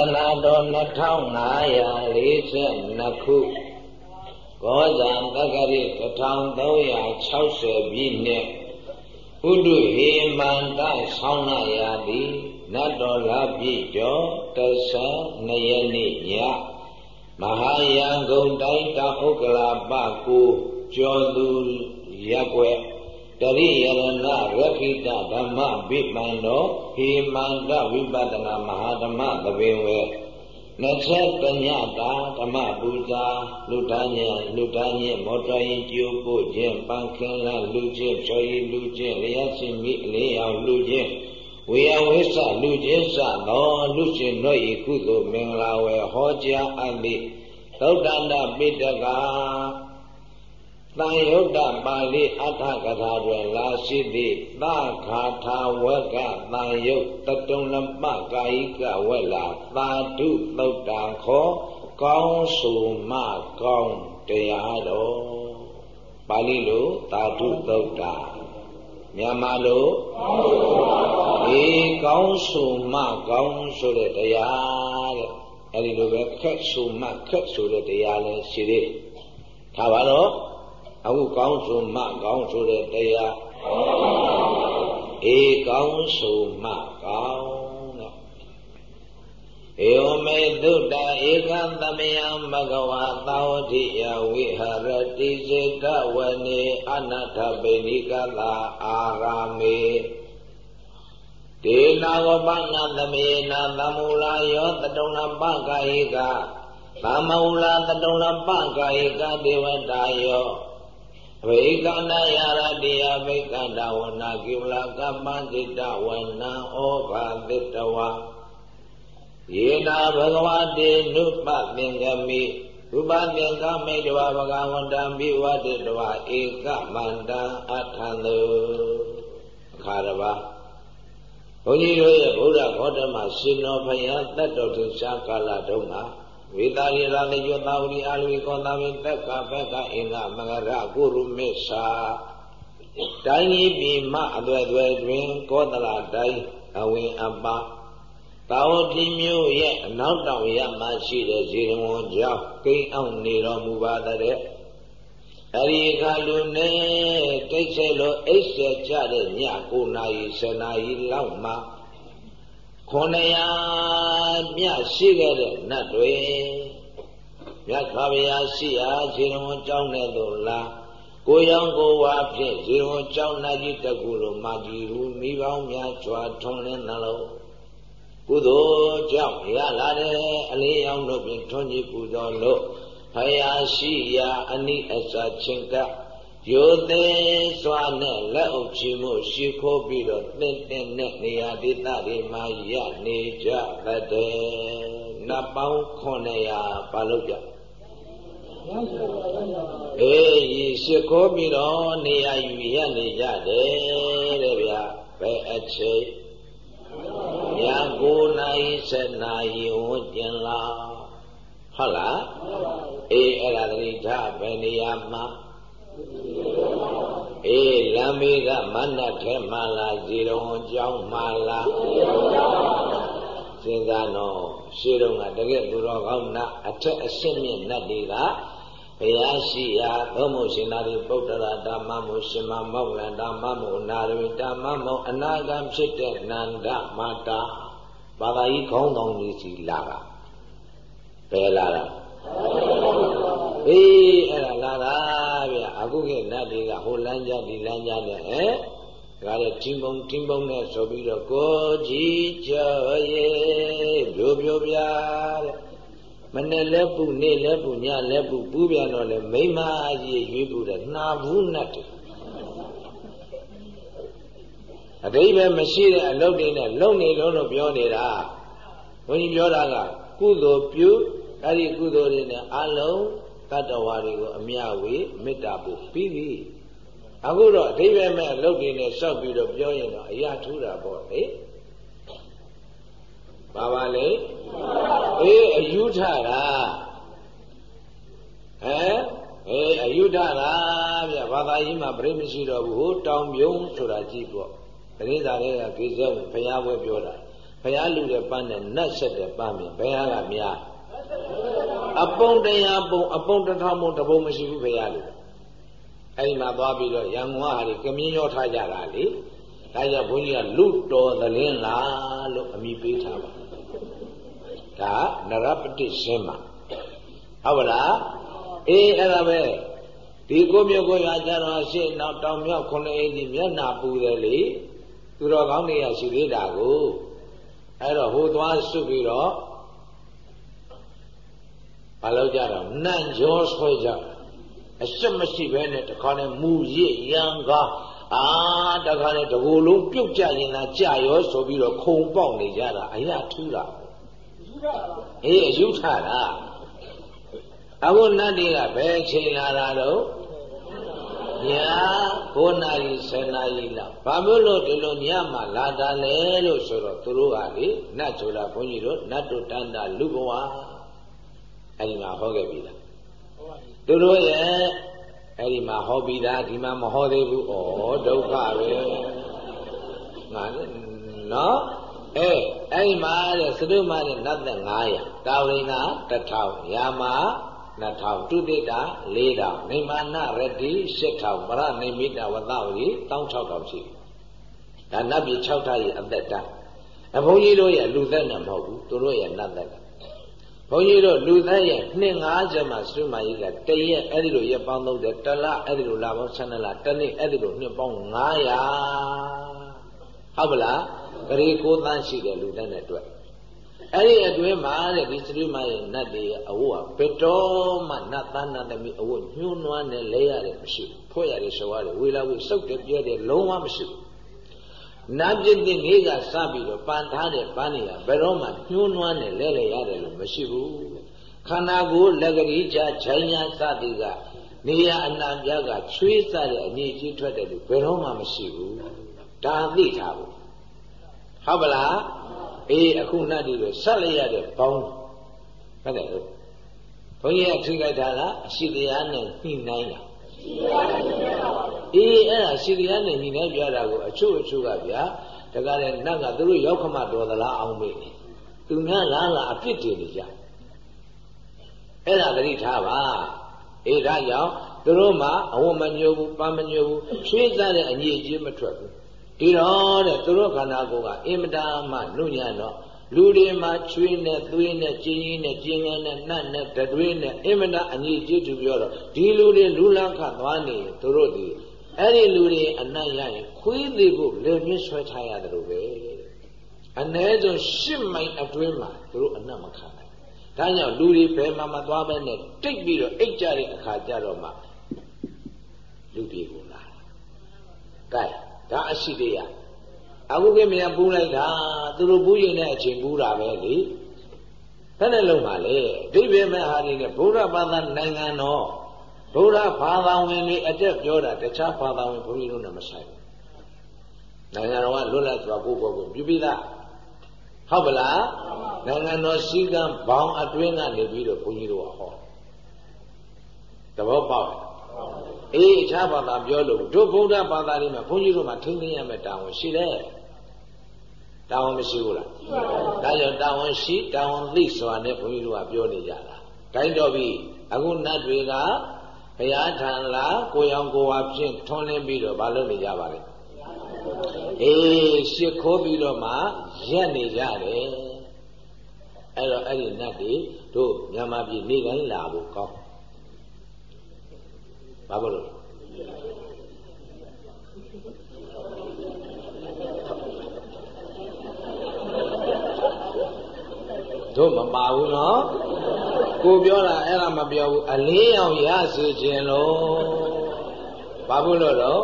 သနာတော်2542ခုကောဇာတက္ကရိ1360ပြည့်နှစ်ဥဒုဟေမန္တဆောင်းနာရာတိနတ်တော်လာပြည့်ကျော်32ရက်နေ့ညမဟာယံဂုံတိုင်းတဥက္ကလာပကိုကျော်သူရက်ွယ် တရိယရဏရခိတဓမ္မဗိမန္တောဟေမန္တဝိပဒနာမဟာဓမ္မသဘင်ဝေ20ညတာဓမ္မပူဇာလူသားညလူသားညမောတော်ရင်ကျိုးပို့ခြင်းပန်းခင်းလာလူချင်းချော်ရီလူချင်းလျှက်ရှင်မိအလေးအောင်လူချင်းဝေယဝိသလူချင်းစသောလူရှင်တို့ဤကုသိုလ်မင်္ဂလာဝေဟောကြားအပ်သည့်သုဒ္ဓန္တပိတက တန်ယုတ်တပါဠိအထကထာတွင်လာရှိသည့်သခါထာဝကတန်ယုတ်တတုံလပကာယိကဝက်လာသာဓုသုတ်တံခောကောင်းစုမကောင်းတရားတော်ပါဠိလိုသာဓုသုတ်တာမြန်မာလိုအေကောင်းစုမကောင်းဆိုတဲ့တရားတဲ့အဲဒီလိုပဲခက်စုမခက်ဆိုတဲ့တရားလည်းရှိသေးတယ်ဒါပါတော့ အခုကောင်းဆိုမှကောင်းဆိုတဲ့တရားအေကောင်းဆိုမှကောင်းတဲ့ဧဝမေသုတ္တဧကံသမယံမဂဝါသာဝတိယဝိဟရတိစေတဝနေအနတ္ထပေနိကလာအာရာမေဒေနာဝပနာသမေနာသမူလာယောတတုံနပကာယိကသမူလာတတုံနပကာယိကဒေဝတာယော ဝိကန္တယာရတိယဝိကန္တဝနာကိဝလကပ္ပန္တိတဝနံဩဘာသတ္တဝယေနာဘဂဝတေနုပသင်္ကမိဥပသင်္ကမိတဝဘဂဝန္တံဘိဝတိတဝဧကမန္တံအထံတုအခါရပါဘုန်းကြီးတို့ရဲ့ဘုရားဂေါတမရှင်တော်ဖယားတတ်တော်သူရှားကာလတုန်းက ဝေတာရိရာလေယောတာဝတိအာလူကောတာမိတက်ကဘက်ကအင်္ဂမဂရကုရုမေသာတိုင်းကြီးပြည်မအသွဲသွဲတွင်ကောသလတိုင်းအဝင်အပါတာဝတိမျိုးရဲ့အနောက်တောင်ရမှရှိတဲ့ဇေရဝန်ကျောင်းကိန်းအောင်နေတော်မူပါတဲ့အဲဒီခါလူနဲ့တိတ်ဆိတ်လို့အိတ်ဆက်ကြတဲ့ည9နာရီ10နာရီလောက်မှာ 900မြရှိခဲ့တဲ့နတ်တွေမြတ်စွာဘုရားရှိအားခြေတော်ကြောင်းတဲ့သို့လားကိုရောင်ကိုဝါဖြင့်ခြေတော်ကြောင်းနာကြီးတကူလိုမာကြီးဟူမိပေါင်းများကျွာထွန်းလင်းနှလုံးကုသိုလ်ကြောင့်ရလာတဲ့အလေးရောင်တို့ဖြင့်ထွန်းကြည်ပူဇော်လို့ဘုရားရှိရာအနိအစာချင်းက ရိုသေးစွာနဲ့လက်အုပ်ချီမှုရှိခိုးပြီးတော့တင့်တင့်နဲ့နေရာဒေသတွေမှာရနေကြတဲ့နတ်ပေါင်း900ပါလို့ကြအေးရီရှိခိုးပြီးတော့နေရာယူရနေကြတယ်တဲ့ဗျာဘယ်အချိန်ည9နာရီ7နာရီဝန်းကျင်လားဟုတ်လားအေးအဲ့ဒါတတိထားဘယ်နေရာမှာ အေးလမ်းမေးကမန္တထဲမှလားဇေရုံကျောင်းမှလားစဉ်းစားတော့ရှေးတုန်းကတကယ်သူတော်ကောင်းနာအထက်အရှင်းမြင့်နတ်တွေကဘုရားရှိရာသောမို့ရှင်သာရိပုတ္တရာဓမ္မမို့ရှင်မမောက္လဓမ္မမို့နာရိဓမ္မမို့အနာဂံဖြစ်တဲ့နန္ဒမာတာဘာသာကြီးခေါင်းဆောင်ကြီးစီလာတာဘယ်လာတာအေးအဲ့ဒါလာတာဗျ အခုခေတ်နတ်တွေကဟိုလမ်းကြဒီလမ်းကြနဲ့ဟဲ့ဒါလည်းတင်းပုံတင်းပုံနဲ့ဆိုပြီးတော့ကိုကြီးကြောရေပြိုပြိုပြတဲ့မနဲ့လဲပူနေလဲပူညလဲပူပူးပြန်တော့လေမိမကြီးရွေးပူတယ်နှာဘူးနတ်တယ်အတိပဲမရှိတဲ့အလုပ်တွေနဲ့လုံနေလုံးလို့ပြောနေတာဘုန်းကြီးပြောတာကကုသိုလ်ပြုအဲ့ဒီကုသိုလ်တွေနဲ့အလုံး တတ္တဝါတွေကိုအမြဝေမေတ္တာပို့ပြီးပြီအခုတော့အဓိပ္ပာယ်မဲ့အလုပ်တွေနဲ့စောက်ပြီးတော့ပြောရင်တော့အရာထူးတာပေါ့လေပါပါလေအေးအယူထတာဟမ်အေးအယူထတာဗျဘာသာရေးမှာပြိမရှိတော့ဘူးဟိုတောင်ပြုံးဆိုတာကြည့်ပေါ့ပရိသတ်တွေကကိစ္စဘုရားဘွဲပြောတာဘုရားလူတဲ့ပန်းနဲ့နတ်ဆက်တဲ့ပန်းမြင်ဘုရားကများ အပုံတရားပုံအပုံတစ်ထောင်ပုံတစ်ပုံမရှိဘူးဘုရားလူအဲ့ဒီမှာသွားပြီးတော့ရန်ကုန်ကဟာဒီကမြင်းရောထားကြတာလေဒါကြောင့်ဘုန်းကြီးကလူတော်သလင်းလားလို့အမိပေးထားပါဒါနရပတိရှင်းမှာဟုတ်ပါလားအေးအဲ့ဒါပဲဒီကိုမျိုးကိုရကြတော့ရှင်းနောက်တောင်မြောက်ခုနှစ်အိမ်ကြီးမျက်နာပူတယ်လေသူတော်ကောင်းတွေကရှိသေးတာကိုအဲ့တော့ဟိုသွားစွပ်ပြီးတော့ မလုပ်ကြတော့နန့်ကြောဆွဲကြအရှက်မရှိဘဲနဲ့တခါနဲ့မူရစ်ရန်ကားအာတခါနဲ့တကူလုံးပြုတ်ကြရင်သာကြာရောဆိုပြီးတော့ခုံပေါက်နေကြတာအရာထူးတာအေးအယူထတာအခုနတ်တွေကဘယ်ချိန်လာတာတော့ညာ9နာရီ10နာရီလောက်ဘာလို့လို့ဒီလိုညမှာလာတာလဲလို့ဆိုတော့သူတို့ကလေနတ်ဆိုတာဘုန်းကြီးတို့နတ်တို့တန်တာလူဘဝ အဲ့ဒီမှာဟောခဲ့ပြီလားသူတို့ရဲ့အဲ့ဒီမှာဟောပြီးသားဒီမှာမဟောသေးဘူးဩဒုက္ခပဲငါနော်အဲအဲ့ဒီမှာတဲ့သတုမတဲ့နတ်သက်900တာဝရိနာ1000ယာမ2000တုတိတာ4000နိမ္မာနရတိ8000ပရနိမိတဝသဝရီ16000ရှိဒါနတ်ပြည်6ထားရဲ့အသက်တန်းအဘုန်းကြီးတို့ရဲ့လူသက်နဲ့မဟုတ်ဘူးသူတို့ရဲ့နတ်သက်ကဘု န်းကြီးတို့လူသက်ရဲ့နှစ်50မှာသုမာကြီးကတရက်အဲ့ဒီလိုရက်ပေါင်း30တလအဲ့ဒီလိုလာပေါင်း12လတနေ့အဲ့ဒီလိုနှစ်ပေါင်း900ဟုတ်ပလားဂရေ9သန်းရှိတယ်လူသက်နဲ့တွေ့အဲ့ဒီအတွင်းမှာတဲ့ဒီသတိမရဲ့နတ်တွေအဝတ်ကဘယ်တော့မှနတ်သားနတ်သမီးအဝတ်ညှိုးနွမ်းနဲ့လဲရတယ်မရှိဘူးဖွဲ့ရတယ်ဆိုရတယ်ဝေလာဝေစုပ်တယ်ပြဲတယ်လုံးဝမရှိဘူး နတ်ပြည့်တဲ့နေ့ကစပြီးတော့ပန်ထားတဲ့ပန်းတွေကဘယ်တော့မှညှိုးနွမ်းနဲ့လဲလဲရတယ်လို့မရှိဘူးခန္ဓာကိုယ်လက်ကလေးချခြိုင်းညာစသည်ကနေရအနာပြကချွေးစတဲ့အငြိကြီးထွက်တယ်လို့ဘယ်တော့မှမရှိဘူးဒါသိထားဘူးဟုတ်ပါလားအေးအခုနတ်တွေတော့ဆက်လိုက်ရတဲ့ဘောင်းဟုတ်တယ်လို့ဘုန်းကြီးကထိခိုက်တာလားအရှိတရားနဲ့ညှိနှိုင်းတာ အေးအဲ့ဒါအရှိတရားနဲ့ညှိနှိုင်းပြတာကိုအချို့အချို့ကဗျာတကားတဲ့နတ်ကသူတို့ရောက်ခမတော်သလားအောင်မေးတယ်သူများလားလားအပြစ်တင်နေကြအဲ့ဒါသတိထားပါအေးဒါကြောင့်သူတို့မှအဝတ်မညိုဘူးပန်းမညိုဘူးချွေးစားတဲ့အညီအကျေးမထွက်ဘူးဒီတော့တဲ့သူတို့ခန္ဓာကိုယ်ကအင်မတန်မှနှုတ်ညံ့တော့ လူတွေမှာချွေးနဲ့သွေးနဲ့ကျင်းရင်းနဲ့ကျင်းငယ်နဲ့နှက်နဲ့တတွေးနဲ့အင်မတန်အညီကျေးသူပြောတော့ဒီလူတွေလူလန်းခတ်သွားနေသူတို့ဒီအဲ့ဒီလူတွေအနတ်ရရင်ခွေးသေးဖို့လေပြင်းဆွဲထားရတယ်လို့ပဲအ ਨੇ ဆုံးရှစ်မိုင်အတွင်းမှာသူတို့အနတ်မခံနိုင်ဒါကြောင့်လူတွေဘယ်မှမသွားဘဲနဲ့တိတ်ပြီးတော့အိတ်ကြတဲ့အခါကျတော့မှလူတွေကိုလာကဲဒါအရှိတရား အခုကမြန်ပူးလိုက်တာသူတို့ပူးရင်တဲ့အချိန်ပူးတာပဲလေဘယ်နဲ့လုံးပါလဲဒိဗေမဲ့ဟာတွေနဲ့ဘုရားဘာသာနိုင်ငံတော်ဘုရားဘာသာဝင်တွေအတက်ပြောတာတခြားဘာသာဝင်ဘုန်းကြီးတို့နဲ့မဆိုင်ဘူးနိုင်ငံတော်ကလွတ်လပ်စွာကိုယ်ပေါ်ကိုပြုပြီးသားဟုတ်ပလားနိုင်ငံတော်စည်းကမ်းဘောင်အတွင်းကနေပြီးတော့ဘုန်းကြီးတို့ကဟောသဘောပေါက် အေးအခြားဘာသာပြောလို့တို့ဗုဒ္ဓဘာသာတွေမှာဘုန်းကြီးတို့မှာထိန်းသိမ်းရမယ့်တာဝန်ရှိတယ်တာဝန်မရှိဘူးလားဒါကြောင့်တာဝန်ရှိတာဝန်သိစွာနဲ့ဘုန်းကြီးတို့ကပြောနေကြတာတိုင်းတော့ပြီအခုနတ်တွေကဘုရားထံလာကိုရောင်ကိုဝါဖြင့်ထွန်းလင်းပြီးတော့မလုပ်နေကြပါလေအေးရှ िख ိုးပြီးတော့မှရက်နေကြတယ်အဲ့တော့အဲ့ဒီနတ်တွေတို့မြန်မာပြည်နေတိုင်းလာဖို့ကောင်း ဘာလို့လဲတို့မပါဘူးနော်ကိုပြောတာအဲ့ဒါမပြောဘူးအလေးအောင်ရစေခြင်းလို့ဘာဘူးလို့တော့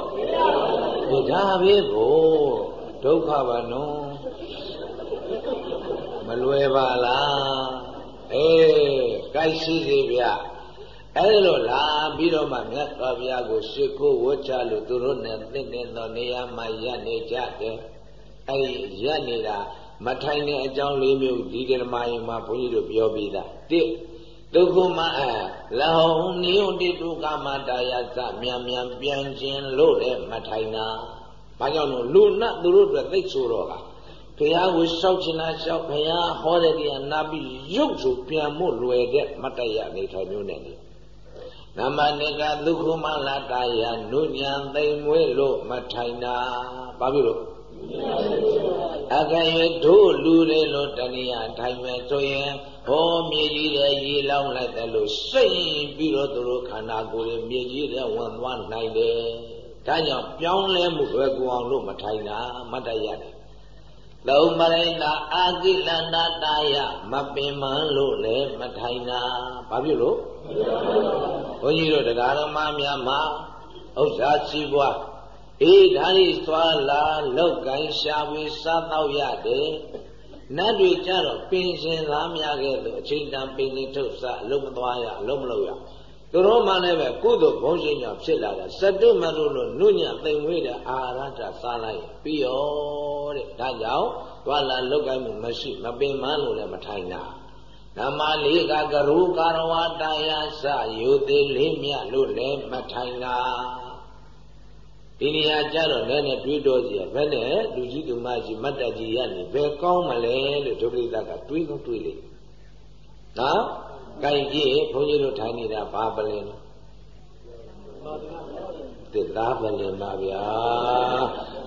ဒီဒါပဲဘို့ဒုက္ခပါနော်မလွယ်ပါလားအေးကြိုက်ရှိစေဗျ အဲ့လိုလာပြီးတော့မှမြတ်စွာဘုရားကိုရှ िख ိုးဝတ်ချလို့သူတို့နဲ့သင့်တဲ့သောနေရာမှာရပ်နေကြတယ်အဲ့ဒီရပ်နေတာမထိုင်တဲ့အကြောင်းလေးမျိုးဒီဓမ္မယုံမှာဘုန်းကြီးတို့ပြောပြီးသားတစ်ဒုက္ခမအလဟုံနိယတိတုကမတာယသမြန်မြန်ပြန်ခြင်းလို့လည်းမထိုင်တာဘာကြောင့်လို့လူနတ်သူတို့အတွက်သိဆိုတော့ကဘဘုရားကိုရှောက်ချင်တာရှောက်ဘုရားဟောတဲ့တရားနာပြီးရုပ်ဆိုပြန်မှုလွယ်တဲ့မတ္တရနေထိုင်မျိုးနဲ့နေ နမနိကဒုက္ခမလာတာယနုညံသိမ်မွေးလို့မထိုင်တာဘာဖြစ်လို့အကရေတို့လူတွေလို့တဏှာထိုင်မယ်ဆိုရင်ဟောမြေကြီးတဲ့ရေလောင်းလိုက်တယ်လို့စိတ်ပြီးတော့သူတို့ခန္ဓာကိုယ်တွေမြေကြီးတဲ့ဝင်သွားနိုင်တယ်ဒါကြောင့်ပြောင်းလဲမှုလွယ်ကူအောင်လို့မထိုင်တာမတ္တရတယ်သုံးမရိဏအာကိလန္တတာယမပင်မလို့လည်းမထိုင်တာဘာဖြစ်လို့ ဘုန်းကြီးတို့တရားတော်မှာများမှာဥစ္စာစီးပွားအေးဒါလေးသွားလာလောက်ကိုင်းရှာပြီးစားတော့ရတယ်နတ်တွေကြတော့ပင်စင်သားများခဲ့လို့အချိန်တန်ပင်စင်ထုတ်စားအလုံးမသွားရအလုံးမလုပ်ရသူတို့မှလည်းပဲကုသိုလ်ဘုန်းရှင်ကြောင့်ဖြစ်လာတာစတုမလို့လို့နုညသိမ်ဝေးတဲ့အာရထစားလိုက်ပြီးရောတဲ့ဒါကြောင့်သွားလာလောက်ကိုင်းမှုမရှိမပင်မလို့လည်းမထိုင်တာ ဓမ္မလေးကကရုကာရဝတာယစယုသေးလေးမြလို့လည်းမထိုင်တာဒီနေရာကျတော့လည်းနဲ့တွေးတော်စီရဘယ်နဲ့လူကြီးသူမကြီးမတ်တကြီးရနေဘယ်ကောင်းမလဲလို့ဒုပရိသကတွေးကုန်တွေးလေနော်ကြိုင်ကြည့်ဘုန်းကြီးတို့ထိုင်နေတာဘာပလင်တစ်သားပလင်ပါဗျာ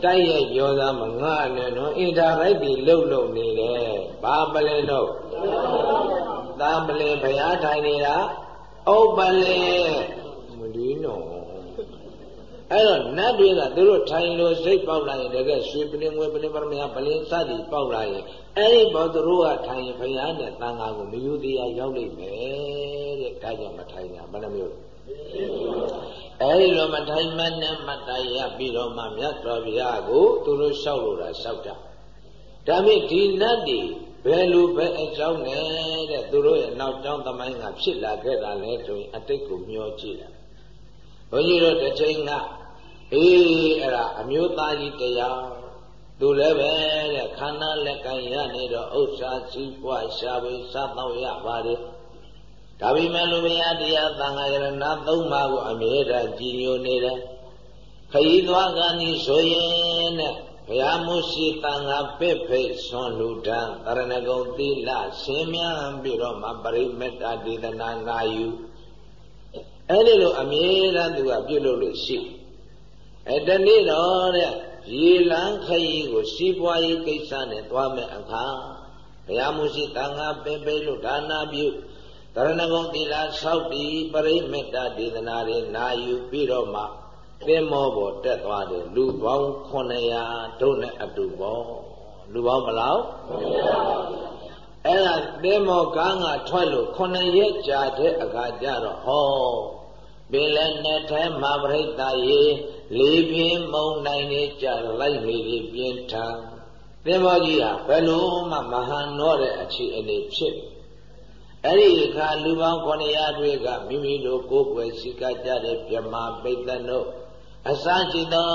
တိုက်ရိုက်ပြောသားမငါနဲ့နော်အင်တာရိုက်ပြီးလှုပ်လှုပ်နေတယ်ဘာပလင်တော့ သားပလင်ဘုရားထိုင်နေတာဥပလင်မလီနော်အဲ့တော့နတ်တွေကသူတို့ထိုင်လို့စိတ်ပေါက်လာရင်တကယ်ရွှေပလင်ငွေပလင်ပရမယပလင်စသည်ပေါက်လာရင်အဲ့ဒီဘောသူတို့ကထိုင်ရင်ဘုရားနဲ့တန်ခါကိုမယူတရားရောက်လိမ့်မယ်တဲ့ဒါကြောင့်မထိုင်တာဘယ်နှမျိုးအဲ့ဒီလိုမထိုင်မနဲ့မတရားပြီးတော့မှမြတ်စွာဘုရားကိုသူတို့လျှောက်လို့တာလျှောက်တာဒါဖြင့်ဒီနတ်တွေ ဘယ်လိုပဲအကြောင်းနဲ့တဲ့သူတို့ရဲ့နောက်ကြောင်းသမိုင်းကဖြစ်လာခဲ့တာလဲဆိုရင်အတိတ်ကိုမျောကြည့်တာဘုန်းကြီးတို့တစ်ချိန်ကအေးအဲ့ဒါအမျိုးသားကြီးတရားသူလည်းပဲတဲ့ခန္ဓာလက်ကံရနေတော့ဥစ္စာစည်းပွားရှာဝေစားတော့ရပါတယ်ဒါပေမဲ့လူမယားတရားသံဃာရဏသုံးပါးကိုအမြဲတမ်းကြည်ညိုနေတယ်ခရီးသွားကနီဆိုရင်တဲ့ ဘုရားမရှိတန်ခါပစ်ဖိတ်ဆွန်လူတန်းတရဏဂုံသီလဆင်းမြန်းပြီးတော့မှပရိမေတ္တာဒေသနာနာယူအဲ့ဒီလိုအမြဲတမ်းသူကပြုလုပ်လို့ရှိတယ်အဲတနေ့တော့တဲ့ရေလန်းခရီးကိုစီးပွားရေးကိစ္စနဲ့သွားမဲ့အခါဘုရားမရှိတန်ခါပင်ပိလို့ဒါနာပြုတရဏဂုံသီလဆောက်တည်ပရိမေတ္တဒေသနာတွေနာယူပြီးတော့မှ သင်္မောပေါ်တက်သွားတယ်လူပေါင်း900တို့နဲ့အတူပေါ့လူပေါင်းဘယ်လောက်အဲ့ဒါသင်္မောကားငါထွက်လို့9ရက်ကြာတဲ့အခါကျတော့ဟောပင်လည်းနဲ့ထဲမှာပရိသတ်ရေလေးပြင်းမုံနိုင်နေကြလိုက်လေပြင်းထန်သင်္ဘောကြီးဟာဘယ်လိုမှမဟန်တော့တဲ့အခြေအနေဖြစ်အဲ့ဒီအခါလူပေါင်း900တွေကမိမိတို့ကိုယ်ွယ်ရှိကကြတဲ့မြမပိဋကတို့ အစရှိသော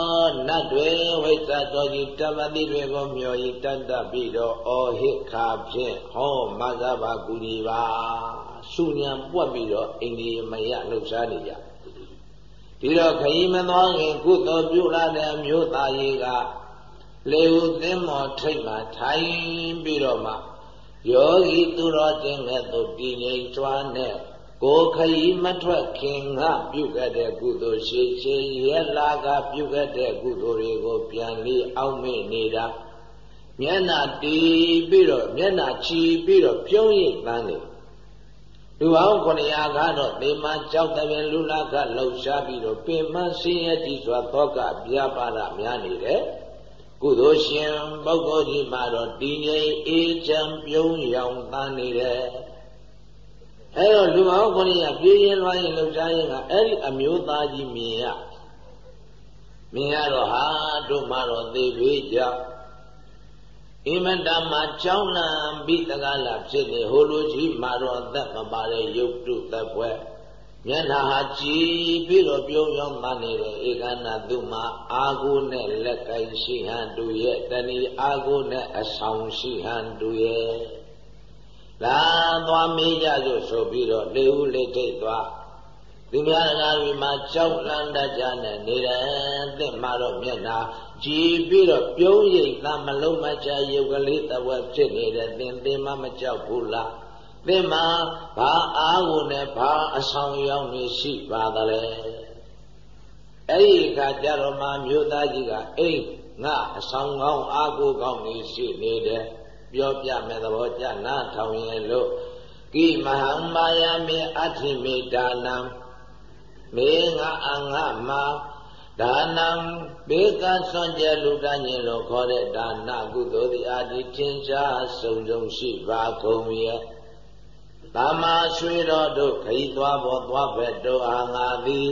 နတ်တွေဝိသတော်ကြီးတမတိတွေကိုမျှော်ရည်တတ်တတ်ပြီးတော့အော်ဟစ်ခါဖြင့်ဟောမသဘာကူညီပါရှုညံပွက်ပြီးတော့အိန္ဒိယမယလှုပ်ရှားနေကြဒီတော့ခရီးမသွားခင်ကုသိုလ်ပြုလာတဲ့အမျိုးသားကြီးကလေဟုသင်းမော်ထိတ်မှထိုင်ပြီးတော့မှယောဂီသူတော်ချင်းနဲ့သူတည်ငြိမ်ကြွားနဲ့ ကိုခရီးမထွက်ခင်ကပြုခဲ့တဲ့ကုသိုလ်ရှိချေရဲလာကပြုခဲ့တဲ့ကုသိုလ်တွေကိုပြန်လေးအောက်မေ့နေတာမျက်နာတီးပြီးတော့မျက်နာချီပြီးတော့ပြုံးရိပ်တန်းနေလူအောင်900ကတော့သေမကြောက်တဲ့လူလာကလှုပ်ရှားပြီးတော့ပင်မဆင်းရဲကြည်စွာသောကပြပါဒများနေတယ်ကုသိုလ်ရှင်ပုဂ္ဂိုလ်ကြီးမှာတော့တည်ငြိမ်အေးချမ်းပြုံးရောင်တန်းနေတယ် အဲတော့လူအောင်900ပြေးရင်လွှားရင်လှုပ်ရှားရင်ကအဲ့ဒီအမျိုးသားကြီးမြင်ရမြင်ရတော့ဟာတို့မှတော့သေပေးကြအမတမှာကြောင်းလံပြီးတကားလာဖြစ်နေဟိုလိုကြီးမှာတော့သက်မပါတဲ့ရုပ်တုသက်ပွဲမျက်နှာဟာကြည်ပြီးတော့ပြုံးရောင်းမှနေတဲ့ဧကနာသူမှာအာကိုနဲ့လက်ကင်ရှိဟန်တူရဲ့တဏီအာကိုနဲ့အဆောင်ရှိဟန်တူရဲ့ လာသွားမေးကြစို့ဆိုပြီးတော့လေဦးလေထိတ်သွားသူများကဒီမှာကြောက်လန့်တတ်ကြနဲ့နေတယ်သင်မှာတော့မျက်နာကြည်ပြီးတော့ပြုံးရိပ်သားမလုံးမချရုပ်ကလေးတဝက်ဖြစ်နေတယ်သင်သင်မမကြောက်ဘူးလားသင်မှာဘာအားကိုနဲ့ဘာအဆောင်ရောက်နေရှိပါသလဲအဲ့ဒီအခါကျတော့မှမြို့သားကြီးကအိမ်ငါအဆောင်ကောင်းအားကိုကောင်းနေရှိနေတယ် ပြောပြမဲ့သဘောကြနာထောင်ရင်လို့ကိမဟံမာယာမေအဋ္ဌိမေဒါနံမေငါအငါမာဒါနံဘေကဆွန်ကြလူတညင်လို့ခေါ်တဲ့ဒါနကုသိုလ်သည်အာဒီထင်ရှားစုံစုံရှိပါကုန်ရဲ့တာမာရွှေတော်တို့ခရီးသွားပေါ်သွားပဲ့တို့အားငါသည်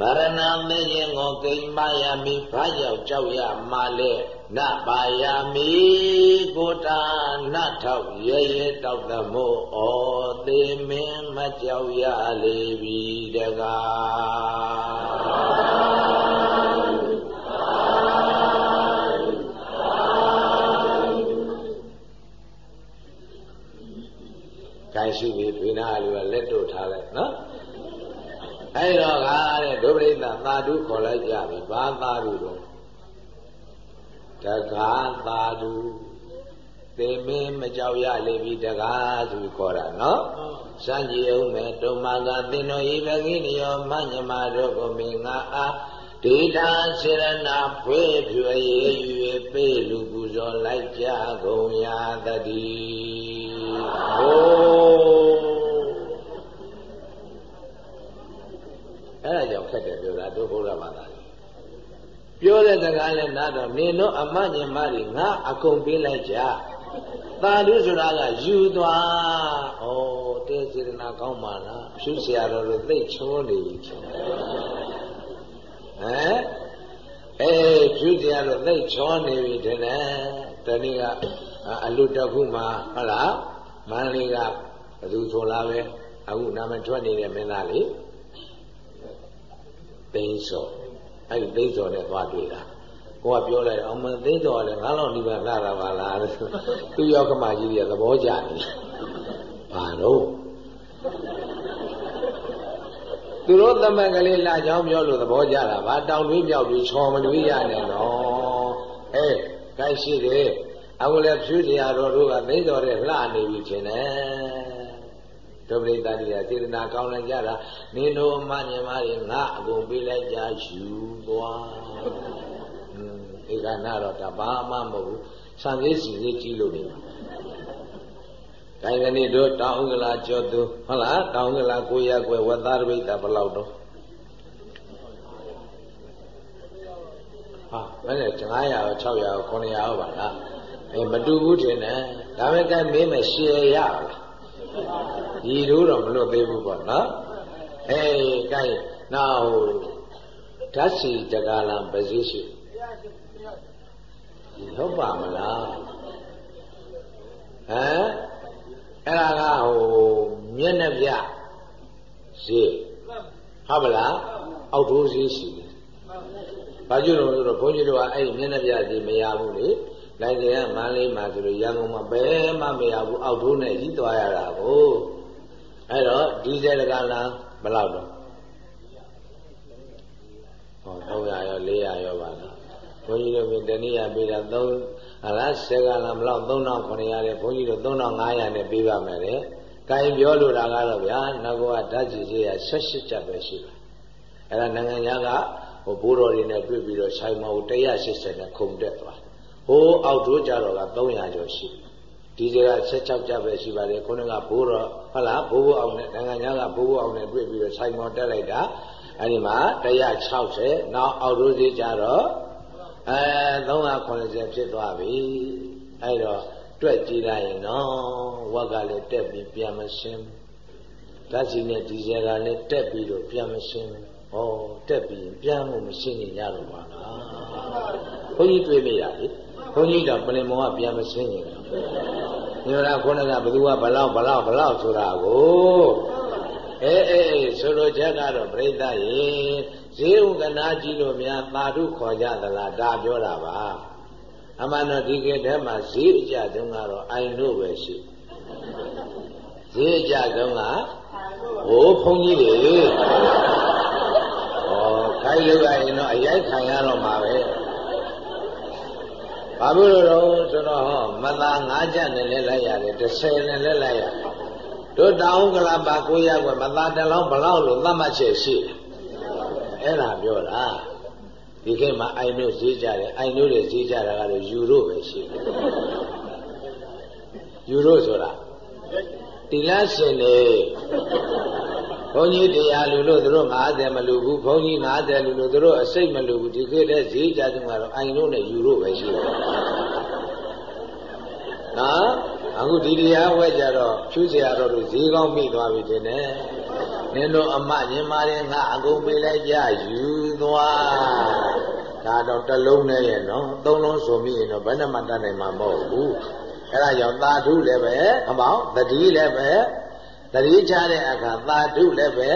မရဏမေရင်ကိုကိမ္မယမိဘာကြောင့်ကြောက်ရမှလဲနပါယမိကိုတာနထောက်ရဲရဲတောက်သမို့ဩသေးမင်းမကြောက်ရလေပြီတကားကိုင်းရှိပြီဒွေနာလူကလက်တို့ထားလိုက်နော် အဲ့တော့ကားတဲ့ဒုပရိသသာဓုခေါ်လိုက်ကြပြီဘာသာဓုတော့တကားသာဓုသေမင်းမကြောက်ရလေပြီတကားဆိုပြီးခေါ်တာနော်စံကြည်အောင်မဲ့တုံမာကသင်တော်ဤပကိနိယောမညမတို့ကိုမင်းငါအားဒေတာစေရနာဖွေးဖြွေ၍ပေးလူပူဇော်လိုက်ကြကုန်ရသတည်းဟိုး အဲ့ဒါကြောင့်ခက်တယ်ပြောတာတို့ဘုရားဘာသာပြောတဲ့စကားလည်းနားတော့နင်တို့အမညင်မတွေငါအကုန်ပေးလိုက်ကြသာဓုဆိုတာကယူသွားဩတေစေတနာကောင်းပါလားဖြူဆရာတော်တို့သိချောနေပြီဟမ်အေးဖြူဆရာတော်သိချောနေပြီတည်းနဲ့တနည်းကအလူတခုမှဟုတ်လားမန္တလေးကဘယ်သူဆိုလာပဲအခုနာမထွက်နေတဲ့မင်းသားလေး သိန်းစောအဲ့ဒီသိန်းစောနဲ့သွားတွေ့တာကိုကပြောလိုက်အောင်မသိန်းစောလည်းငါးလောက်ဒီမှာလာတာပါလားသူရောက်ကမှကြီးတွေကသဘောကျနေဘာလို့သူတို့သမက်ကလေးလာချောင်းပြောလို့သဘောကျတာဗာတောင်တွင်းမြောက်တွင်းချော်မတွေးရနဲ့နော်အေးခိုင်းရှိတယ်အခုလည်းဖြူစရာတော်တို့ကသိတော်တဲ့လှနေပြီထင်တယ် ဒုပရိသတိကစေတနာကောင်းလိုက်ကြတာနင်တို့အမညီမတွေငါအကုန်ပေးလိုက်ကြယူသွားဧကနာတော့ဒါဘာမှမဟုတ်ဘူးစံသေးစီလေးကြီးလို့နေပါကိုင်ကနေ့တို့တောင်ဥက္ကလာကျော်သူဟုတ်လားတောင်ဥက္ကလာကိုရကွယ်ဝတ်သားပိဋကဘယ်လောက်တော့ဟာဘယ်နဲ့900ရော600ရော900ရောပါလားအဲမတူဘူးထင်တယ်ဒါပေမဲ့မင်းမရှယ်ရလား ဒီတို့တော့မလွတ်သေးဘူးပေါ့နော်အေးကဲနောက်ဓာတ်စီတကလံပဇိရှိဟုတ်ပါမလားဟမ်အဲ့ဒါကဟိုမျက်နှာပြဈေးဟုတ်ပါလားအောက်ထိုးဈေးရှိတယ်ဘာကြောင့်လဲဆိုတော့ဘုန်းကြီးတို့ကအဲ့မျက်နှာပြဈေးမရဘူးလေ လိုက်ကြရမန်းလေးမှာဆိုလို့ရန်ကုန်မှာဘယ်မှမရဘူးအောက်ထိုးနဲ့ကြီးသွားရတာကိုအဲ့တော့ဒီဇယ်ကလန်ဘယ်လောက်တော့ဟော300ရော400ရောပါလားဘုန်းကြီးတို့ကတနည်းအားပေးတာ3ဟာလားဆယ်ကလန်ဘလောက်3900တဲ့ဘုန်းကြီးတို့3500နဲ့ပေးပါမယ်တဲ့။ကိုင်ပြောလို့တာကတော့ဗျာနောက်ကဓာတ်ကြီးကြီးရ78ချက်ပဲရှိတယ်။အဲ့ဒါနိုင်ငံသားကဟိုဘိုးတော်တွေနဲ့တွေ့ပြီးတော့ဆိုင်မော180နဲ့ခုံတက်သွား။ ဟိုအောက်တို့ကြတော့က300ကျော်ရှိတယ်ဒီစက16ကြပဲရှိပါတယ်ခုနကဘိုးတော်ဟုတ်လားဘိုးဘိုးအောင်နဲ့နိုင်ငံခြားကဘိုးဘိုးအောင်နဲ့တွေ့ပြီးတော့ဆိုင်မော်တက်လိုက်တာအဲဒီမှာ160နောက်အောက်ရိုးစီကြတော့အဲ380ဖြစ်သွားပြီအဲတော့တွက်ကြည့်လိုက်ရင်နော်ဝက်ကလည်းတက်ပြီးပြန်မရှင်းဓာတ်စီနဲ့ဒီဇယ်ကလည်းတက်ပြီးတော့ပြန်မရှင်းဩတက်ပြီးပြန်မှုမရှင်းနေကြတော့ပါလားဘုန်းကြီးတွေ့မိတာလေ ဘုန်းကြီးတော့ပြင်မောကပြန်မရှင်းနေတယ်ညောတာခုနကဘသူကဘလောက်ဘလောက်ဘလောက်ဆိုတာကိုအေးအေးဆိုလိုချက်ကတော့ပြိဿရေဈေးဥကနာကြီးလို့များသာဓုခေါ်ကြသလားဒါပြောတာပါအမှန်တော့ဒီခေတ်ထဲမှာဈေးအကြတုန်းကတော့အိုင်တို့ပဲရှိဈေးအကြတုန်းကဟိုဘုန်းကြီးတွေဩခိုင်းလို့ရရင်တော့အရိုက်ခံရတော့မှာပဲ ဘာလို့လို့ဆိုတော့ဟောမသာ၅ချက်နဲ့လဲလိုက်ရတယ်30နဲ့လဲလိုက်ရတို့တောင်းကလာပါကိုရကွယ်မသာတလောင်းဘလောက်လို့သတ်မှတ်ချက်ရှိအဲ့ဒါပြောတာဒီခေတ်မှာအိုင်တို့ဈေးကြတယ်အိုင်တို့တွေဈေးကြတာကတော့ယူရိုပဲရှိတယ်ယူရိုဆိုတာတိလရှင်နေ ဘုန်းကြီးတရားလူလို့သူတို့90မလူဘူးဘုန်းကြီး90လူလို့သူတို့အစိတ်မလူဘူးဒီခေတ်လက်ဈေးကြတုန်းကတော့အိုင်တို့နဲ့ယူတို့ပဲရှိတယ်။နော်အခုဒီတရားဝဲကြတော့ဖြူးစရာတော့လို့ဈေးကောင်းမိသွားပြီတင်တယ်။နင်တို့အမညီမတွေငါအကုန်ပေးလိုက်ကြယူသွား။ဒါတော့တစ်လုံးနဲ့ရဲ့နော်သုံးလုံးဆိုမိရင်တော့ဘယ်နဲ့မှတတ်နိုင်မှာမဟုတ်ဘူး။အဲဒါကြောင့်သာဓုလည်းပဲအမောင်တတိလည်းပဲ တတိချတဲ့အခါသာဓုလည်းပဲ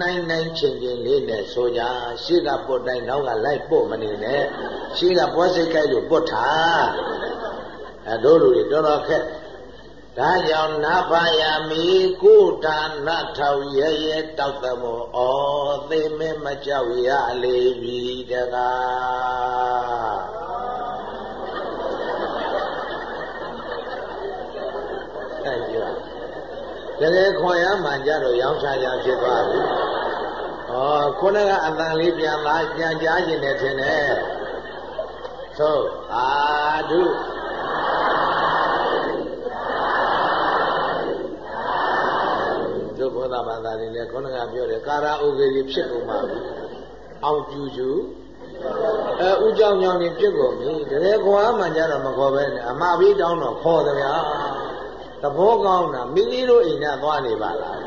နိုင်နိုင်ချင်းချင်းလေးနဲ့ဆိုကြရှေ့ကပုတ်တိုင်းနောက်ကလိုက်ပို့မနေနဲ့ရှေ့ကပွဲစိတ်ကြိုက်လို့ပုတ်ထားအဲတို့လူတွေတော်တော်ခက်ဒါကြောင့်နာဖယာမိကုဒါနထောက်ရရဲတောက်သမောဩသေမမကြောက်ရလေပြီတကားအဲ့ပြော တကယ်ခွန်ရမှန်ကြတော့ရောင်းချရဖြစ်သွားပြီဩခုနကအတန်လေးပြန်လာပြန်ကြားခြင်းနဲ့ထင်တယ်သို့အာဓုတို့ဘောဓဘာသာတွေလည်းခုနကပြောတယ်ကာရာအိုကေကြီးဖြစ်ကုန်ပါပြီအောင်ကျူကျူအဲဥကြောင်ကြောင်ကြီးဖြစ်ကုန်ပြီတကယ်ခွာမှကြတော့မခေါ်ပဲနဲ့အမပြီးတောင်းတော့ခေါ်တယ်ဗျာ သဘောကောင်းတာမိမိတို့အိမ်နဲ့သွားနေပါလား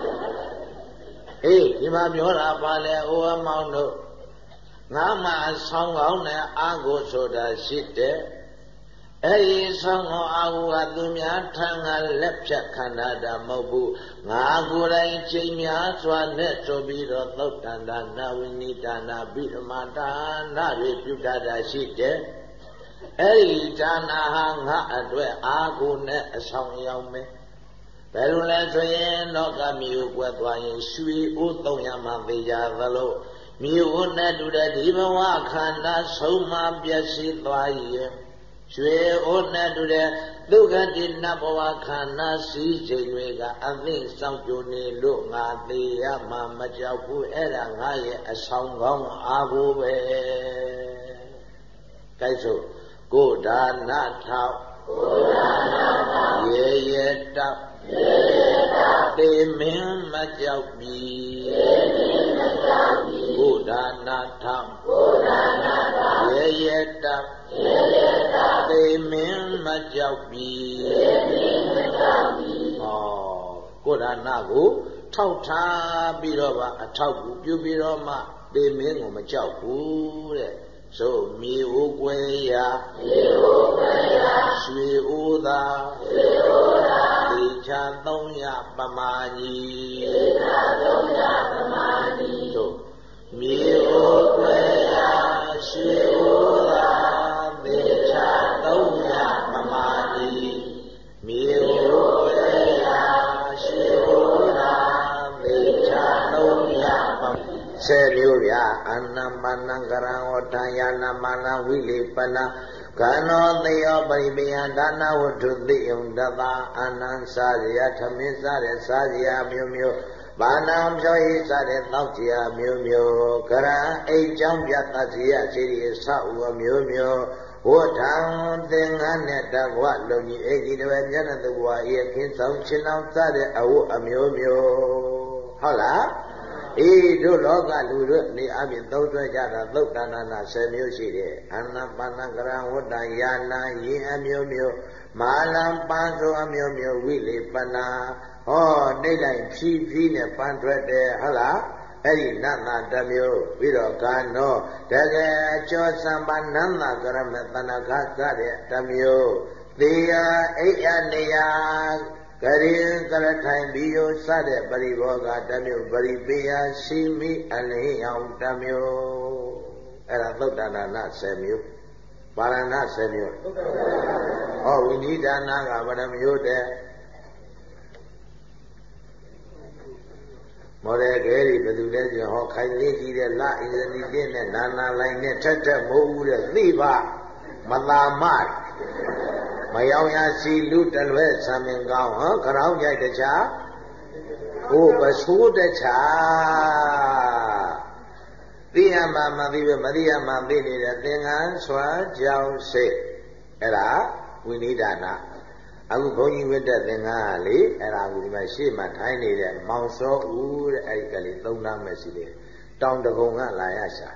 အေးဒီမှာပြောတာပါလေဟိုအမောင်တို့ငါမှဆောင်းကောင်းတဲ့အာကိုဆိုတာရှိတယ်အဲ့ဒီဆောင်တော်အာဟုကသူများထံကလက်ဖြတ်ခန္ဓာတာမဟုတ်ဘူးငါကိုယ်တိုင်ချိန်များစွာနဲ့ဆိုပြီးတော့သုတ်တန္တာနဝိနိဒါနာဗိဓမာဒါနာတွေပြုတတ်တာရှိတယ် အဲ့ဒီဒါနာဟာငါအတွက်အာကိုနဲ့အဆောင်ရောက်မယ်ဘယ်လိုလဲဆိုရင်လောကမျိုးကွက်သွားရင်ရွှေအိုးသုံးရမှသိကြသလိုမြို့နဲ့တူတဲ့ဒီဘဝခန္ဓာဆုံးမပျက်စီးသွားရင်ရွှေအိုးနဲ့တူတဲ့ဒုက္ခတိနတ်ဘဝခန္ဓာစည်းချိန်တွေကအသိစောင့်ကြနေလို့ငါသေးရမှမကြောက်ဘူးအဲ့ဒါငါရဲ့အဆောင်ကောင်းအားကိုပဲ။ကြိုက်စို့ ကိုဒါနထောက်ကိုဒါနထောက်ရေရေတောက်ရေရေတောက်တေမင်းမကြောက်ပြီတေမင်းမကြောက်ပြီကိုဒါနထောက်ကိုဒါနထောက်ရေရေတောက်ရေရေသေမင်းမကြောက်ပြီသေမင်းမကြောက်ပြီဟောကိုရဏကိုထောက်ထားပြီးတော့မှအထောက်ကူပြုပြီးတော့မှသေမင်းကိုမကြောက်ဘူးတဲ့ ဆိုမြေအိုးကွယ်ရာမြေအိုးကွယ်ရာရွှေအိုးသာရွှေအိုးသာဒေချာ300ပမာကြီးဒေချာ300ပမာကြီးတို့မြေအိုးကွယ်ရာရွှေအိုး ဆယ်မျိုးဗျာအနမနံကရံဝထယာနမနဝိလိပနကနောသေယောပရိပယဒါနဝတ္ထုသိယုံတသာအာနံစားရထမင်းစားတဲ့စားရမျိုးမျိုးဘာနာဖြောဤစားတဲ့တောက်ကြမျိုးမျိုးကရံအိတ်ကြောင့်ပြတ်သတိယစီရိဆဥမျိုးမျိုးဝဋ္ဌံသင်္ကန်းနဲ့တကွလုံကြီးအိဒီတပည့်မျက်နှာသူဘဝဤခင်းဆောင်ချင်းအောင်စတဲ့အဝတ်အမျိုးမျိုးဟုတ်လား အေးတို့လောကလူတို့နေအပြင်သုံးဆွဲကြတာသုတ်တဏ္ဏနာ10မျိုးရှိတယ်အနာပါဏကရဝတ္တယာနာယင်အမျိုးမျိုးမာလံပန်းဆိုအမျိုးမျိုးဝိလေပနာဟောနှိမ့်လိုက်ဖြီးဖြီးနဲ့ပန်းထွက်တယ်ဟုတ်လားအဲ့ဒီနတ်နာတစ်မျိုးပြီးတော့ကာနောတကယ်အကျော်စံပါနန္နာကရမတဏ္ဍခစတဲ့တစ်မျိုးသေယအိယနေယ ကရင်ကရထိုင်ပြီးရောစတဲ့ပရိဘောဂတမျိုးပရိပေယရှိမိအလင်းအောင်တမျိုးအဲ့ဒါသုတ်တနာနာ10မျိုးပါရဏ10မျိုးဟောဝိနိဒါနာကဗရမျိုးတဲ့မော်ဒယ်ကဲတွေဘယ်သူလဲဆိုဟောခိုင်လေးကြီးတဲ့လအင်ဇနီတင်းနဲ့နာနာလိုင်းနဲ့ထက်ထက်မိုးဦးတဲ့သိပါမလာမ မယောင်ရစီလူတလွဲဆံမင်ကောင်းဟောခရောင်းကြိုက်တခြားဟိုပဆိုးတခြားသိရမှမသိပဲမသိရမှသိနေတဲ့သင်္ကန်းစွာကြောင်းစိတ်အဲ့ဒါဝိနိဒာနာအခုဘုန်းကြီးဝိတ္တသင်္ကန်းကလေအဲ့ဒါကိုဒီမှာရှေ့မှာထိုင်းနေတဲ့မောင်စောဦးတဲ့အဲ့ဒီကလေးသုံးနာမဲ့ရှိတယ်တောင်တကုံကလာရရှာ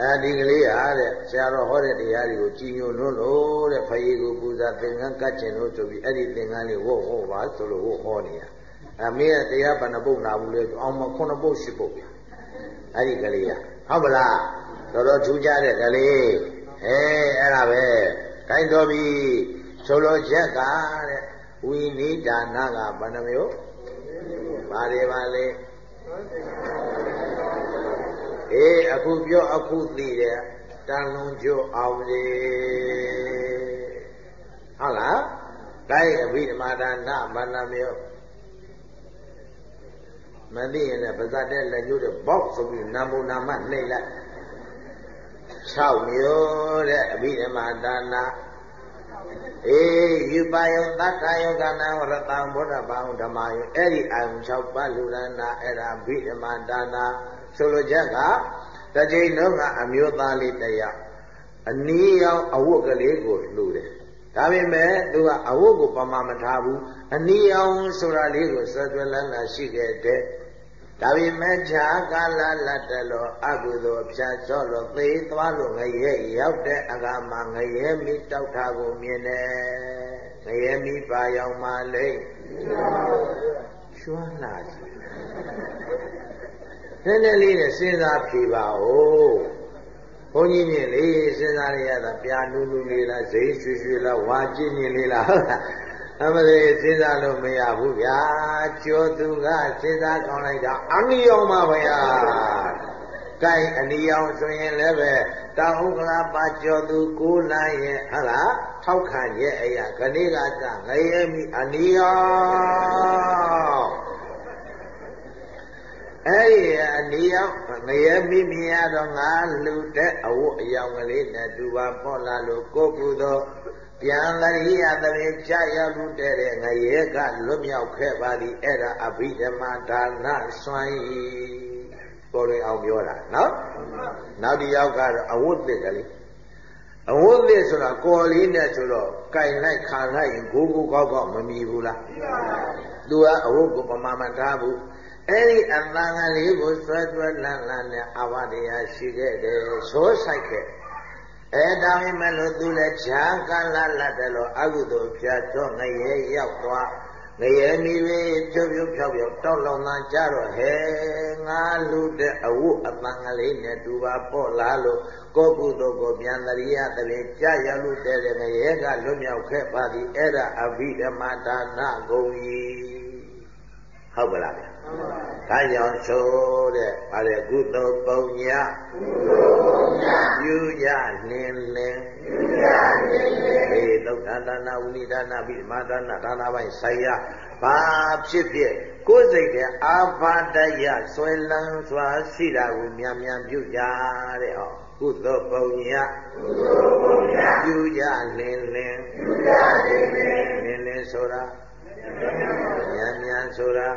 အဲဒီကလေးဟာတဲ့ဆရာတော်ဟောတဲ့တရားတွေကိုကြည်ညိုလွန်းလို့တဲ့ဖယေကိုပူဇာသင်္ကန်းကတ်ကျင်လို့ဆိုပြီးအဲ့ဒီသင်္ကန်းလေးဝုတ်ဟောပါဆိုလို့ဝုတ်ဟောနေတာအမေကတရားဘဏ္ဍပုတ်နာဘူးလေအောင်မခုနှစ်ပုတ်ရှိပုတ်ပြီအဲ့ဒီကလေးကဟုတ်ပလားတော်တော်ထူးခြားတဲ့ကလေးအဲအဲ့ဒါပဲခိုင်းတော်ပြီဆိုလိုချက်ကတဲ့ဝိနိဒါနကဘယ်နှမျိုးဘာတွေပါလဲ အေးအခုပြောအခုသိတယ်တန်လုံးကျိုးအောင်လေဟုတ်လားတိုင်းအဘိဓမ္မာဒါနဘယ်နှမျိုးမသိရင်လည်းပါဇတ်တဲ့လက်ညှိုးတဲ့ဘောက်ဆိုပြီးနာမနာမနှိမ့်လိုက်6မျိုးတဲ့အဘိဓမ္မာဒါနာအေးယူပါယုသတ္တယုကနာရတံဘုရားဘာဓမ္မယအဲ့ဒီအာယု6ပါးလူရဏအဲ့ဒါဘိဓမ္မာဒါနာ ဆိုလိုချက်ကတကြိမ်တော့ကအမျိုးသားလေးတယောက်အနည်းရောက်အဝတ်ကလေးကိုလှူတယ်ဒါပေမဲ့သူကအဝတ်ကိုပမာမထားဘူးအနည်းအောင်ဆိုတာလေးကိုဆွဲဆွဲလန်းလန်းရှိခဲ့တဲ့ဒါပေမဲ့ခြားကာလလတ်တလောအကုသိုလ်ဖြတ်ချောလို့သေသွားလို့ငရဲရောက်တဲ့အကမှာငရဲမိတောက်တာကိုမြင်တယ်ငရဲမိပါရောက်မှလိမ့်ကျွမ်းလာကြီး နည်းနည်းလေးနဲ့စဉ်းစားဖြေပါဦးဘုန်းကြီးမြင်လေစဉ်းစားရတာပြာနူးနူးလေးလားဇိရွှေရွှေလားဝါကျင်းကျင်းလေးလားဟုတ်လားအမလေးစဉ်းစားလို့မရဘူးဗျာကျော်သူကစဉ်းစားကောင်းလိုက်တာအနိယောင်ပါဗျာကိုင်အနိယောင်ဆိုရင်လည်းပဲတောင်ဥက္ကလာပါကျော်သူကိုးလန်းရဲ့ဟလားထောက်ခံရဲ့အရာခဏိကကငရဲမိအနိယောင် အဲ့ဒီအနိယောင်ငရဲမိမြင်ရတော့ငါလူတဲ့အဝတ်အယောင်ကလေးနဲ့တူပါပေါ်လာလို့ကိုကုသောပြန်လရိယတရေကြာရောက်လူတဲ့ငရဲကလွတ်မြောက်ခဲ့ပါသည်အဲ့ဒါအဘိဓမ္မာဒါနစွမ်းဤပေါ်လွင်အောင်ပြောတာနော်နောက်တစ်ယောက်ကတော့အဝတ်သစ်ကလေးအဝတ်သစ်ဆိုတာကော်လေးနဲ့ဆိုတော့ကြိုင်လိုက်ခံလိုက်ရင်ဂိုးဂိုးကောက်ကောက်မမီဘူးလားသူကအဝတ်ကိုပမာမထားဘူး အဲ့ဒီအတန်ကလေးကိုဆွဲဆွဲလန်းလန်းနဲ့အဝတရားရှိခဲ့တယ်ဆိုဆိုင်ခဲ့အဲဒါပေမဲ့လို့သူလည်းဈာကလလတ်တယ်လို့အကုသိုလ်ဖြတ်တော့ငရဲရောက်သွားငရဲမီပဲဖြုတ်ဖြုတ်ဖြောက်ဖြောက်တောက်လောင်သာကြတော့ဟဲငါလူတဲ့အဝတ်အပန်းကလေးနဲ့တူပါပေါ့လားလို့ကိုကုသိုလ်ကိုပြန်တရိယတရေကြာရလို့တဲ့ငရဲကလွတ်မြောက်ခဲ့ပါသည်အဲ့ဒါအဘိဓမ္မာဒါနဂုံကြီး ဟုတ်ပါလားဗျာဒါကြောင့်ဆိုတဲ့ဗါလေကုသိုလ်ပုံညာကုသိုလ်ပုံညာပြုရလင်းလင်းပြုရလင်းလင်းေသုတ်ဒါနဝိနိဒါနပိမာဒါနဒါနပိုင်းဆိုင်ရဘာဖြစ်ဖြစ်ကိုယ်စိတ်ရဲ့အာဘာတယဆွဲလန်းစွာရှိတာကိုမြန်မြန်ပြုကြတဲ့ဟောကုသိုလ်ပုံညာကုသိုလ်ပုံညာပြုကြလင်းလင်းပြုကြလင်းလင်းလင်းလင်းဆိုတာ မြန်မြန်ဆိုတာ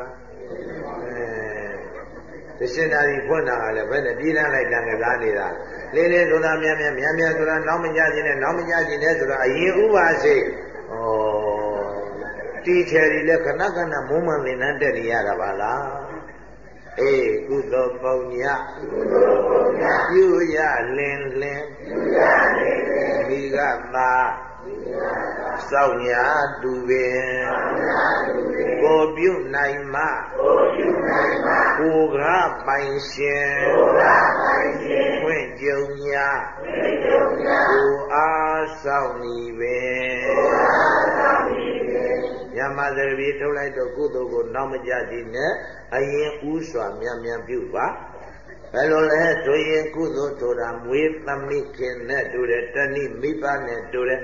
အဲတရှင်သာရီဖွင့်တာကလည်းဘယ်နဲ့ပြည်လန်းလိုက်တန်ကစားနေတာလင်းလင်းဆိုတာမြန်မြန်မြန်မြန်ဆိုတာနောက်မကြခြင်းနဲ့နောက်မကြခြင်းနဲ့ဆိုတာအရင်ဥပါစေဩတီချယ်ရီလည်းခဏခဏမုံမှန်သင်္นานတက်နေရတာပါလားအေးကုသိုလ်ပုံညကုသိုလ်ပုံညပြုရလင်းလင်းပြုရလင်းလင်းမိကသာ စောင့်ညာတူပင်ကိုပြုနိုင်မှကိုကပိုင်ရှင်ခွင့်ကြုံညာကိုအားစောင့်နေပင်ညမသရပြေထုတ်လိုက်တော့ကုသိုလ်ကိုနောက်မကြကြည့်နဲ့အရင်ဥစွာမြန်မြန်ပြုပါဘယ်လိုလဲဆိုရင်ကုသိုလ်ဆိုတာမွေးသမိခင်နဲ့တူတယ်တဏိမိဘနဲ့တူတယ်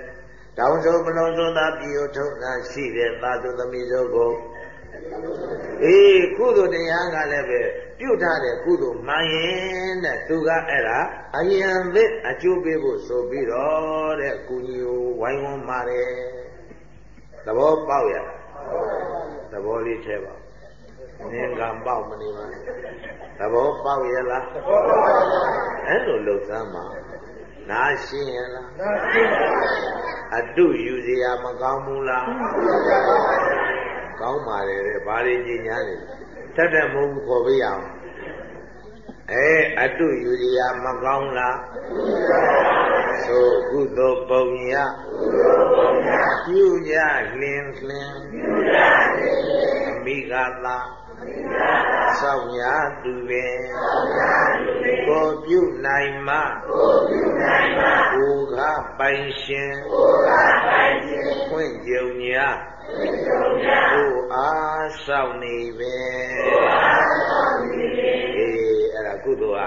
တောင်းဆိုမလုံးစုံသာပြည်ထုတ်တာရှိတဲ့သာသူသမီးတို့ကိုအေးကုသိုလ်တရားကလည်းပဲပြုတ်ထားတဲ့ကုသိုလ်မှန်ရင်တဲ့သူကအဲ့ဒါအယံသစ်အကျိုးပေးဖို့ဆိုပြီးတော့တဲ့ကုညီကိုဝိုင်းဝန်းပါတယ်သဘောပေါက်ရသဘောလေးထဲပါနင်ကံပေါက်မနေပါနဲ့သဘောပေါက်ရလားသဘောပေါက်ပါအဲ့လိုလှုပ်သမ်းမှာနားရှင်းရလားနားရှင်းပါ အတုယူเสียမကောင်းဘူးလားကောင်းပါတယ်တဲ့ဘာတွေကြည်ညာနေထက်တဲ့မဟုတ်ခေါ်ပေးအောင်အဲအတုယူเสียမကောင်းလားသို့ကုသိုလ်ပုံညပြုကြလင်းလင်းအမိကသာဆောက်ရသူပင် ကိုပြုနိုင်မှကိုကပိုင်ရှင်ခွင့်ကြုံညာကိုအားဆောက်နေပဲအေးအဲ့ဒါကုသိုလ်ဟာ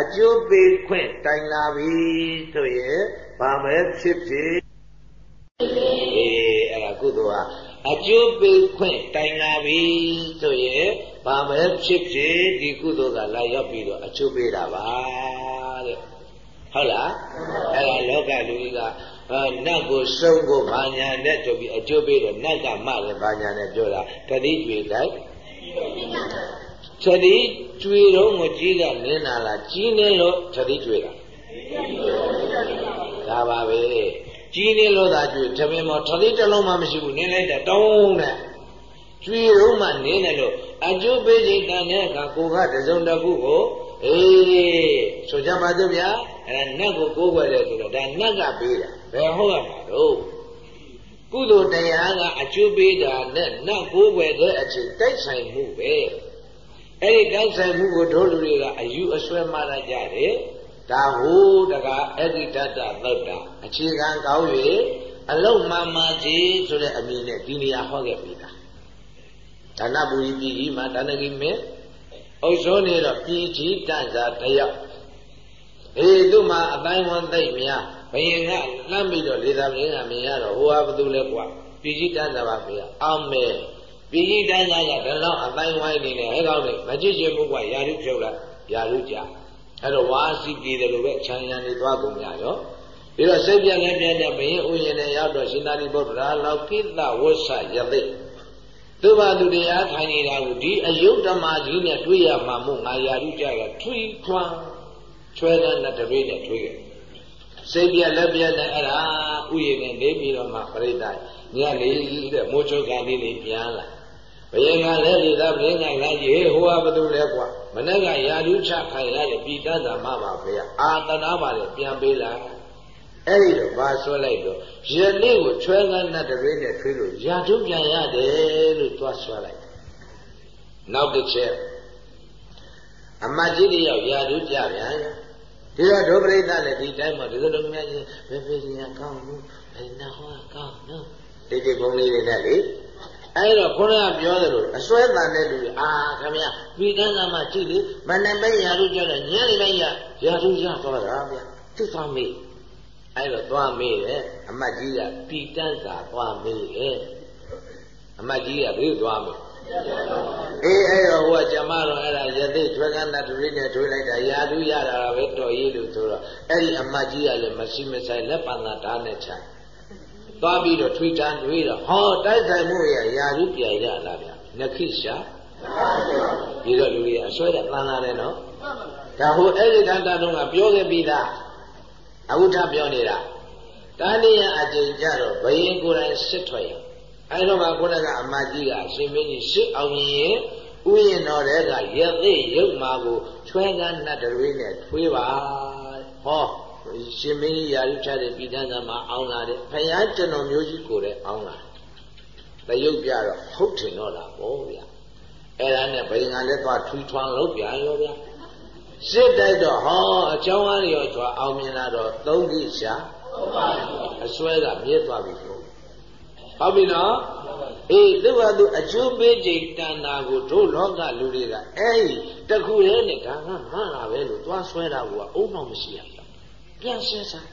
အကျိုးပေးခွင့်တိုင်လာပြီဆိုရင်ဘာပဲဖြစ်ဖြစ်အေးအဲ့ဒါကုသိုလ်ဟာအကျိုးပေးခွင့်တိုင်လာပြီဆိုရင် ဘာပဲဖြစ်ဖြစ်ဒီကုသိုလ်ကလာရောက်ပြီးတော့အကျိုးပေးတာပါတဲ့ဟုတ်လားအဲ့ဒါလောကလူကြီးကနတ်ကိုစုံကိုဘာညာနဲ့ဆိုပြီးအကျိုးပေးတော့နတ်ကမှလည်းဘာညာနဲ့ပြောတာတတိတွေ့တိုင်းသတိတွေ့တော့ငကြီးကနင်းလာလားကြီးနေလို့သတိတွေ့တာဒါပါပဲကြီးနေလို့သာတွေ့တပင်မောသတိတစ်လုံးမှမရှိဘူးနင်းလိုက်တာတောင်း နဲ့ကျွေတော့မှနင်းတယ်လို့အကျိုးပေးချိန်တန်တဲ့အခါကိုကတစုံတစ်ခုကိုအေးဆိုကြပါစို့ဗျာအဲနတ်ကိုကိုးကွယ်တယ်ဆိုတော့ဒါနတ်ကပေးတာဘယ်ဟုတ်ရမှာတော့ကုသိုလ်တရားကအကျိုးပေးတာနဲ့နတ်ကိုးကွယ်တဲ့အချိန်တိုက်ဆိုင်မှုပဲအဲ့ဒီတိုက်ဆိုင်မှုကိုတို့လူတွေကအယူအဆွဲမှားရကြတယ်ဒါဟုတကအဂိတတသုတ်တာအခြေခံကောင်း၍အလုံးမှန်မှန်ကြီးဆိုတဲ့အမည်နဲ့ဒီနေရာဟောခဲ့ပြီသား ဒါနပူရီပြည်ကြီးမှာဒါနဂိမင်းအုပ်စိုးနေတော့ပြည်ကြီးတန်စာတယောက်အေးသူ့မှာအတိုင်းဝန်သိမ့်များဘယင်ကလှမ်းပြီးတော့လေသာမင်းကမြင်ရတော့ဟိုဟာဘသူလဲကွာပြည်ကြီးတန်စာပါဖေ။အောင်မဲပြည်ကြီးတန်စာကဒါတော့အတိုင်းဝိုင်းနေနေဟဲ့ကောင်းနေမကြည့်ချင်ဘူးကွာယာရုဖြုတ်လိုက်ယာရုကြအဲ့တော့ဝါစီပြည်တယ်လို့ပဲခြံရံနေသွားကုန်ကြရောပြီးတော့စိတ်ပြက်လည်းပြက်တဲ့ဘယင်ဥယျာဉ်နဲ့ရောက်တော့ရှင်သာရိပုတ္တရာလောက်ကိတဝဆယသိ သူဘာသူတရားထိုင်နေတာကိုဒီအယုဒ္ဓမာကြီးနဲ့တွေ့ရမှာမို့ငါယာရုကြကထွီးထွန်းချွဲတဲ့နဲ့တပိနဲ့ထွေးခဲ့စိတ်ပြက်လက်ပြက်နဲ့အဲ့ဒါဥယျာဉ်နဲ့နေပြီးတော့မှပြိတ္တညလေးတဲ့မိုးချုပ်ကလေးလေးပြန်လာဘယင်ကလည်းဒီသာဘယင်ကလည်းကြီးဟေးဟိုကဘသူလဲကွာမနေ့ကယာရုချခိုင်ရတယ်ပြည်တတ်တာမှပါဖေ။အာတနာပါလေပြန်ပေးလာ အဲ့ဒီတော့ဘာဆွဲလိုက်တော့ရလေးကိုချွဲကန်းနဲ့တရွေးနဲ့ထွေးလို့ယာထုပြန်ရတယ်လို့သွားဆွဲလိုက်နောက်တစ်ချက်အမတ်ကြီးတယောက်ယာထုကြပြန်ဒီတော့ဒုပရိသလည်းဒီတိုင်းမှာဒီလိုလိုများချင်းဘယ်ဖြစ်ရင်ကောင်းဘူးဘယ်နာဟောကောင်းနော်တိတ်တိတ်ပုံလေးတွေနဲ့လေအဲ့တော့ခုနကပြောသလိုအစွဲတန်တဲ့လူအာခင်ဗျာပြည်တန်းသားမှကြည့်လေမနေ့ပဲယာထုကြတယ်ညနေပဲယာယာထုရသွားတာဗျာသူသွားမေး အဲ့တော့သွားမေးတယ်အမတ်ကြီးကပြည်တန်းစာသွားမေးတယ်အမတ်ကြီးကဘေးသွားမေးအေးအဲ့တော့ဟိုကကျမတော်အဲ့ဒါယသိထွေကန်းတတူလေးနဲ့ထွေလိုက်တာယာထုရတာပဲတော်ရေးလို့ဆိုတော့အဲ့ဒီအမတ်ကြီးကလည်းမရှိမဆိုင်လက်ပန္နာဓာတ်နဲ့ချာသွားပြီးတော့ထွေတန်းတွေးတော့ဟောတိုက်ဆိုင်မှုရယာထုပြန်ရလာဗျာနခိရှာဒီတော့လူတွေအစွဲတဲ့တန်လာတယ်နော်ဒါဟိုအဲ့ဒီတန်တာတုန်းကပြောခဲ့ပြီးသား အခုထပြောနေတာတာဏိယအကျင့်ကြတော့ဘယင်ကိုယ်တိုင်စစ်ထွက်ရအဲတော့မှခုနကအမကြီးကအရှင်မင်းကြီးစစ်အောင်ရင်ဥယျာဉ်တော်တဲ့ကရသိရုပ်မာကိုချွဲကန်းနှတ်တွေနဲ့ထွေးပါဟောရှင်မင်းကြီးယာရုချတဲ့ပြည်တန်းသားမှာအောင်းလာတဲ့ဖယားကျွန်တော်မျိုးကြီးကိုလည်းအောင်းလာတရုပ်ပြတော့ဟုတ်တယ်တော့လားပေါ့ဗျာအဲ့ဒါနဲ့ဘယ်ငါလဲသွားထူထွန်းလို့ပြန်ရောဗျာ စစ်တိုက်တော့ဟောအကြောင်းအားလျော်စွာအောင်မြင်လာတော့သုံးကိရှာအစွဲကမြဲသွားပြီလို့ဟုတ်ပြီနော်အေးသူ့ဟာသူအကျိုးပေးချိန်တဏ္ဍာကိုတို့လောကလူတွေကအဲ့ဒီတခုတည်းနဲ့ဒါကမှန်လာပဲလို့သွားဆွဲတာကအုံတော့မရှိရဘူးပြန်ရှင်းစား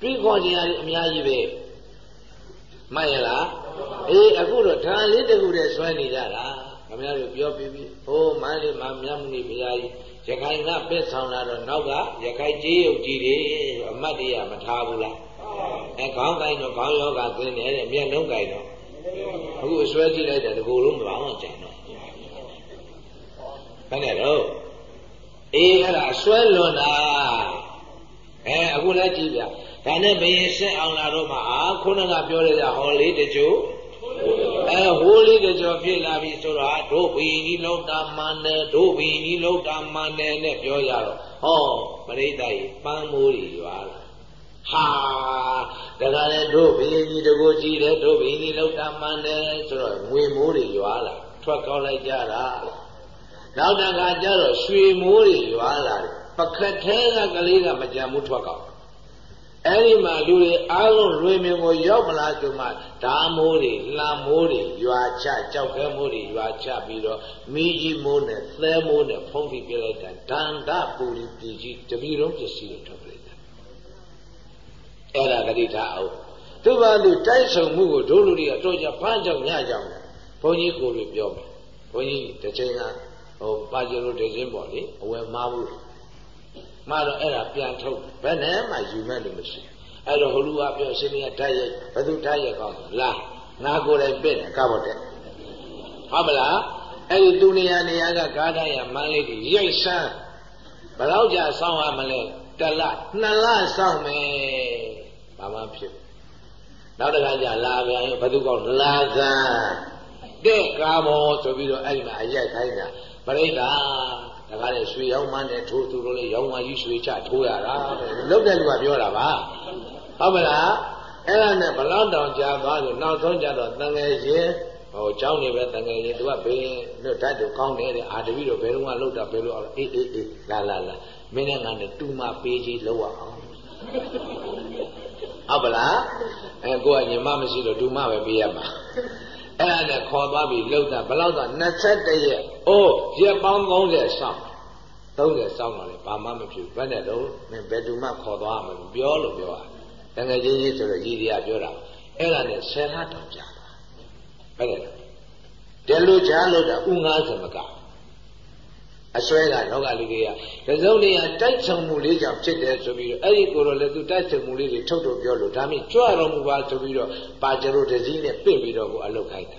တွေးခေါ်ကြရတယ်အများကြီးပဲမှတ်ရလားအေးအခုတော့ဒါလေးတခုတည်းဆွဲနေကြတာမခင်ဗျားတို့ပြောပြီးပြီဟိုးမန္တလေးမှာမြတ်မုနိဘုရားကြီး ရခိုင်ကပစ်ဆောင်လာတော့နောက်ကရခိုင်ကြီးရုပ်ကြီးတွေအမတ်တရားမထားဘူးလားအဲခေါင်းကိုင်းတော့ခေါင်းယောဂသင်းတယ်တဲ့မျက်လုံးကိုင်းတော့အခုအစွဲကြည့်လိုက်တယ်ဒီကိုယ်လုံးမလောင်းကြံတော့ဘယ်နဲ့တော့အေးအဲ့ဒါဆွဲလွန်တာအဲအခုလည်းကြည့်ဗျဒါနဲ့ဘယင်ဆက်အောင်လာတော့မှအာခုနကပြောရတဲ့ဟောလေးတချို့ အဲဟိုးလေးတကြောဖြစ်လာပြီဆိုတော့ဒုဘီနီလောက်တာမန်တယ်ဒုဘီနီလောက်တာမန်တယ်နဲ့ပြောရတော့ဟောပရိသတ်ကြီးပန်းမိုးကြီးရွာလာဟာဒါကြတဲ့ဒုဘီနီတကူကြည့်တယ်ဒုဘီနီလောက်တာမန်တယ်ဆိုတော့ငွေမိုးတွေရွာလာထွက်ကောက်လိုက်ကြတာနောက်တခါကျတော့ရွှေမိုးတွေရွာလာတယ်ပကတ်သေးကကလေးကမကြံမှုထွက်ကောက် အဲ့ဒီမှာလူတွေအားလုံးလွေမြင်ကိုရောက်မလားဆိုမှဓာမိုးတွေလှမိုးတွေရွာချကြောက်ခဲမိုးတွေရွာချပြီးတော့မိကြီးမိုးနဲ့သဲမိုးနဲ့ဖုံးပြီးပြလိုက်တာဒန္တပူရီပြည်ကြီးတပီလုံးပစ္စည်းတွေထုတ်ပလိုက်တာအဲ့ဒါဂတိထားအောင်သူ့ဘာလူတိုက်ဆုံမှုကိုဒုလူတွေကတော့ကြဘာကြောင့်ညကြောင့်ဘုန်းကြီးကိုယ်တွေပြောမယ်ဘုန်းကြီးတစ်ချိန်ကဟိုပါကြလို့တခြင်းပေါ့လေအဝယ်မားဘူး မှတော့အဲ့ဒါပြန်ထုတ်ဘယ်နဲ့မှယူမဲ့လို့မရှိအဲ့တော့ဟိုလူကပြောရှင်မဓာတ်ရိုက်ဘယ်သူဓာတ်ရိုက်ကောင်းလားငါကိုယ်တိုင်ပြင့်တယ်ကပေါ့တဲ့ဟုတ်မလားအဲ့ဒီသူနေရာနေရာကကားဓာတ်ရမန်းလေးကြီးရိုက်ဆန်းဘယ်တော့ကြာစောင်းရမလဲတလနှစ်လစောင်းမယ်ဘာမှဖြစ်နောက်တခါကျလာပြန်ရင်ဘယ်သူကောင်းလာကံတဲ့ကာမောဆိုပြီးတော့အဲ့ဒီမှာအရိုက်ခိုင်းတာပရိသတ် ဒါကလည်းရွှေရောက်မှန်းနဲ့ထိုးသူတို့လည်းရောင်းဝါကြီးရွှေချထိုးရတာလုတ်တဲ့လူကပြောတာပါဟုတ်မလားအဲ့ဒါနဲ့ဘလောက်တောင်ကြာသွားလို့နောက်ဆုံးကြတော့တန်ငယ်ရင်ဟိုเจ้าနေပဲတန်ငယ်ရင်သူကဘေးတို့ဓာတ်တို့ကောင်းတယ်တဲ့အာတပည့်တို့ဘယ်တော့မှလုတ်တာဘယ်လိုအောင်အေးအေးအေးလာလာလာမင်းနဲ့ငါနဲ့တူမပေးကြီးလောက်ရအောင်ဟုတ်ပလားအဲကိုကညီမမရှိလို့တူမပဲပေးရမှာ အဲ့ဒါနဲ့ခေါ်သွားပြီးလှုပ်တာဘယ်လောက်တော့21ရက်အိုးရက်ပေါင်း30ဆောင်း30ဆောင်းတော့လေဘာမှမဖြစ်ဘယ်နဲ့တော့မင်းဘယ်သူမှခေါ်သွားမှာပြောလို့ပြောတာတကယ်ချင်းကြီးဆိုတော့ရည်ရပြောတာအဲ့ဒါနဲ့10လတောင်ကြာတာဘယ်နဲ့တယ်လို့ကြားလို့တာဥ90မက အစွဲကလောကလူတွေကတစုံတရာတိုက်ဆုံမှုလေးကြောင့်ဖြစ်တယ်ဆိုပြီးတော့အဲ့ဒီကိုယ်တော်လည်းသူတိုက်ဆုံမှုလေးတွေထုတ်ထုတ်ပြောလို့ဒါမြင့်ကြွတော်မူပါဆိုပြီးတော့ပါကြလို့တစည်းနဲ့ပြင့်ပြီးတော့ကိုအလုတ်ခိုင်းတာ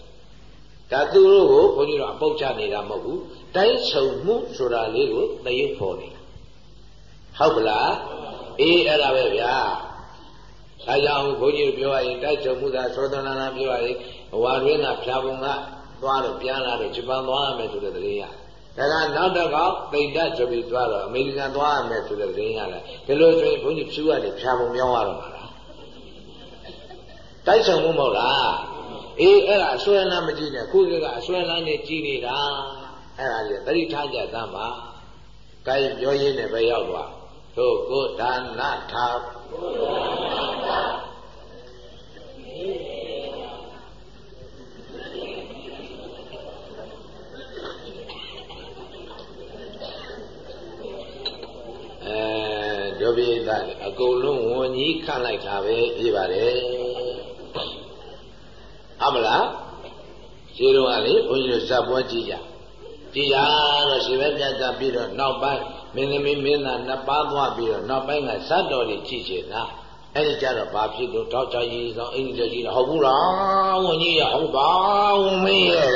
ဒါသူတို့ကိုဘုန်းကြီးတို့အပုတ်ချနေတာမဟုတ်ဘူးတိုက်ဆုံမှုဆိုတာလေးကိုသရုပ်ဖော်နေဟုတ်ပလားအေးအဲ့ဒါပဲဗျာဒါကြောင့်ဘုန်းကြီးတို့ပြောရရင်တိုက်ဆုံမှုသာသောတနာနာပြောရရင်ဘဝတွင်းကဖြာပုံကသွားလို့ပြန်လာလို့ဂျပန်သွားရမယ်ဆိုတဲ့သတင်းရတယ် ဒါကနောက်တစ်ခေါက်ပိဋကဆိုပြီးသွားတော့အမေရိကန်သွားရမယ်ဆိုတဲ့သတင်းရတယ်ဒီလိုဆိုရင်ဘုန်းကြီးဖြူကနေဖြာပုံပြောင်းရတော့မှာလားတိုက်ဆောင်မှုမဟုတ်လားအေးအဲ့ဒါအစွဲလန်းမကြည့်နဲ့ခုကအစွဲလန်းနဲ့ကြည်နေတာအဲ့ဒါလေသတိထားကြသမ်းပါကိုင်းပြောရင်းနဲ့ပဲရောက်သွားသို့ကိုဒါနထာကိုဒါနထာ အဲဒုပိသအကုန်လုံးဝန်ကြီးခန့်လိုက်တာပဲပြပါတယ်အမလားရှင်းတော့ကလေဘုန်းကြီးတို့ဇပ်ပွဲကြည့်ကြကြည့်ရတော့ရှင်ပဲပြတ်တာပြီးတော့နောက်ပိုင်းမင်းသမီးမင်းသားနှစ်ပါးသွားပြီးတော့နောက်ပိုင်းကဇတ်တော်တွေကြည့်ချင်တာအဲ့ဒီကြတော့ဘာဖြစ်လို့တောက်ချကြီးဆောင်အင်္ဂလိပ်ကြီးတော့ဟုတ်ဘူးလားဝန်ကြီးရဟုတ်ပါဝန်မင်းရဲ့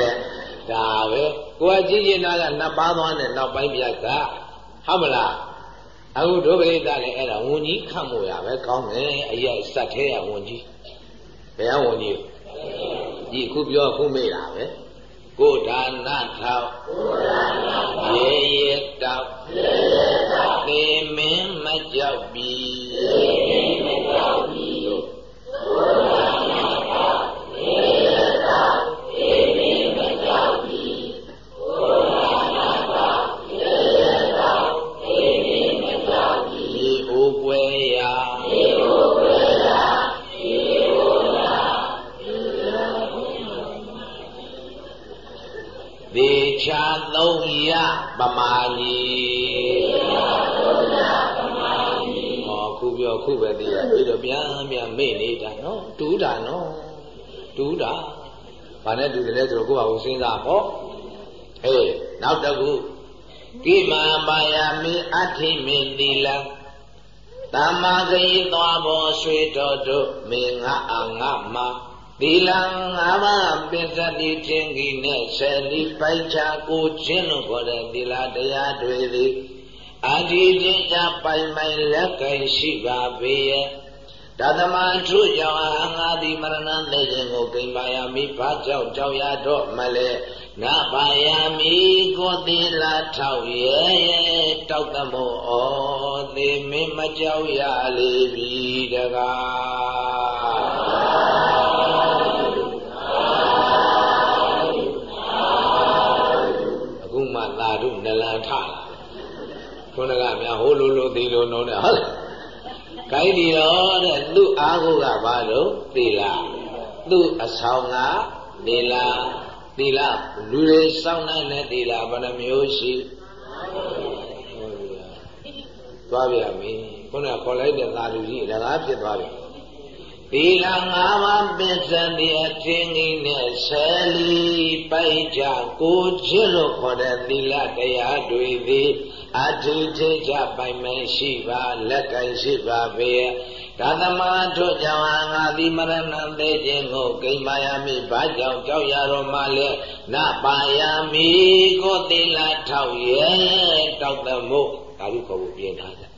ဒါပဲကိုကကြည့်ချင်တာကနှစ်ပါးသွားနဲ့နောက်ပိုင်းပြတ်တာဟုတ်မလား အခုဒုပရိသလည်းအဲ့ဒါဝန်ကြီးခတ်မို့ရပဲကောင်းတယ်အရာစက်သေးရဝန်ကြီးဘယ်ဝန်ကြီးဒီခုပြောခုမေးတာပဲကိုဒါနထောက်ကိုဒါနထောက်ရေရေတောက်ရေရေတောက်သေမင်းမကြောက်ပြီသေ ပမာကြီးဟောခုပြောခုပဲသိရပြီးတော့ပြန်ပြန်မေ့နေတာနော်တူးတာနော်တူးတာဘာနဲ့တူတယ်လဲဆိုတော့ကိုယ့်ဘာကိုစဉ်းစားဟောအေးနောက်တစ်ခုကိမာပါယမိအဋ္ဌိမေသီလသမ္မာဂိသွားဘောရွှေတော်တို့မေငါအာငါမ သီလငါးပါးပစ္စတိခြင်းကြီးနဲ့ဆယ်လီပိုက်ချကိုခြင်းလို့ခေါ်တဲ့သီလတရားတွေသည်အာဒီခြင်းချပိုင်ပိုင်လက်ကင်ရှိပါပေရဲ့တသမထုကြောင့်အဟံငါသည်မရဏသိခြင်းကိုကိမ္ပါယမိဘာကြောင့်ကြောက်ရတော့မလဲနဘာယမိကိုသီလထောက်ရဲ့တောက်သမောဩသေမင်းမကြောက်ရလေပြီတကား ခုနကများဟိုလိုလိုသေးလိုနိုးတယ်ဟုတ်လားကိုင်းဒီတော့တဲ့သူ့အားကိုကဘာလို့သီလသူ့အဆောင်ကသီလသီလလူတွေစောင့်နိုင်တဲ့သီလဘယ်နှမျိုးရှိသွားပြပြီခုနခေါ်လိုက်တဲ့သာလူကြီးဒါကဖြစ်သွားပြီသီလငါးပါးပစ္စတိအထင်းကြီးနဲ့ဆယ်လီပိုက်ကြကိုချစ်လို့ခေါ်တဲ့သီလတရားတွေသည် အထိထိကြပိုင်မဲ့ရှိပါလက်ကင်ရှိပါပေဒါသမတို့ကြောင့်ငါသည်မရဏသေးခြင်းကိုကိမ္မာယမိဘာကြောင့်ကြောက်ရတော့မှလဲနပါယမိကိုသီလထောက်ရဲ့တောက်တမို့ဒါလူခေါ်ဖို့ပြင်ထားကြဩ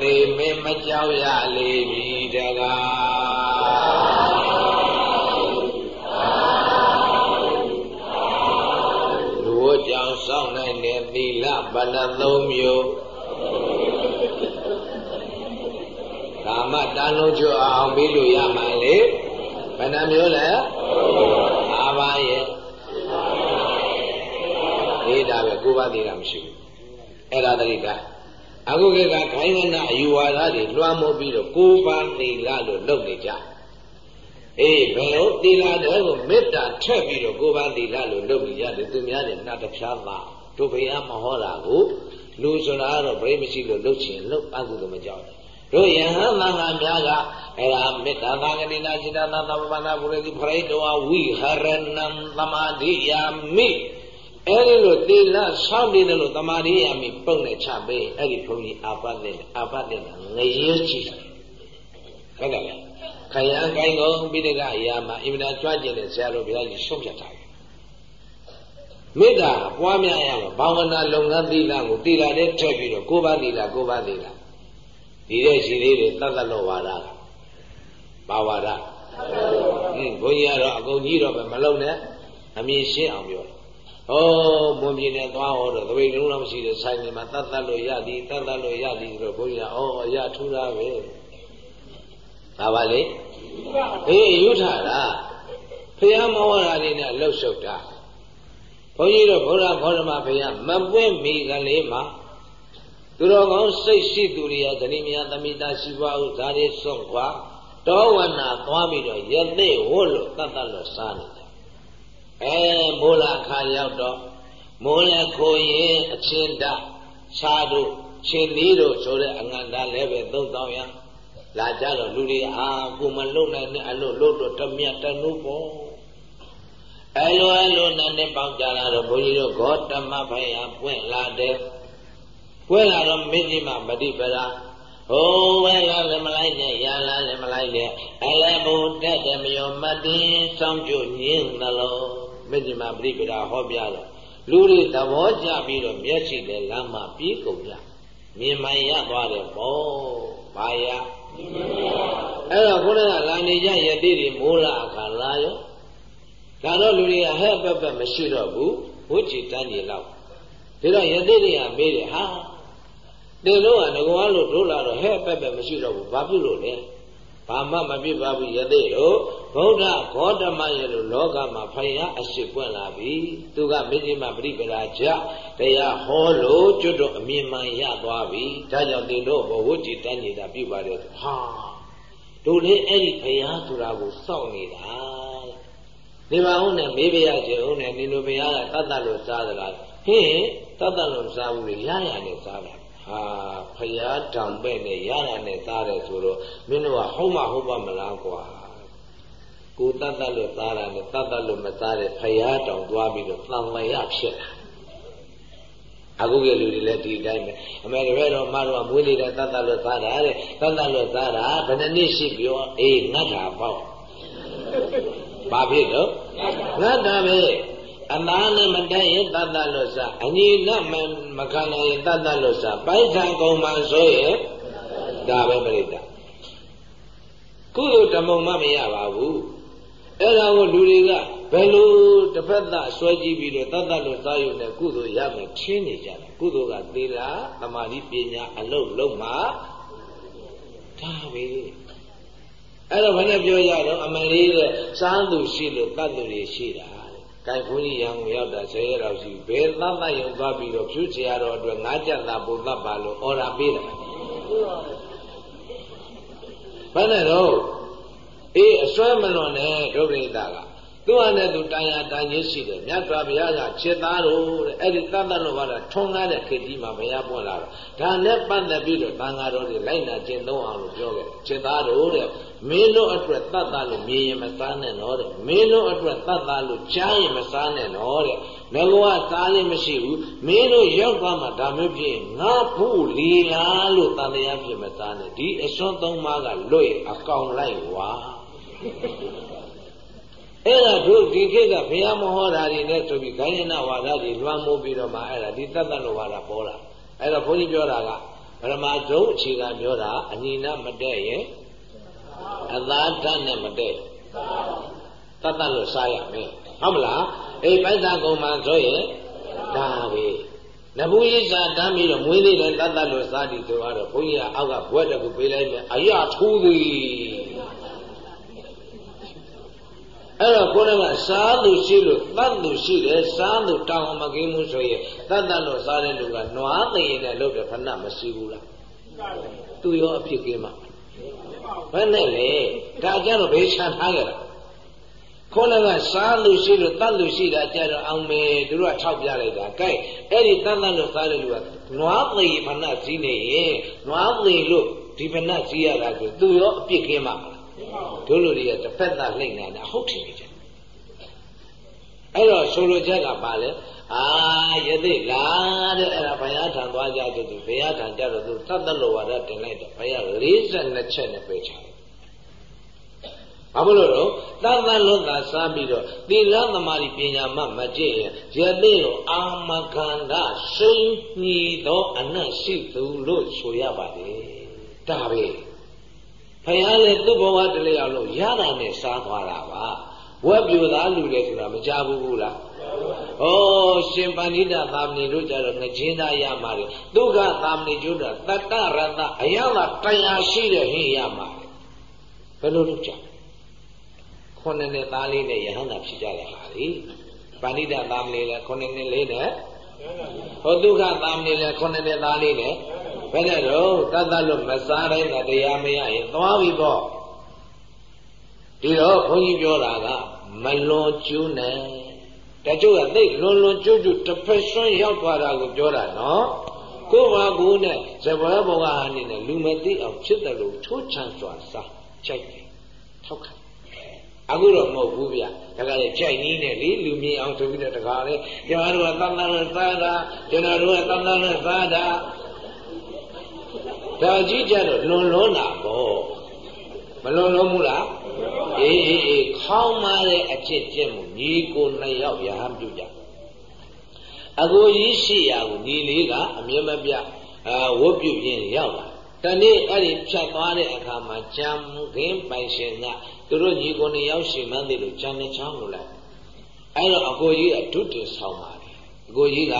သေမင်းမကြောက်ရလေပြီတကား သီလဘဏ္ဍသုံးမျိုးကာမတန်လုံးကျွအောင်ပြီးလို့ရမှာလေဘယ်နှမျိုးလဲအာပါရဲ့ဒီဒါပဲကိုးပါးသေးတာမရှိဘူးအဲ့ဒါတတိကအခုကခိုင်းကနာအယူဝါဒတွေလွှမ်းမိုးပြီးတော့ကိုးပါးသီလလို့လုပ်နေကြအေးဘယ်လိုသီလတွေကိုမေတ္တာထက်ပြီးတော့ကိုးပါးသီလလို့လုပ်နေကြတယ်သူများတွေနှတ်တဖြားပါ တို့ဘုရားမဟောတာကိုလူဆိုတာကတော့ပြိမရှိလို့လုပ်ချင်လုပ်အကုသိုလ်မကြောက်တို့ယဟန်သံဃာများကအဲ့ဒါမေတ္တာသံဃတိနာจิตနာသမ္ပန္နပုရိတိဖရိတောဝိဟရဏံသမာဓိယာမိအဲ့ဒီလိုသီလဆောင်းတယ်လို့သမာဓိယာမိပုံနဲ့ချပေးအဲ့ဒီဘုန်းကြီးအာပတ်နဲ့အာပတ်နဲ့ငရဲကြည့်တယ်ဟုတ်ကဲ့လားခယံကိုင်းကုန်ပိဋကအရာမှာအင်မတန်ကြွကျင်တဲ့ဆရာတော်ဘုရားကြီးဆုံးဖြတ်ထားတယ် မေတ္တာပွားများရမှာဘာဝနာလုပ်ငန်းသီလကိုသီလနဲ့ထည့်ပြီးတော့ကိုးပါးသီလကိုးပါးသီလဒီတဲ့ရှိလေးတွေတတ်တတ်လို့ဝါဒဘာဝါဒဟင်းဘုန်းကြီးကတော့အကုန်ကြီးတော့ပဲမလုံးနဲ့အမြင်ရှင်းအောင်ပြောတယ်ဟောဘုံပြင်းနဲ့သွားဟောတော့သဘိတ်လုံးလုံးရှိတဲ့ဆိုင်တွေမှာတတ်တတ်လို့ရသည်တတ်တတ်လို့ရသည်ဆိုတော့ဘုန်းကြီးကအော်အရာထူတာပဲဒါပါလေအေးယူထားတာဖះမဟောတာလေးနဲ့လှုပ်ရှုပ်တာ ဘုန်းကြီးတို့ဘုရားခေါ်ဓမ္မဖះမပွင့်မိကလေးမှာသူတော်ကောင်းစိတ်ရှိသူတွေရဲ့ဇနီးများသမိသားရှိပါဥဒါတွေစွန့်ခွာတောဝနာသွားပြီးတော့ရသေးဝတ်လို့တတ်တတ်လို့စားနေတယ်အဲမိုးလာခါရောက်တော့မိုးလည်းခိုးရင်အချင်းတခြားတို့ချင်းသီးတို့ဆိုတဲ့အငန္တာလည်းပဲ3000ရလာကြတော့လူတွေအာကိုမလုံနိုင်တဲ့အလို့လို့တော့တမြတ်တနုပေါ့ အဲလိုအဲလိုနဲ့နဲ့ပေါင်းကြလာတော့ဘုန်းကြီးတို့ဂေါတမဖိုင်ဟာပွင့်လာတယ်ကွဲလာတော့မင်းကြီးမှမတိပရာဟိုဝဲလာလည်းမလိုက်နဲ့ရလာလည်းမလိုက်နဲ့အလည်းဘုတက်တယ်မယောမတင်စောင့်ကြညင်းသလိုမင်းကြီးမှပရိပရာဟောပြတော့လူတွေသဘောကျပြီးတော့မျက်စိနဲ့လမ်းမှာပြေးကုန်ကြမြင်မှန်ရသွားတယ်ပေါ့ဘာရအဲ့တော့ခုနကလာနေကြယတိတွေမိုးလာအခါလာရော ဒါတော့လူတွေကဟဲ့ပက်ပက်မရှိတော့ဘူးဝိจิตတန်းကြီးလောက်ဒါတော့ယတိတွေကမေးတယ်ဟာတင်တော့ကငကွားလို့ဒုလာတော့ဟဲ့ပက်ပက်မရှိတော့ဘူးဘာဖြစ်လို့လဲဘာမှမဖြစ်ပါဘူးယသိတို့ဗုဒ္ဓဂေါတမရဲ့လို့လောကမှာဖယားအရှိပွင့်လာပြီသူကမင်းကြီးမပရိပရာကြတရားဟောလို့ကျွတ်တော့အမြင်မှန်ရသွားပြီဒါကြောင့်တင်တို့ဘဝကြည်တန်းနေတာပြုပါတယ်ဟာတို့လည်းအဲ့ဒီဖယားဆိုတာကိုစောင့်နေတာ နေပါဦးနဲ့မေးပြရချင်ဦးနဲ့နင်တို့ဘုရားကတတ်တတ်လို့စားသလားဟင်းတတ်တတ်လို့စားဘူးလေရရနဲ့စားတာဟာဖရာတံပဲ့နဲ့ရရနဲ့သားတယ်ဆိုတော့မင်းတို့ကဟုတ်မဟုတ်ပါမလားကွာကိုတတ်တတ်လို့သားတာနဲ့တတ်တတ်လို့မသားတဲ့ဖရာတောင်သွားပြီးတော့သံမယဖြစ်လာအခုကလူတွေလည်းဒီအတိုင်းပဲအမေတပည့်တော်မတော်ကမွေးနေတဲ့တတ်တတ်လို့သားတာတဲ့တတ်တတ်လို့သားတာဘယ်နှနည်းရှိပြောအေးငတ်တာပေါ့ ဘာဖြစ်တော့ငတ်တာပဲအနာနဲ့မတက်ရင်တတ်တတ်လို့စားအညီနဲ့မခံနိုင်ရင်တတ်တတ်လို့စားပိုက်ဆံကုန်မှဆိုရင်ဒါပဲပြိတ္တာကုသိုလ်ဓမ္မမမရပါဘူးအဲ့ဒါကိုလူတွေကဘယ်လိုတစ်ဖက်သားဆွဲကြည့်ပြီးတော့တတ်တတ်လို့စားရုံနဲ့ကုသိုလ်ရမယ်ထင်းနေကြတယ်ကုသိုလ်ကသီလသမာဓိပညာအလုံးလုံးမှာဒါပဲ အဲ့တော့ဘယ်နဲ့ပြောရတော့အမလေးတဲ့စားသူရှိလို့တတ်သူတွေရှိတာကိုင်ဘုန်းကြီးရံကိုရောက်တာဆယ်ရက်လောက်ရှိဘယ်သတ်သတ်ရုံသွားပြီးတော့ဖြူချရတော့အတွက်ငါးကြက်သားပုံသတ်ပါလို့အော်ဒါပေးတာဘယ်နဲ့တော့အေးအစွဲမလွန်နဲ့ဒုပရိသက သူ့ဟာနဲ့သူတိုင်ရတိုင်ချင်းရှိတယ်မြတ်စွာဘုရားကခြေသားတို့တဲ့အဲ့ဒီတတ်တတ်လို့ပါတာထုံကားတဲ့ခေတိမှာဘုရားပွင့်လာတော့ဒါနဲ့ပတ်သက်ပြီးတော့သံဃာတော်တွေလိုက်နာကျင့်သုံးအောင်လို့ပြောခဲ့ခြေသားတို့တဲ့မင်းတို့အတွက်တတ်တတ်လို့မြင်ရင်မစားနဲ့တော့တဲ့မင်းတို့အတွက်တတ်တတ်လို့ကြားရင်မစားနဲ့တော့တဲ့ငကောကစားလေးမရှိဘူးမင်းတို့ရောက်သွားမှဒါမျိုးဖြစ်ငါဖို့လီလားလို့တန်တရားဖြစ်မစားနဲ့ဒီအစွန်းသုံးပါးကလွတ်အကောင်လိုက်ဝါ အဲ့ဒါတို့ဒီခေတ်ကဘုရားမဟောတာတွေနဲ့ဆိုပြီးဂိုင်းနဝါဒတွေလွှမ်းမိုးပြီးတော့မှအဲ့ဒါဒီတတ်တတ်လို့ဝါဒပေါ်လာအဲ့တော့ဘုန်းကြီးပြောတာကပရမဇုံအခြေခံပြောတာအညီနာမတဲ့ရင်အသာဓာတ်နဲ့မတဲ့တတ်တတ်လို့စားရမယ်ဟုတ်မလားအေးပိုက်သာကုံမှဆိုရင်ဒါပဲနဘူးရိစာတမ်းပြီးတော့မွေးလေးလည်းတတ်တတ်လို့စားသည်ဆိုတော့ဘုန်းကြီးကအောက်ကဘွက်တကူပေးလိုက်မယ်အရာထူးသည် အဲ့တော့ကိုယ်ကစားသူရှိလို့တတ်သူရှိတယ်စားသူတောင်းမကင်းမှုဆိုရင်တတ်တတ်လို့စားတဲ့လူကနွားသိရင်လည်းလုပ်တယ်ဖဏမရှိဘူးလားသူရောအဖြစ်ကင်းမှာဘယ်နဲ့လဲဒါကြတော့ဘေးချထားကြတာခေါင်းကစားလို့ရှိလို့တတ်လို့ရှိတာကြတော့အောင်မေသူတို့ကထောက်ပြလိုက်တာကဲအဲ့ဒီတတ်တတ်လို့စားတဲ့လူကနွားသိဖဏစည်းနေရင်နွားသိလို့ဒီဖဏစည်းရတာဆိုသူရောအပြစ်ကင်းမှာ တို့လူတွေကတစ်ဖက်သားလှိမ့်နေတာဟုတ်တယ်ကြအဲ့တော့ဆိုလိုချက်ကပါလေအာယသိလားတဲ့အဲ့ဒါဘုရားထံသွားကြသူဘုရားထံကြတော့သူသတ္တလောဝါဒတင်လိုက်တော့ဘုရား42ချက်နဲ့ပြေချတယ်ဘာလို့လို့သတ္တလွတ်သာစားပြီးတော့သီလသမာဓိပညာမှမကျင့်ရင်ယသိကိုအာမခန္ဓာစိမ့်ညီသောအနတ်ရှိသူလို့ဆိုရပါတယ်ဒါပဲ ဘုရားလည်းသူ့ဘဝတလျောက်လို့ရတာနဲ့စားသွားတာပါဝက်ပြူသားလူလေဆိုတာမကြဘူးဘူးလားဩရှင်ပဏိတသာမဏေတို့ကြတော့ငချင်းသားရမှာလေဒုက္ခသာမဏေကျိုးတာတတ္တရတအယမတရားရှိတဲ့ဟင်းရမှာဘယ်လိုလုပ်ကြခုနှစ်နှစ်သားလေးနဲ့ယဟန္တာဖြစ်ကြရပါလေပဏိတသာမဏေလည်းခုနှစ်နှစ်လေးနဲ့ဟောဒုက္ခသာမဏေလည်းခုနှစ်နှစ်သားလေးနဲ့ ဘယ်နဲ့တော့တတ်တတ်လို့မစားတိုင်းတရားမရရင်သွားပြီပေါ့ဒီတော့ဘုန်းကြီးပြောတာကမလွန်ကျူးနဲ့တချို့ကသိလွန်လွန်ကျူးကျူးတစ်ဖက်ဆွန်းရောက်သွားတာကိုပြောတာနော်ကိုယ်ပါကိုယ်နဲ့ဇပွဲဘဝအနေနဲ့လူမသိအောင်ဖြစ်တယ်လို့ထိုးချမ်းစွာစားကြိုက်တယ်ထောက်ခံအခုတော့မဟုတ်ဘူးဗျဒါကလည်းကြိုက်နည်းနဲ့လေလူမြင်အောင်ဆိုပြီးတော့တခါလေကျွန်တော်တို့ကသံသနာစားတာကျွန်တော်တို့ကသံသနာစားတာ ဒါကြီးကြတော့လွန်လွန်တာပေါ့မလွန်လွန်ဘူးလားအေးအေးအေးခေါင်းမာတဲ့အချစ်ချင်းကိုညီကိုနှစ်ယောက်ရဟန်းပြုကြအကိုကြီးရှိရာကိုညီလေးကအမြဲမပြအာဝတ်ပြုခြင်းရောက်လာတနေ့အဲ့ဒီဖြတ်သွားတဲ့အခါမှာကြံခင်းပိုင်ရှင်ကသူတို့ညီကိုနှစ်ယောက်ရှိမှန်းသိလို့ကြံနေချောင်းလို့လိုက်အဲ့တော့အကိုကြီးကဒုတိယဆောင်ပါတယ်အကိုကြီးက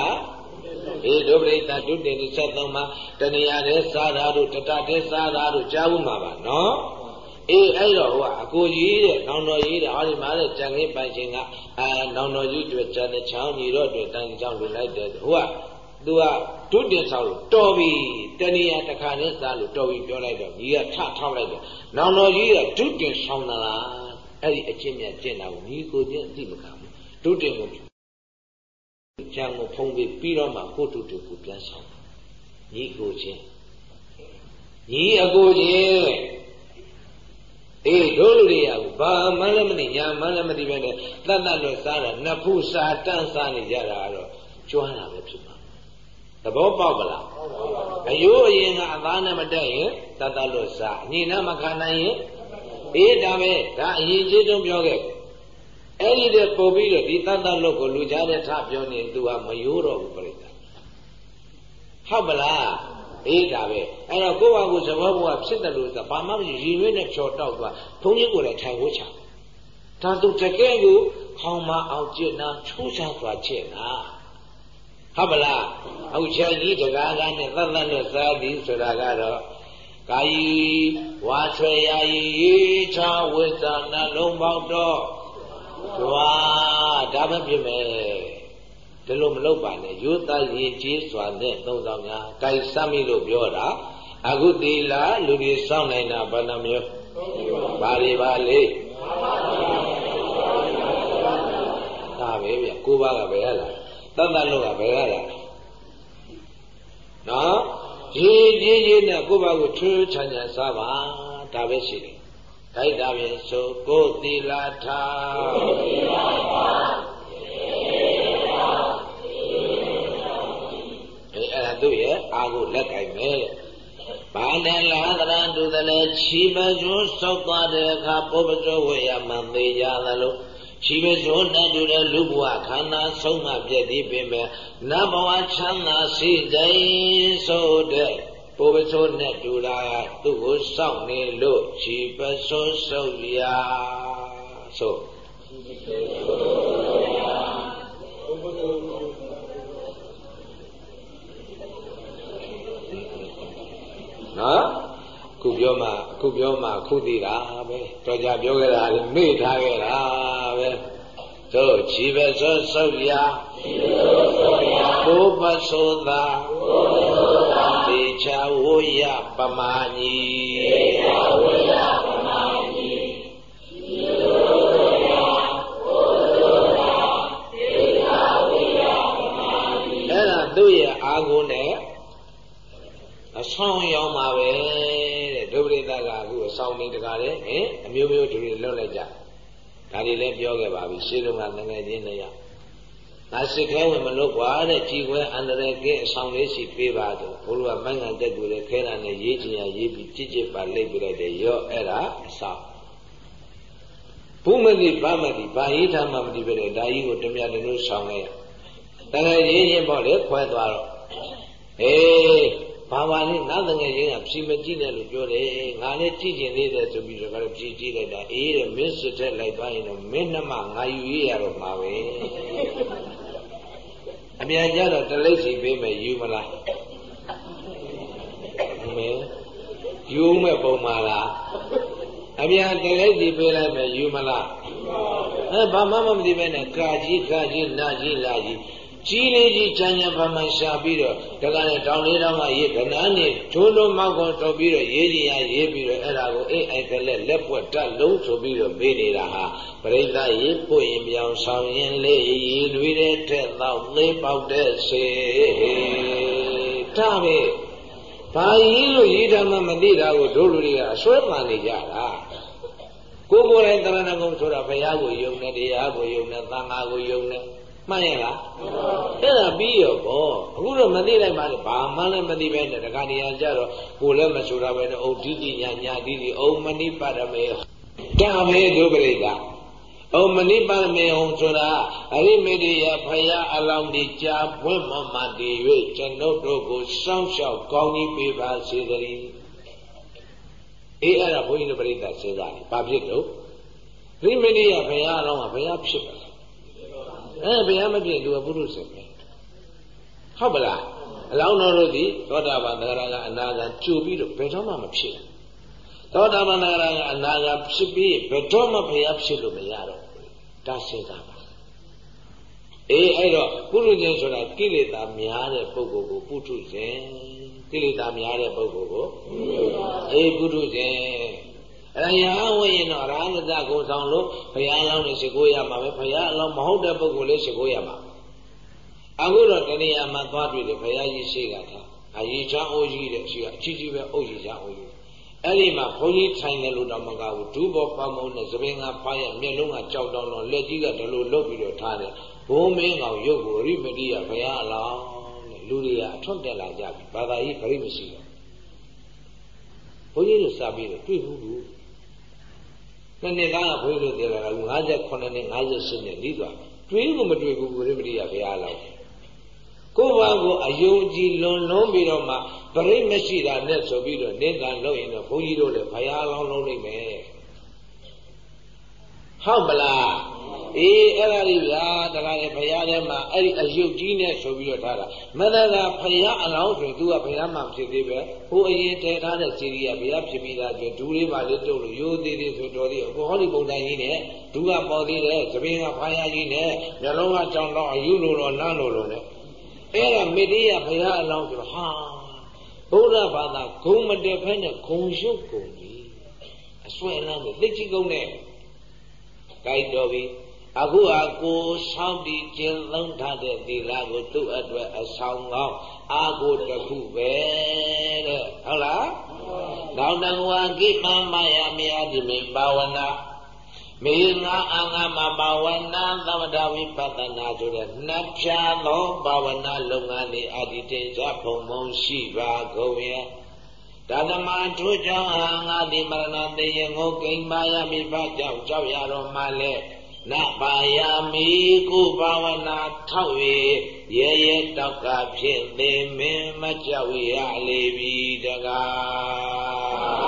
အေဒုပရိသဒုတိယ73မှာတဏှာတဲ့စားတာတို့တတတဲ့စားတာတို့ကြားဘူးမှာပါနော်အေးအဲ့တော့ဟိုကအကိုကြီးတဲ့နောင်တော်ကြီးတဲ့ဟောဒီမှာတဲ့ကြံခင်းပိုင်ရှင်ကအာနောင်တော်ကြီးတွေ့ကြတဲ့ချောင်းကြီးတော့တွေ့တန်ချောင်းလူလိုက်တယ်ဟိုကသူကဒုတင်ဆောင်လို့တော်ပြီတဏှာတစ်ခါနဲ့စားလို့တော်ပြီပြောလိုက်တော့ကြီးကထထောက်လိုက်တယ်နောင်တော်ကြီးကဒုတင်ဆောင်သလားအဲ့ဒီအချင်းမြတ်ကျင့်တာကိုညီကိုချင်းအသိမခံဘူးဒုတင်ကို ကြံကိုဖုံးပြီးပြီးတော့မှကိုတုတုကိုပြန်ဆောင်ညီကိုချင်းညီအကိုချင်းအေးတို့လူတွေကဘာမှလည်းမသိညာမှလည်းမသိပဲနဲ့တတ်တတ်လို့စားတာနဖူးစားတန့်စားနေကြတာကတော့ကျွမ်းတာပဲဖြစ်မှာသဘောပေါက်ပလားအယိုးအရင်ကအသားနဲ့မတက်ရင်တတ်တတ်လို့စားအညီနဲ့မခံနိုင်ရင်အေးဒါပဲဒါအရင်ချင်းတုံးပြောခဲ့ အဲ့ဒီတဲ့ပို့ပြီးတော့ဒီတတ်တတ်လို့ကိုလူကြားတဲ့ထပြောနေသူကမယိုးတော့ဘူးပြိတ္တာဟုတ်ပလားအေးဒါပဲအဲ့တော့ကိုယ့်ဘာကိုသဘောဘဝဖြစ်တယ်လို့ဆိုဘာမှမရှိရည်ရွေးနဲ့ဖြော်တောက်သွားဘုန်းကြီးကိုလည်းထိုင်ဝှချဒါသူတကယ်ကိုခေါင်းမအောင်ကျင့်နာချိုးချစွာကျင့်နာဟုတ်ပလားအခုချက်ကြီးတကားကားနဲ့သတ်သတ်နဲ့စားသည်ဆိုတာကတော့ကာယီဝါဆွေယာယီရေးချဝိသနာလုံးပေါက်တော့ ကြွားဒါပဲဖြစ်မယ်ဒီလိုမလုပ်ပါနဲ့ရိုးသားရင်ကြီးစွာနဲ့သုံးဆောင်များကြိုက်စမ်းမိလို့ပြောတာအခုသီလာလူတွေစောင့်နိုင်တာဘာနှမျိုးဘာတွေပါလေဒါပဲဗျကိုပါကဘယ်ရလားတတ်တတ်လို့ကဘယ်ရလားနော်ကြီးကြီးကြီးနဲ့ကိုပါကိုထွေးချမ်းချမ်းစားပါဒါပဲရှိတယ် တိုက်တာပဲဆိုကိုသီလာထားကိုသီလာထားအဲ့ဒါသူ့ရဲ့အာကိုလက်ကင်မယ်ဘာနဲ့လာသရံသူတလည်းချီမကျိုးစောက်သွားတဲ့အခါပုပ္ပဇောဝေယမံသေးကြသလိုချီမကျိုးနဲ့တူတဲ့လူဘဝခန္ဓာဆုံးမပြည့်တည်ပင်မဲ့နတ်ဘဝချမ်းသာစိတ်တိုင်းဆိုတဲ့ ပုပ္ပဇောနဲ့တူတာသူ့ကိုစောင့်နေလို့ချီပစိုးဆုပ်ရာဆိုနော်ခုပြောမှခုပြောမှခုသိတာပဲတော်ကြပြောခဲ့တာလေမေ့ထားခဲ့တာပဲ တို့ခြေပဲစောဆုပ်ရာကိုပသောသာသေချာဝရပမာညီသေချာဝရပမာညီအဲ့ဒါသူ့ရဲ့အာဟုနဲ့အဆောင်ရောက်မှာပဲတဲ့ဒုပရိသကအခုအဆောင်နေတကားလေဟင်အမျိုးမျိုးတွေလွတ်လိုက်ကြ ဒါတွေလည်းပြောခဲ့ပါပြီရှင်းတော့ကငငယ်ချင်းတွေရငါစစ်ခဲဝင်မလို့ကွာတဲ့ကြည်ခွဲအန္တရာယ်ကင်းအဆောင်လေးစီပေးပါတော့ဘုရားမိုင်းငံတက်ကူလေခဲတာနဲ့ရေးချင်ရရေးပြီးကြစ်ကြစ်ပါလိပ်ပြလိုက်တယ်ရော့အဲ့ဒါအဆောင်ဘုမတိဗမတိဘာဟိဓမ္မမတိပဲတဲ့ဒါကြီးကိုတမယတလို့ဆောင်လိုက်ရတကယ်ရေးရင်ပေါ့လေခွဲသွားတော့အေး ဘာပါလဲငါတငယ်ချင်းကဖြီမကြည့်နဲ့လို့ပြောတယ်ငါလည်းကြည့်ကျင်သေးတယ်ဆိုပြီးတော့ကတော့ဖြီကြည့်လိုက်တာအေးတဲ့မင်းစစ်ထက်လိုက်သွားရင်တော့မင်းနှမငါယူရရတော့မှာပဲအမြန်ကြတော့တလိပ်စီပေးမယ်ယူမလားမဲယူမဲ့ပုံပါလားအမြန်တလိပ်စီပေးလိုက်မယ်ယူမလားအဲဘာမှမသိပဲနဲ့ကာကြီးကာကြီးနာကြီးလာကြီး ကြီးလေးကြီးချမ်းချမ်းဖမှန်ရှာပြီးတော့တကလည်းတောင်လေးတောင်ကရေးကနားနေဒိုးလုံးမောက်ကုန်ထုတ်ပြီးတော့ရေးကြီးရရေးပြီးတော့အဲ့ဒါကိုအိတ်အိုက်ကလေးလက်ပွက်တက်လုံးဆိုပြီးတော့ပေးနေတာဟာပရိသတ်ရေးပွင့်ရင်ပြောင်းဆောင်ရင်လေးရေးတွေတဲ့ထက်တော့သေးပေါက်တဲ့စေဒါပဲဘာရေးလို့ရေးဓမ္မမသိတာကိုတို့လူတွေကအစွဲပန်နေကြတာကိုယ်ကိုယ်တိုင်တရဏဂုံဆိုတာဘုရားကိုယုံနေတရားကိုယုံနေသံဃာကိုယုံနေ မှန်ရဲ့လားအဲ့ဒါပြီးရောပေါ့အခုတော့မသိလိုက်ပါနဲ့ဘာမှလည်းမသိပဲနဲ့တခါတည်းကြတော့ကိုလည်းမဆိုတာပဲနဲ့ဩဒိတိညာညာဒိတိဩမဏိပါရမေတာမေဒုပရိကဩမဏိပါရမေဟောဆိုတာအရိမေတ္တယဖယားအလောင်းဒီကြာပွင့်မမတည်၍ကျွန်ုပ်တို့ကိုစောင့်ရှောက်ကောင်းကြီးပေးပါစေတည်းအေးအဲ့ဒါဘုန်းကြီးတို့ပြိဿစဉ်းစားတယ်ဘာဖြစ်လို့ရိမေတ္တယဖယားအလောင်းကဘယ်ဟာဖြစ်ပါ အဲဘယ်မှမဖြစ်သူကပုရုษပဲဟုတ်ပလားအလောင်းတော်တို့သည်သောတာပန်သဂရကအနာဂတ်ကြိုပြီးတော့ဘယ်တော့မှမဖြစ်သောတာပန်သဂရကအနာဂတ်ဖြစ်ပြီးဘယ်တော့မှဘုရားဖြစ်လို့မရတော့ဒါစဉ်းစားပါအေးအဲ့တော့ပုရုဇဉ်ဆိုတာကိလေသာများတဲ့ပုဂ္ဂိုလ်ကိုပုထုဇဉ်ကိလေသာများတဲ့ပုဂ္ဂိုလ်ကိုအေးပုထုဇဉ် အရာဝိရင်တော့ရာမဇကုံဆောင်လို့ဘုရားအလောင်းနဲ့ရှိခိုးရမှာပဲဘုရားအလောင်းမဟုတ်တဲ့ပုဂ္ဂိုလ်လေးရှိခိုးရမှာအခုတော့တဏှာမှာသွားတွေ့တယ်ဘုရားကြီးရှိကထားအရေးချမ်းအိုးကြီးတဲ့ရှိကအချီးကြီးပဲအုပ်ကြီးချမ်းအိုးကြီးအဲ့ဒီမှာဘုန်းကြီးထိုင်တယ်လို့တော့မကဘူးဒူးဘောပမုံနဲ့သပင်ကပါရမျက်လုံးကကြောက်တောင်းတော့လက်ကြီးကဒီလိုလုတ်ပြီးတော့ထားတယ်ဘိုးမင်းကောင်ရုပ်ကိုရိမတိယဘုရားအလောင်းတဲ့လူတွေကအထွတ်တက်လာကြပြီဘာသာရေးပြိမရှိတော့ဘုန်းကြီးတို့စပြီးတော့တွေ့ဘူးဘူး နှစ်နှစ်သားကဘုန်းကြီးတို့တည်လာတာ58နှစ်58နှစ်ပြီးသွားတွေးလို့မတွေ့ဘူးရိမတိယဘုရားအလောင်းကိုယ့်ဘာကိုအယုံကြည်လွန်လွန်းပြီးတော့မှပရိမရှိတာနဲ့ဆိုပြီးတော့နိဗ္ဗာန်လို့ရင်တော့ဘုန်းကြီးတို့လည်းဘုရားလောင်းလုံးနိုင်မယ်ဟုတ်မလား အေးအဲ့ဒါလေးဗျာတခါလေဘုရားထဲမှာအဲ့ဒီအယုတ်ကြီးနဲ့ဆိုပြီးတော့ထားတာမတကဘုရားအလောင်းဆိုရင် तू ကဘုရားမှဖြစ်သေးပဲဟိုအရင်တည်ထားတဲ့စီရီကဘုရားဖြစ်ပြီးသားဆိုဒူးလေးပါလေးတုပ်လို့ရိုးသေးသေးဆိုတော်သေးအခုဟောဒီပုံတိုင်းကြီးနဲ့ဒူးကပေါ်သေးတယ်သပင်းကဖားရကြီးနဲ့မျိုးလုံးကကြောင်တော့အယူလို့တော့လမ်းလို့လို့နဲ့အဲ့ဒါမေတ္တရဘုရားအလောင်းဆိုတော့ဟာဘုရားဘာသာဂုံမတက်ဖဲနဲ့ဂုံရှုပ်ကုန်ပြီအစွဲလမ်းကိုသိချကုန်နဲ့ ကြိုက်တော်ပြီအခုဟာကိုဆောင်းပြီးကျင့်သုံးထားတဲ့သီလကိုသူ့အတွက်အဆောင်ကောင်းအာကိုတစ်ခုပဲတဲ့ဟုတ်လားနောက်တကွာကိမမယမယတိမေပါဝနာမေငါအာငါမပါဝနာသမထဝိပဿနာဆိုတဲ့နှစ်ဖြာသောဘာဝနာလုပ်ငန်းတွေအတ္တိတေဇဖုံဖုံရှိပါကုန်ရဲ့ ဒါသမထို့ကြောင့်အာငါတိမရဏတေယငုကိမ္မာယမိဖကြောင့်ကြောက်ရတော်မှာလဲနပါယမိကုဘာဝနာထောက်၍ရဲရဲတောက်ကဖြစ်သိမင်းမကြောက်ရလေပြီတကား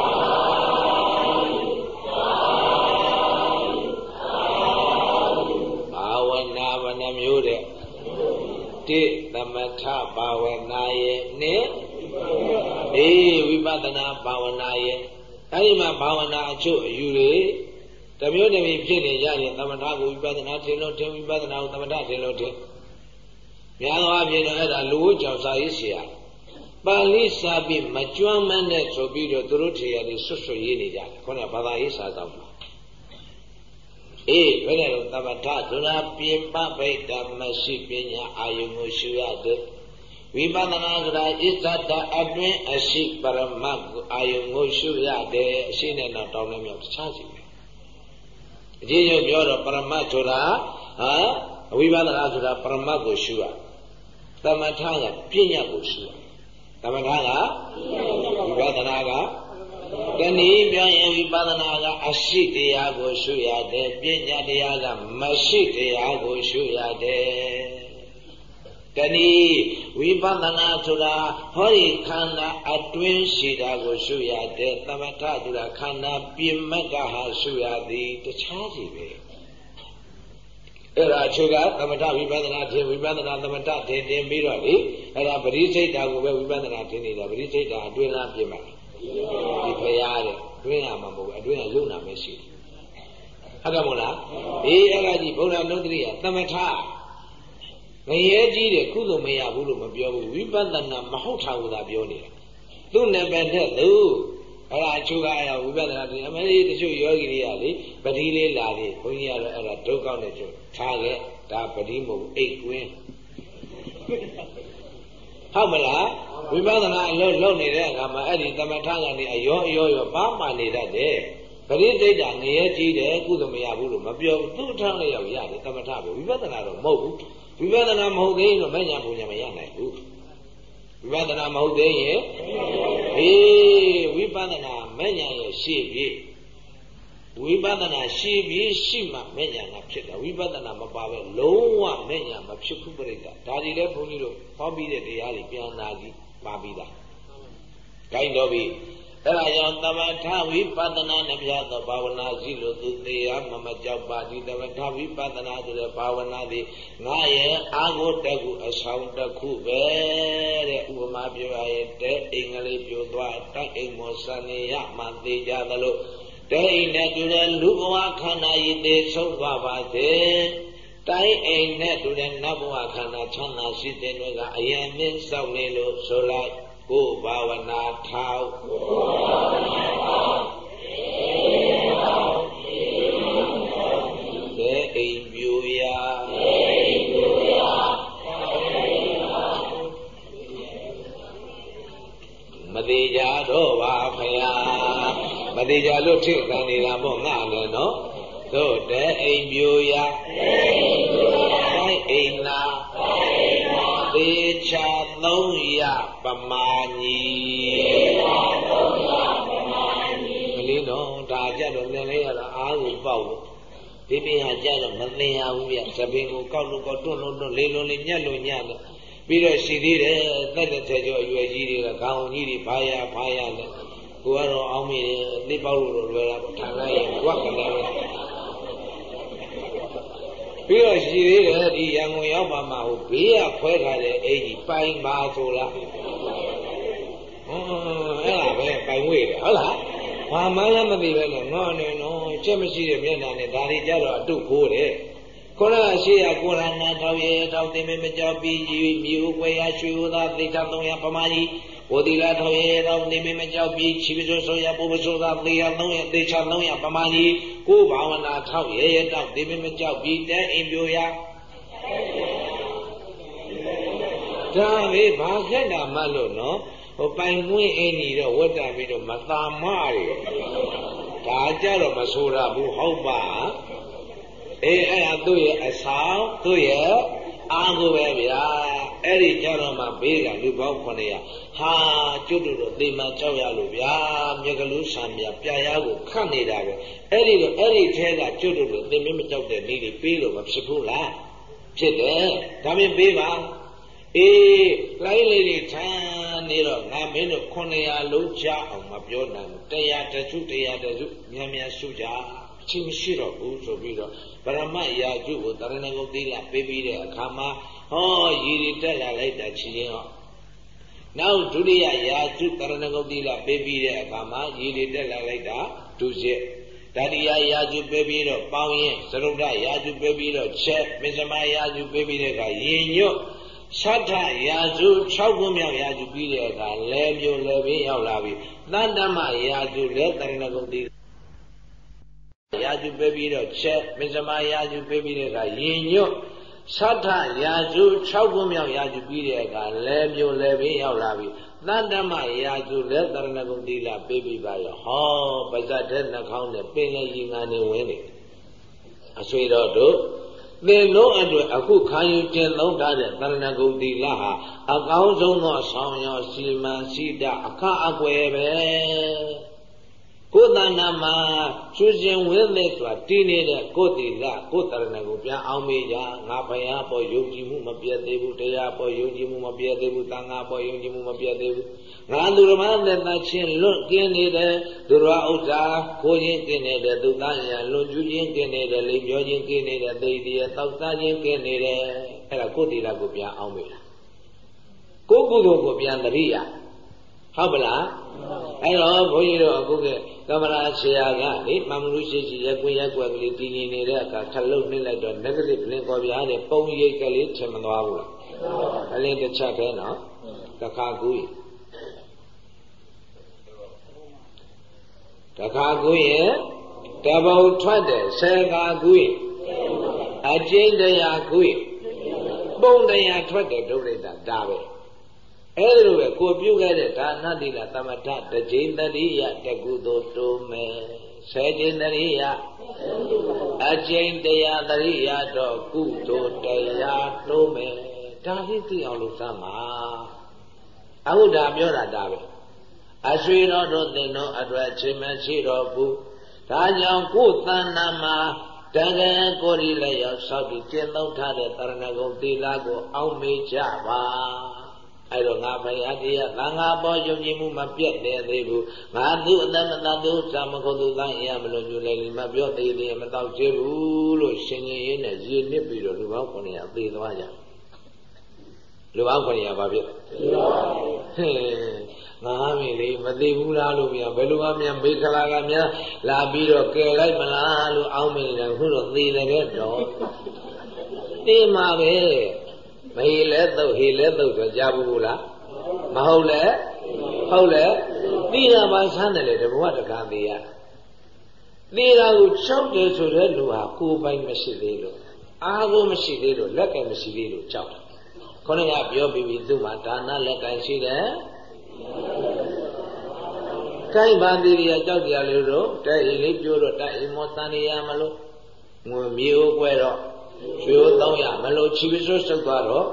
ဘာဝနာဘယ်နှမျိုးတဲ့တိသမထဘာဝနာရဲ့နဲ့ အေးဝိပဿနာဘာဝနာရဲ့အဲဒီမှာဘာဝနာအချို့အယူတွေတမျိုးတမျိုးဖြစ်နေကြရင်သမထကိုဝိပဿနာထင်လို့ထင်ဝိပဿနာကိုသမထထင်လို့ထင်များသောအားဖြင့်တော့အဲ့ဒါလူဝကြောင့်စာရေးဆရာပါဠိစာပေမကြွမ်းမနဲ့ဆိုပြီးတော့သူတို့ထေရတွေဆွတ်ဆွတ်ရေးနေကြတယ်ခေါင်းကဘာသာရေးစာသောက်တာအေးဘယ်နဲ့တော့သမထဒုနာပြင်ပဗိဒ္ဓမရှိပညာအာယုံကိုရှုရတယ် ဝိပဿနာဆိုတာဣဇဒအတွင်းအရှိပရမတ်အာယုံကိုရှုရတယ်အရှိနဲ့တော့တောင်းနေမြောက်တခြားစီပဲအကြီးကျယ်ပြောတော့ပရမတ်ဆိုတာဟာအဝိပဿနာဆိုတာပရမတ်ကိုရှုရသမထကပြဉ္ညာကိုရှုရသမထကဝိပဿနာကတနည်းပြောရင်ဝိပဿနာကအရှိတရားကိုရှုရတယ်ပြဉ္ညာတရားကမရှိတရားကိုရှုရတယ် တနည်းဝိပဿနာဆိုတာဟောဒီခန္ဓာအတွင်းရှိတာကိုရှုရတဲ့သမထဆိုတာခန္ဓာပြင်မကဟာရှုရသည်တခြားစီပဲအဲ့ဒါအချို့ကသမထဝိပဿနာထင်ဝိပဿနာသမထထင်တင်ပြီးတော့လေအဲ့ဒါပရိစိတ်တာကိုပဲဝိပဿနာထင်နေတာပရိစိတ်တာအတွင်းလားပြင်မှာဒီဖရာတဲ့အတွင်းရမှာမဟုတ်ဘူးအတွင်းကယုံနာမရှိဘူးဟုတ်တယ်မို့လားအေးအဲ့ဒါကြီးဘုရားနုဒ္ဒရိယသမထ ငရဲကြီးတယ်ကုသိုလ်မရဘူးလို့မပြောဘူးဝိပဿနာမဟုတ်တာကိုသာပြောနေတာသူ့နယ်ပယ်တဲ့သူအဲ့ဒါအချို့ကအဲ့ဒါဝိပဿနာပြင်အမေကြီးတချို့ယောဂီတွေကလေပတိလေးလာလေဘုန်းကြီးကတော့အဲ့ဒါဒုက္ခနဲ့ကျထားခဲ့ဒါပတိမဟုတ်အိတ်ကွင်းဟုတ်မလားဝိပဿနာအလုပ်လုပ်နေတဲ့အခါမှာအဲ့ဒီသမထကနေအယောအယောရောပါမှနေတတ်တယ်ပရိသိတ်တာငရဲကြီးတယ်ကုသမရဘူးလို့မပြောဘူးသူ့ထမ်းလျောက်ရတယ်သမထပဲဝိပဿနာတော့မဟုတ်ဘူး ဝိပဿနာမဟုတ်သေးရင်တော့မညာပူညာမရနိုင်ဘူးဝိပဿနာမဟုတ်သေးရင်အေးဝိပဿနာမညာရဲ့ရှေ့ပြေဝိပဿနာရှေ့ပြေရှိမှမညာကဖြစ်တာဝိပဿနာမပါပဲလုံးဝမညာမဖြစ်ဘူးပြိတ္တာဒါဒီလဲဘုန်းကြီးတို့ဟောပြီးတဲ့တရားတွေပြန်လာကြည့်ပါပြီးသားဂိုင်းတော်ပြီ အဲ့ဒါကြောင့်သမထဝိပဿနာနဲ့ပြသောဘာဝနာရှိလို့သူတရားမမကြောက်ပါဒီသမထဝိပဿနာဆိုတဲ့ဘာဝနာသည်ငါရဲ့အာဟုတကုအဆောင်တစ်ခုပဲတဲ့ဥပမာပြောရရင်တဲ့အိမ်ကလေးပြိုသွားတိုက်အိမ်မောစနေရမှသိကြသလိုတဲ့အိမ်နဲ့တူတဲ့လူဘဝခန္ဓာရည်သေးဆုံးသွားပါစေတိုင်းအိမ်နဲ့တူတဲ့နတ်ဘဝခန္ဓာချမ်းသာရှိတဲ့တွေကအယံမင်းစောင့်နေလို့ဆိုလိုက် ကိုဘာဝနာထောက်ကိုဘာဝနာထောက်သေအိမ်ပြူရာသေအိမ်ပြူရာမသေးကြတော့ပါဖရာသေးကြလို့ထိခံနေတာပေါ့ငါလည်းနော်သို့တဲ့အိမ်ပြိုရာအိမ်နာသေ ချာသုံးရပမာညီကလေးတော့ဒါကြတော့လည်းလေးရတာအားကိုပေါ့လို့ဒီပင်ဟာကြတော့မသိရဘူးဗျသပင်ကိုကောက်လို့ကောက်တွန့်လို့တွန့်လေးလုံးလေးညက်လို့ညက်လို့ပြီးတော့ရှိသေးတယ်တက်တဲ့ထဲကျော်အရွယ်ကြီးတွေကခေါင်းကြီးတွေဘာရဘာရနဲ့ကိုကတော့အောင်းမိတယ်အသိပေါက်လို့တော့လွယ်တာပေါ့ထားလိုက်ရင်ကွက်ကလည်း ပြီးတော့ရှိသေးတယ်ဒီရန်ကုန်ရောက်မှမှဟိုဘေးကခွဲထားတဲ့အိမ်ကြီးပိုင်ပါဆိုလားဟွန်းအဲ့ဒါပဲပိုင်ဝေးတယ်ဟုတ်လားဘာမှလည်းမသိပဲနဲ့ငေါနေနော်ချက်မရှိတဲ့မျက်နှာနဲ့ဒါတွေကြတော့အတုခိုးတယ်ခေါရရှိရကိုရဏထောက်ရဲထောက်သိမမကြောက်ပြီးမြို့ွယ်ရရွှေဥသာသိတာ300ပမာကြီးဝတိလာထောင်ရဲတော်နေမမကြောက်ပြီးချီပစိုးဆိုရပုပ္ပစိုးသာသေရ300သေချ300ပမာကြီး ကိုဘာဝနာထောက်ရဲရတောက်နေမမကြောက်ပြီးတဲအိမ်ပြိုရဒါလေဘာဖြစ်တာမှလို့နော်ဟိုပိုင်မွေးအင်းကြီးတော့ဝတ်တာပြီးတော့မသာမတွေဒါကြတော့မဆိုးရဘူးဟုတ်ပါအေးအဲ့ဒါသူ့ရဲ့အဆောင်သူ့ရဲ့ အားကိုပဲဗျာအဲ့ဒီကြတော့မှဘေးကလူပေါင်း900ဟာကျွတ်တို့သေမှကြောက်ရလို့ဗျာမြက်ကလူဆံပြပြားကိုခတ်နေတာပဲအဲ့ဒီတော့အဲ့ဒီထဲကကျွတ်တို့သေမင်းမကြောက်တဲ့နေ့တွေပေးလို့မဖြစ်ဘူးလားဖြစ်တယ်ဒါမြင်ပေးပါအေးလိုက်လေလေထမ်းနေတော့ငါမင်းတို့900လုံးချအောင်မပြောနိုင်ဘူးတရားတစုတရားတစုမြန်မြန်ရှုကြ ချင်းမရှိတော့ဘူးဆိုပြီးတော့ပရမတ်ရာကျုကိုတရဏဂုတ်သီလပေးပြီးတဲ့အခါမှာဟောရည်ရတက်လာလိုက်တာချင်းချင်းဟောနောက်ဒုတိယရာကျုတရဏဂုတ်သီလပေးပြီးတဲ့အခါမှာရည်ရတက်လာလိုက်တာဒုစစ်တတိယရာကျုပေးပြီးတော့ပေါင်းရင်သရုဒ္ဓရာကျုပေးပြီးတော့ချက်မစ္စမရာကျုပေးပြီးတဲ့အခါရင်ညွတ်သတ္ထရာစု6ခုမြောက်ရာစုပြီးတဲ့အခါလဲမျိုးလဲပြီးရောက်လာပြီတတ္တမရာစုလဲတရဏဂုတ်တိ ရာစုပေးပြီးတော့ချက်မစ္စမရာစုပေးပြီးတဲ့အခါရင်ညွတ်သတ္ထရာစု6ခုမြောက်ရာစုပြီးတဲ့အခါလဲမျိုးလဲပြီးရောက်လာပြီတတ္တမရာစုလဲတရဏဂုတ်တိလာပေးပြီးပါရောဟောပါဇတ်တဲ့နှာခေါင်းနဲ့ပင်လေရင်ငါနေဝင်နေအဆွေတော်တို့သင်လုံးအတွက်အခုခံယူတင်သုံးထားတဲ့တရဏဂုံတိလဟာအကောင်းဆုံးသောဆောင်ရောစီမံစီတအခအကွယ်ပဲ ကိုယ်တဏ္ဍာမှာချွေရှင်ဝိသေဆိုတာတည်နေတဲ့ကိုယ်တိလကိုယ်တရဏကိုပြန်အောင်မေးကြငါဘုရားပေါ်ယုံကြည်မှုမပြတ်သေးဘူးတရားပေါ်ယုံကြည်မှုမပြတ်သေးဘူးတန်ခါပေါ်ယုံကြည်မှုမပြတ်သေးဘူးငါသူရမသက်သာချင်းလွတ်ကင်းနေတဲ့သူရဥစ္စာကိုချင်းကင်းနေတဲ့သူသားရလွန်ကျူးချင်းကင်းနေတဲ့လိမ်ပြောချင်းကင်းနေတဲ့သိတည်းတောက်သားချင်းကင်းနေတဲ့အဲ့ဒါကိုယ်တိလကိုပြန်အောင်မေးတာကိုယ်ကုသိုလ်ကိုပြန်တရိယာဟုတ်ပလားအဲ့တော့ဘုန်းကြီးတို့အခုက ကမရာဆရာကလေမမလူရှိရှိရက်ွက်ရက်ွက်ကလေးတည်နေနေတဲ့အခါခလုတ်နှိမ့်လိုက်တော့ negative လင်းပေါ်ပြားတဲ့ပုံရိပ်ကလေးထင်မသွားဘူးလားအလင်းတစ်ချက်ခဲနော်တခါကူးတခါကူးရင်တပုံထွက်တယ်ဆယ်ခါကူးရင်အကျဉ်းတရားကူးရင်ပုံတရားထွက်တယ်ဒုရိတဒါပဲ အဲ့လိုပဲကိုပြုခဲ့တဲ့ဒါနတိကသမထတကြိမ်တရိယတကုသိုလ်တိုးမယ်ဆယ်ကြိမ်တရိယအကျိန်တရားတရိယတော့ကုသိုလ်တရားတိုးမယ်ဒါလေးသိအောင်လုပ်စမ်းပါအခုဒါပြောတာဒါပဲအဆွေတော်တို့သင်တို့အတွက်ချိန်မရှိတော့ဘူးဒါကြောင့်ကိုယ်တဏ္ဍာမှာတကယ်ကိုယ်ရီလည်းရောက်ဆောက်ပြီးကျင့်သုံးထားတဲ့တရဏဂုံသီလကိုအောက်မေ့ကြပါ အဲ့တော့ငါဘုရားတရားသံဃာပေါ်ယုံကြည်မှုမပြတ်နေသေးဘူးငါသူအတ္တမတ္တုသာမခုတ်သူသားရမလို့ညူလိုက်လိမပြောသေးသေးမတော့သေးဘူးလို့ရှင်ကြီးရင်းနဲ့ရည်နစ်ပြီးတော့လူပေါင်း900သေသွားကြလူပေါင်း900ဘာဖြစ်ဟဲ့ငါမင်းလေးမသိဘူးလားလို့ပြန်ဘယ်လိုမှမြန်မေခလာကမြန်လာပြီးတော့ကယ်လိုက်မလားလို့အောင်းမင်းတယ်ခုတော့သေတယ်တော့သိမှာပဲ မဟီလဲသုတ်ဟီလဲသုတ်ဆိုကြားဘူးလားမဟုတ်လဲဟုတ်လဲသိတာပါဆန်းတယ်လေတဘဝတခါသိရသိတာကိုချောက်တယ်ဆိုတဲ့လူဟာကိုယ်ပိုင်မရှိသေးလို့အာကိုမရှိသေးလို့လက်ကဲမရှိသေးလို့ကြောက်တယ်ခေါင်းကပြောပြီးပြီသူ့မှာဒါနလက်ကဲရှိတယ်ကိုင်းပါသေးရကြောက်ကြလို့တော့တဲ့အိမ်လေးပြိုးတော့တဲ့အိမ်မောတန်ရမလို့ငွေမြေဦးကွဲတော့ ရွှေဦးတောင်းရမလို့ချီပစိုးဆုပ်သွားတော့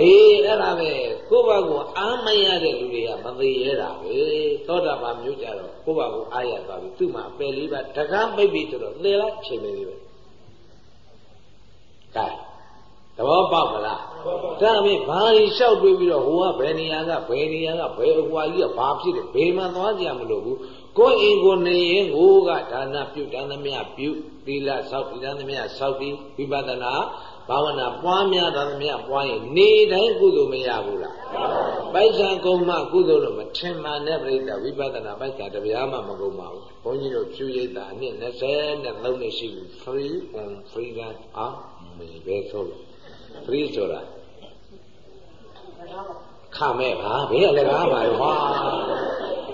အေးအဲ့ဒါပဲကိုယ့်ဘာကိုအားမရတဲ့လူတွေကမသေးရတာပဲသောတာပန်မျိုးကြတော့ကိုယ့်ဘာကိုအားရသွားပြီသူ့မှာအပယ်လေးပါတကားပိတ်ပြီဆိုတော့သေလိုက်ချိန်နေပြီပဲကဲသဘောပေါက်မလားဒါပေမဲ့ဘာကြီးလျှောက်တွေးပြီးတော့ဟိုကဘယ်နေရာကဘယ်နေရာကဘယ်အဟွာကြီးကဘာဖြစ်တယ်ဘယ်မှသွားကြမလို့ဘူး ကိုယ်အိမ်ကိုနေရင်ငိုးကဒါနပြုဒါနမြပြုသီလဆောက်သီလသမြဆောက်ပြီးဝိပဿနာဘာဝနာပွားများဒါသမြပွားရင်နေတိုင်းကုသိုလ်မရဘူးလားပိုက်ဆံကုန်မှကုသိုလ်လို့မထင်မှန်တဲ့ပြိတ္တာဝိပဿနာပိုက်ဆံတပြားမှမကုန်ပါဘူးဘုန်းကြီးတို့ဖြူရိပ်တာအနှစ်20နဲ့3နှစ်ရှိပြီ free on freedom အာမေပဲဆိုလို့ free ဆိုတာ ခမဲ့ပါဘေးကလည်းကားပါတော့ဟာ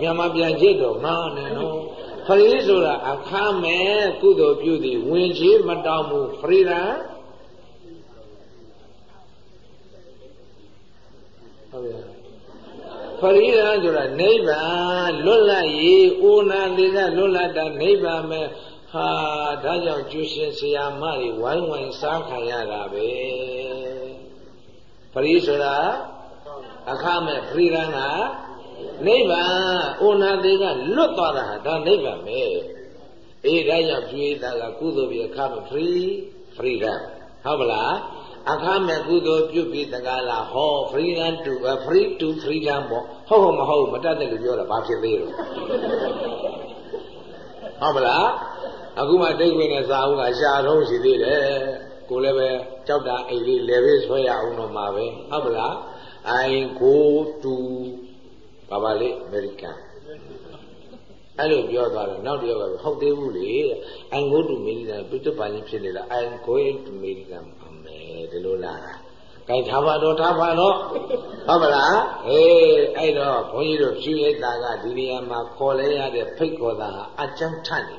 မြန်မာပြန်ကြည့်တော့ငါနဲ့နော်ဖရီဆိုတာအခမဲ့ကုသိုလ်ပြုသည်ဝင်ကြီးမတောင်းဘူးဖရီရာဟုတ်ပြီဖရီရာဆိုတာနိဗ္ဗာန်လွတ်လပ်ရေးအိုနာလေးကလွတ်လပ်တာနိဗ္ဗာန်ပဲဟာဒါကြောင့်ကျူရှင်ဆရာမတွေဝိုင်းဝိုင်းစားခံရတာပဲပရိဆိုတာ အခမဲ့ပရိရဏနိဗ္ဗာန်အိုနာသေးကလွတ်သွားတာဟာဒါနိဗ္ဗာန်ပဲအေးဒါကြောင့်ကျွေးတာကကုသိုလ်ပြအခမဲ့ free freedom ဟုတ်ပလားအခမဲ့ကုသိုလ်ပြုပြီးတကားလားဟော freedom to free to freedom ပေါ့ဟုတ်ဟုတ်မဟုတ်မတတ်တဲ့လူပြောတာဘာဖြစ်သေးလို့ဟုတ်ပလားအခုမှတိတ်ဝင်တဲ့စာအုပ်ကရှာထုံးရှိသေးတယ်ကိုလည်းပဲကြောက်တာအိတ်လေးလေဘေးဆွဲရအောင်တော့မှာပဲဟုတ်ပလား I go to ဘာပါလေအမေရိကန်အဲ့လိုပြောသွားတယ်နောက်တယောက်ကဟုတ်သေးဘူးလေ I go to America ပြတ်ပါလိဖြစ်နေလား I going to America အမေဒီလိုလားကဲထားပါတော့ထားပါတော့ဟုတ်ပါလားအေးအဲ့တော့ဘုန်းကြီးတို့ဖြူရိတ်တာကဒီနေရာမှာခေါ်လဲရတဲ့ဖိတ်ခေါ်တာဟာအကျဉ်းထတ်နေ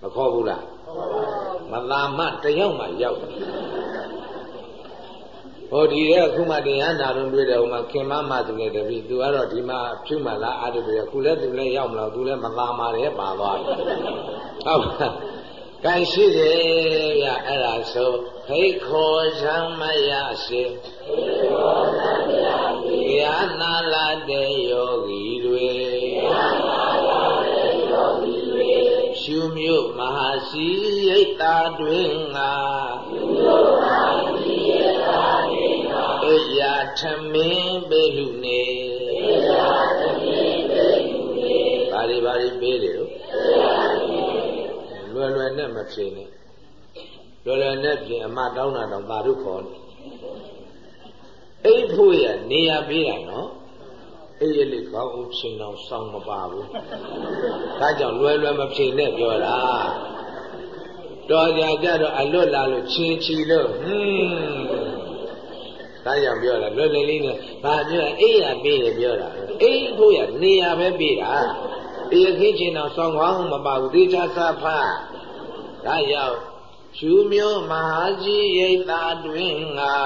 မခေါ်ဘူးလားမသာမတယောက်မှရောက်တယ် ဟောဒီရဲ့အခုမှတရားနာတော့တွေ့တယ်ဟိုမှာခင်မမသူနဲ့တပည့်သူကတော့ဒီမှာဖြူမှလားအားတူတယ်ခုလည်းသူလည်းရောက်မလားသူလည်းမသာမာတယ်ပါသွားတယ်ဟုတ်ပါကံရှိတယ်ဗျအဲ့ဒါဆိုဖိတ်ခေါ်ချမ်းမရစေဖိတ်ခေါ်ချမ်းမရစေဘုရားနာလာတဲ့ယောဂီတွေဘုရားနာလာတဲ့ယောဂီတွေရှုမြို့မဟာစီရိတ်တာတွင်ငါရှုမြို့မဟာ ထမင်းပေလူနေအိယာထမင်းပေလူနေဘာတွေဘာတွေပေးတယ်လို့လွယ်လွယ်နဲ့မဖြေနဲ့လွယ်လွယ်နဲ့ပြင်အမတောင်းတာတော့ပါရုခေါ်နေအိတ်ဖို့ရနေရပေးတာနော်အေးရလေးကောင်းအောင်ချင်းတော့စောင်းမပါဘူးဒါကြောင့်လွယ်လွယ်မဖြေနဲ့ပြောတာတော်ကြကြတော့အလွတ်လာလို့ချင်းချီလို့ဟင်း ဒါကြောင့်ပြောတာလွယ်လွယ်လေးနဲ့ဘာပြောအိရပေးတယ်ပြောတာအိဖို့ရနေရပဲပေးတာအေးခင်းချင်းတော့စောင်းကောင်းမပါဘူးသေချာစားဖားဒါကြောင့်ရှုမျိုးမဟာကြီးရိတ်သာတွင်ငါ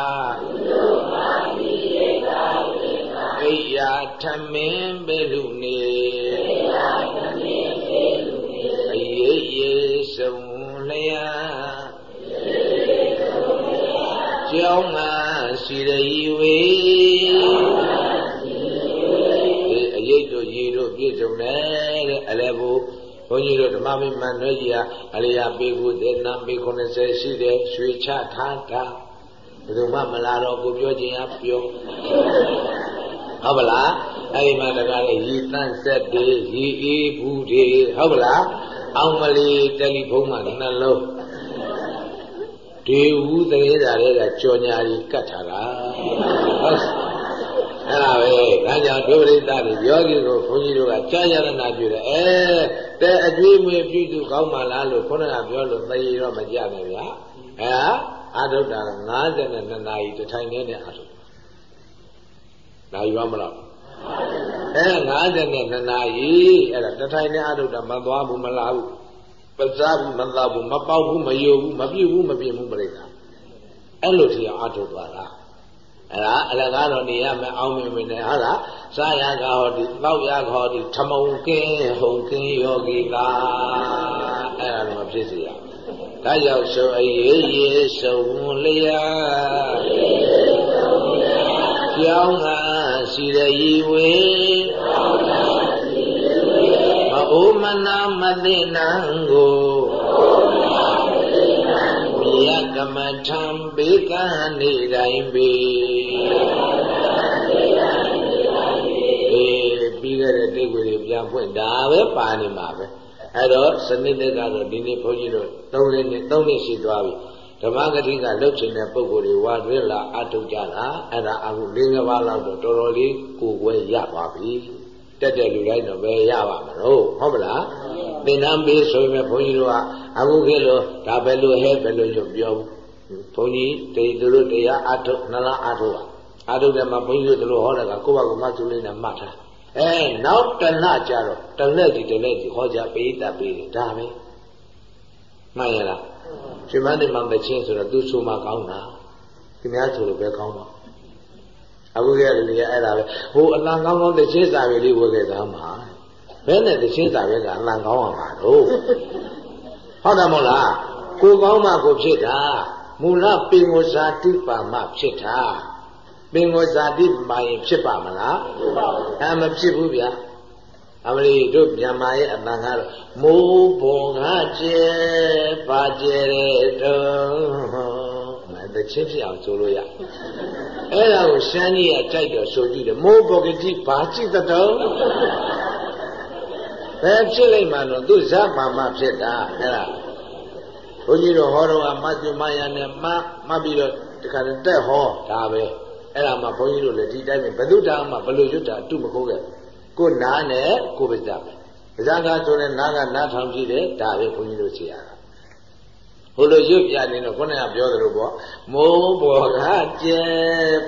ရှုမျိုးမဟာကြီးရိတ်သာတွင်ငါအိယာထမင်းပေလူနေအိယာထမင်းပေလူနေအေးရေစုံလျာကျောင်းငါ ရှိရည်ဝေအရေးတို့ရေတို့ပြည့်စုံတယ်တဲ့အလဲဘူးဘုန်းကြီးတို့ဓမ္မမိမန်တွေကြီးဟာအရိယာပေကုသေနာပေ90ရှိတယ်ရွှေချထားတာဘယ်သူမှမလာတော့ကိုပြောခြင်းအပြောဟုတ်ပါလားအဲ့ဒီမှာတကားလေရီတန့်ဆက်တွေရီအေးဘူးတွေဟုတ်ပါလားအောင်မလီတယ်လီဖုန်းမှာနှလုံး ဒေဝူသေးတာတွေကကြော်ညာကြီးကတ်ထားတာဟုတ်အဲ့ဒါပဲဒါကြောင့်ဒုပရိသတွေယောဂီကိုဘုန်းကြီးတို့ကကြာရနာပြုတယ်အဲတဲ့အကျွေးမွေပြုစုကောင်းမှလားလို့ခုနကပြောလို့သေရတော့မကြနဲ့ဗျာအဲအာထုတာ52နာရီတထိုင်နဲ့နဲ့အာထုနာရီပါမလားအဲ52နာရီအဲ့ဒါတထိုင်နဲ့အာထုတာမသွားဘူးမလာဘူးပ စားဘူးမသာဘူးမပေါက်ဘူးမယိုဘူးမပြည့်ဘူးမပြင်းဘူးပြိတ္တာအဲ့လိုထီအောင်အာထုသွားတာအဲ့ဒါအလကားတော့နေရမယ်အောင်းမြင်မြင်နဲ့ဟာလားစားရကဟောဒီတောက်ရကဟောဒီထမုံကင်းဟုံကင်းယောဂီကအဲ့ဒါတော့ဖြစ်စီရဒါကြောင့်ဆိုအေးရေးဆုံးလျာကြောင်းကစီရည်ဝေမ အိုမနာမသိနံကိုယကမထံဘေကနေတိုင်းပေအေးပြီးခဲ့တဲ့တိတ်ွေတွေပြန်ဖွင့်ဒါပဲပါနေမှာပဲအဲ့တော့စနစ်တကတော့ဒီနေ့ဘုန်းကြီးတို့၃နှစ်နဲ့၃နှစ်ရှိသွားပြီဓမ္မဂတိကလှုပ်ချင်တဲ့ပုံကိုယ်တွေဝါတွဲလာအထုတ်ကြတာအဲ့ဒါအခု၄၅ပါးလောက်တော့တော်တော်လေးကိုယ်ွယ်ရပါပြီ တက်တဲ့လူတိုင်းတော့ပဲရပါမလို့ဟုတ်မလားသင်္นานပေးဆိုရင်ဘုန်းကြီးတို့ကအခုခေတ်လို့ဒါပဲလို့ဟဲပဲလို့ပြောဘူးဘုန်းကြီးတေသူတို့တရားအထုတ်နှလားအထုတ်ပါအထုတ်တယ်မှာဘုန်းကြီးတို့တို့ဟောတာကကိုယ့်ဘာကိုမှသူလေးနဲ့မှတ်ထားအဲနောက်တလကြတော့တလက်ဒီတလက်ဒီဟောကြပေးတတ်ပေးတယ်ဒါပဲမှန်ရလားရှင်မန်းနေမှာမချင်းဆိုတော့သူဆိုမှကောင်းတာခင်ဗျားဆိုလို့ပဲကောင်းပါ အခုကလည်းအဲ့ဒါပဲဟိုအလံကောင်းကောင်းတစ်ချင်းစာပဲလေးဝယ်ခဲ့သားမှာဘယ်နဲ့တစ်ချင်းစာပဲကအလံကောင်းအောင်ပါတော့ဟုတ်တယ်မဟုတ်လားကိုကောင်းမှကိုဖြစ်တာမူလပင်ကိုဇာတိပါမဖြစ်တာပင်ကိုဇာတိပါရင်ဖြစ်ပါမလားအဲမဖြစ်ဘူးဗျာအမလီတို့မြန်မာရဲ့အတန်ကတော့မိုးပေါ်ငါကျဲပါကျဲတဲ့တော့မ တချင်းဖြစ်အောင်ဆိုလို့ရအဲ့ဒါကိုရှမ်းကြီးကကြိုက်တော့ဆိုကြည့်တယ်မိုးပေါ်ကတိဘာကြည့်တော့ဘယ်ဖြစ်လိုက်မှတော့သူဇတ်ပါမဖြစ်တာအဲ့ဒါဘုန်းကြီးတို့ဟောတော့အမတ်ကျမယနဲ့မမှတ်ပြီးတော့တခါတက်ဟောဒါပဲအဲ့ဒါမှဘုန်းကြီးတို့လည်းဒီတိုင်းပဲဘု து တာမှဘလို့ရွတ်တာအတုမခိုးခဲ့ကိုနားနဲ့ကိုပဇာပဲပဇာကဆိုတဲ့နားကနားထောင်ကြည့်တယ်ဒါပဲဘုန်းကြီးတို့ရှိရတာ ဟိုလိုရွတ်ပြနေတော့ခုနကပြောသလိုပေါ့မိုးပေါ်ကကျဲ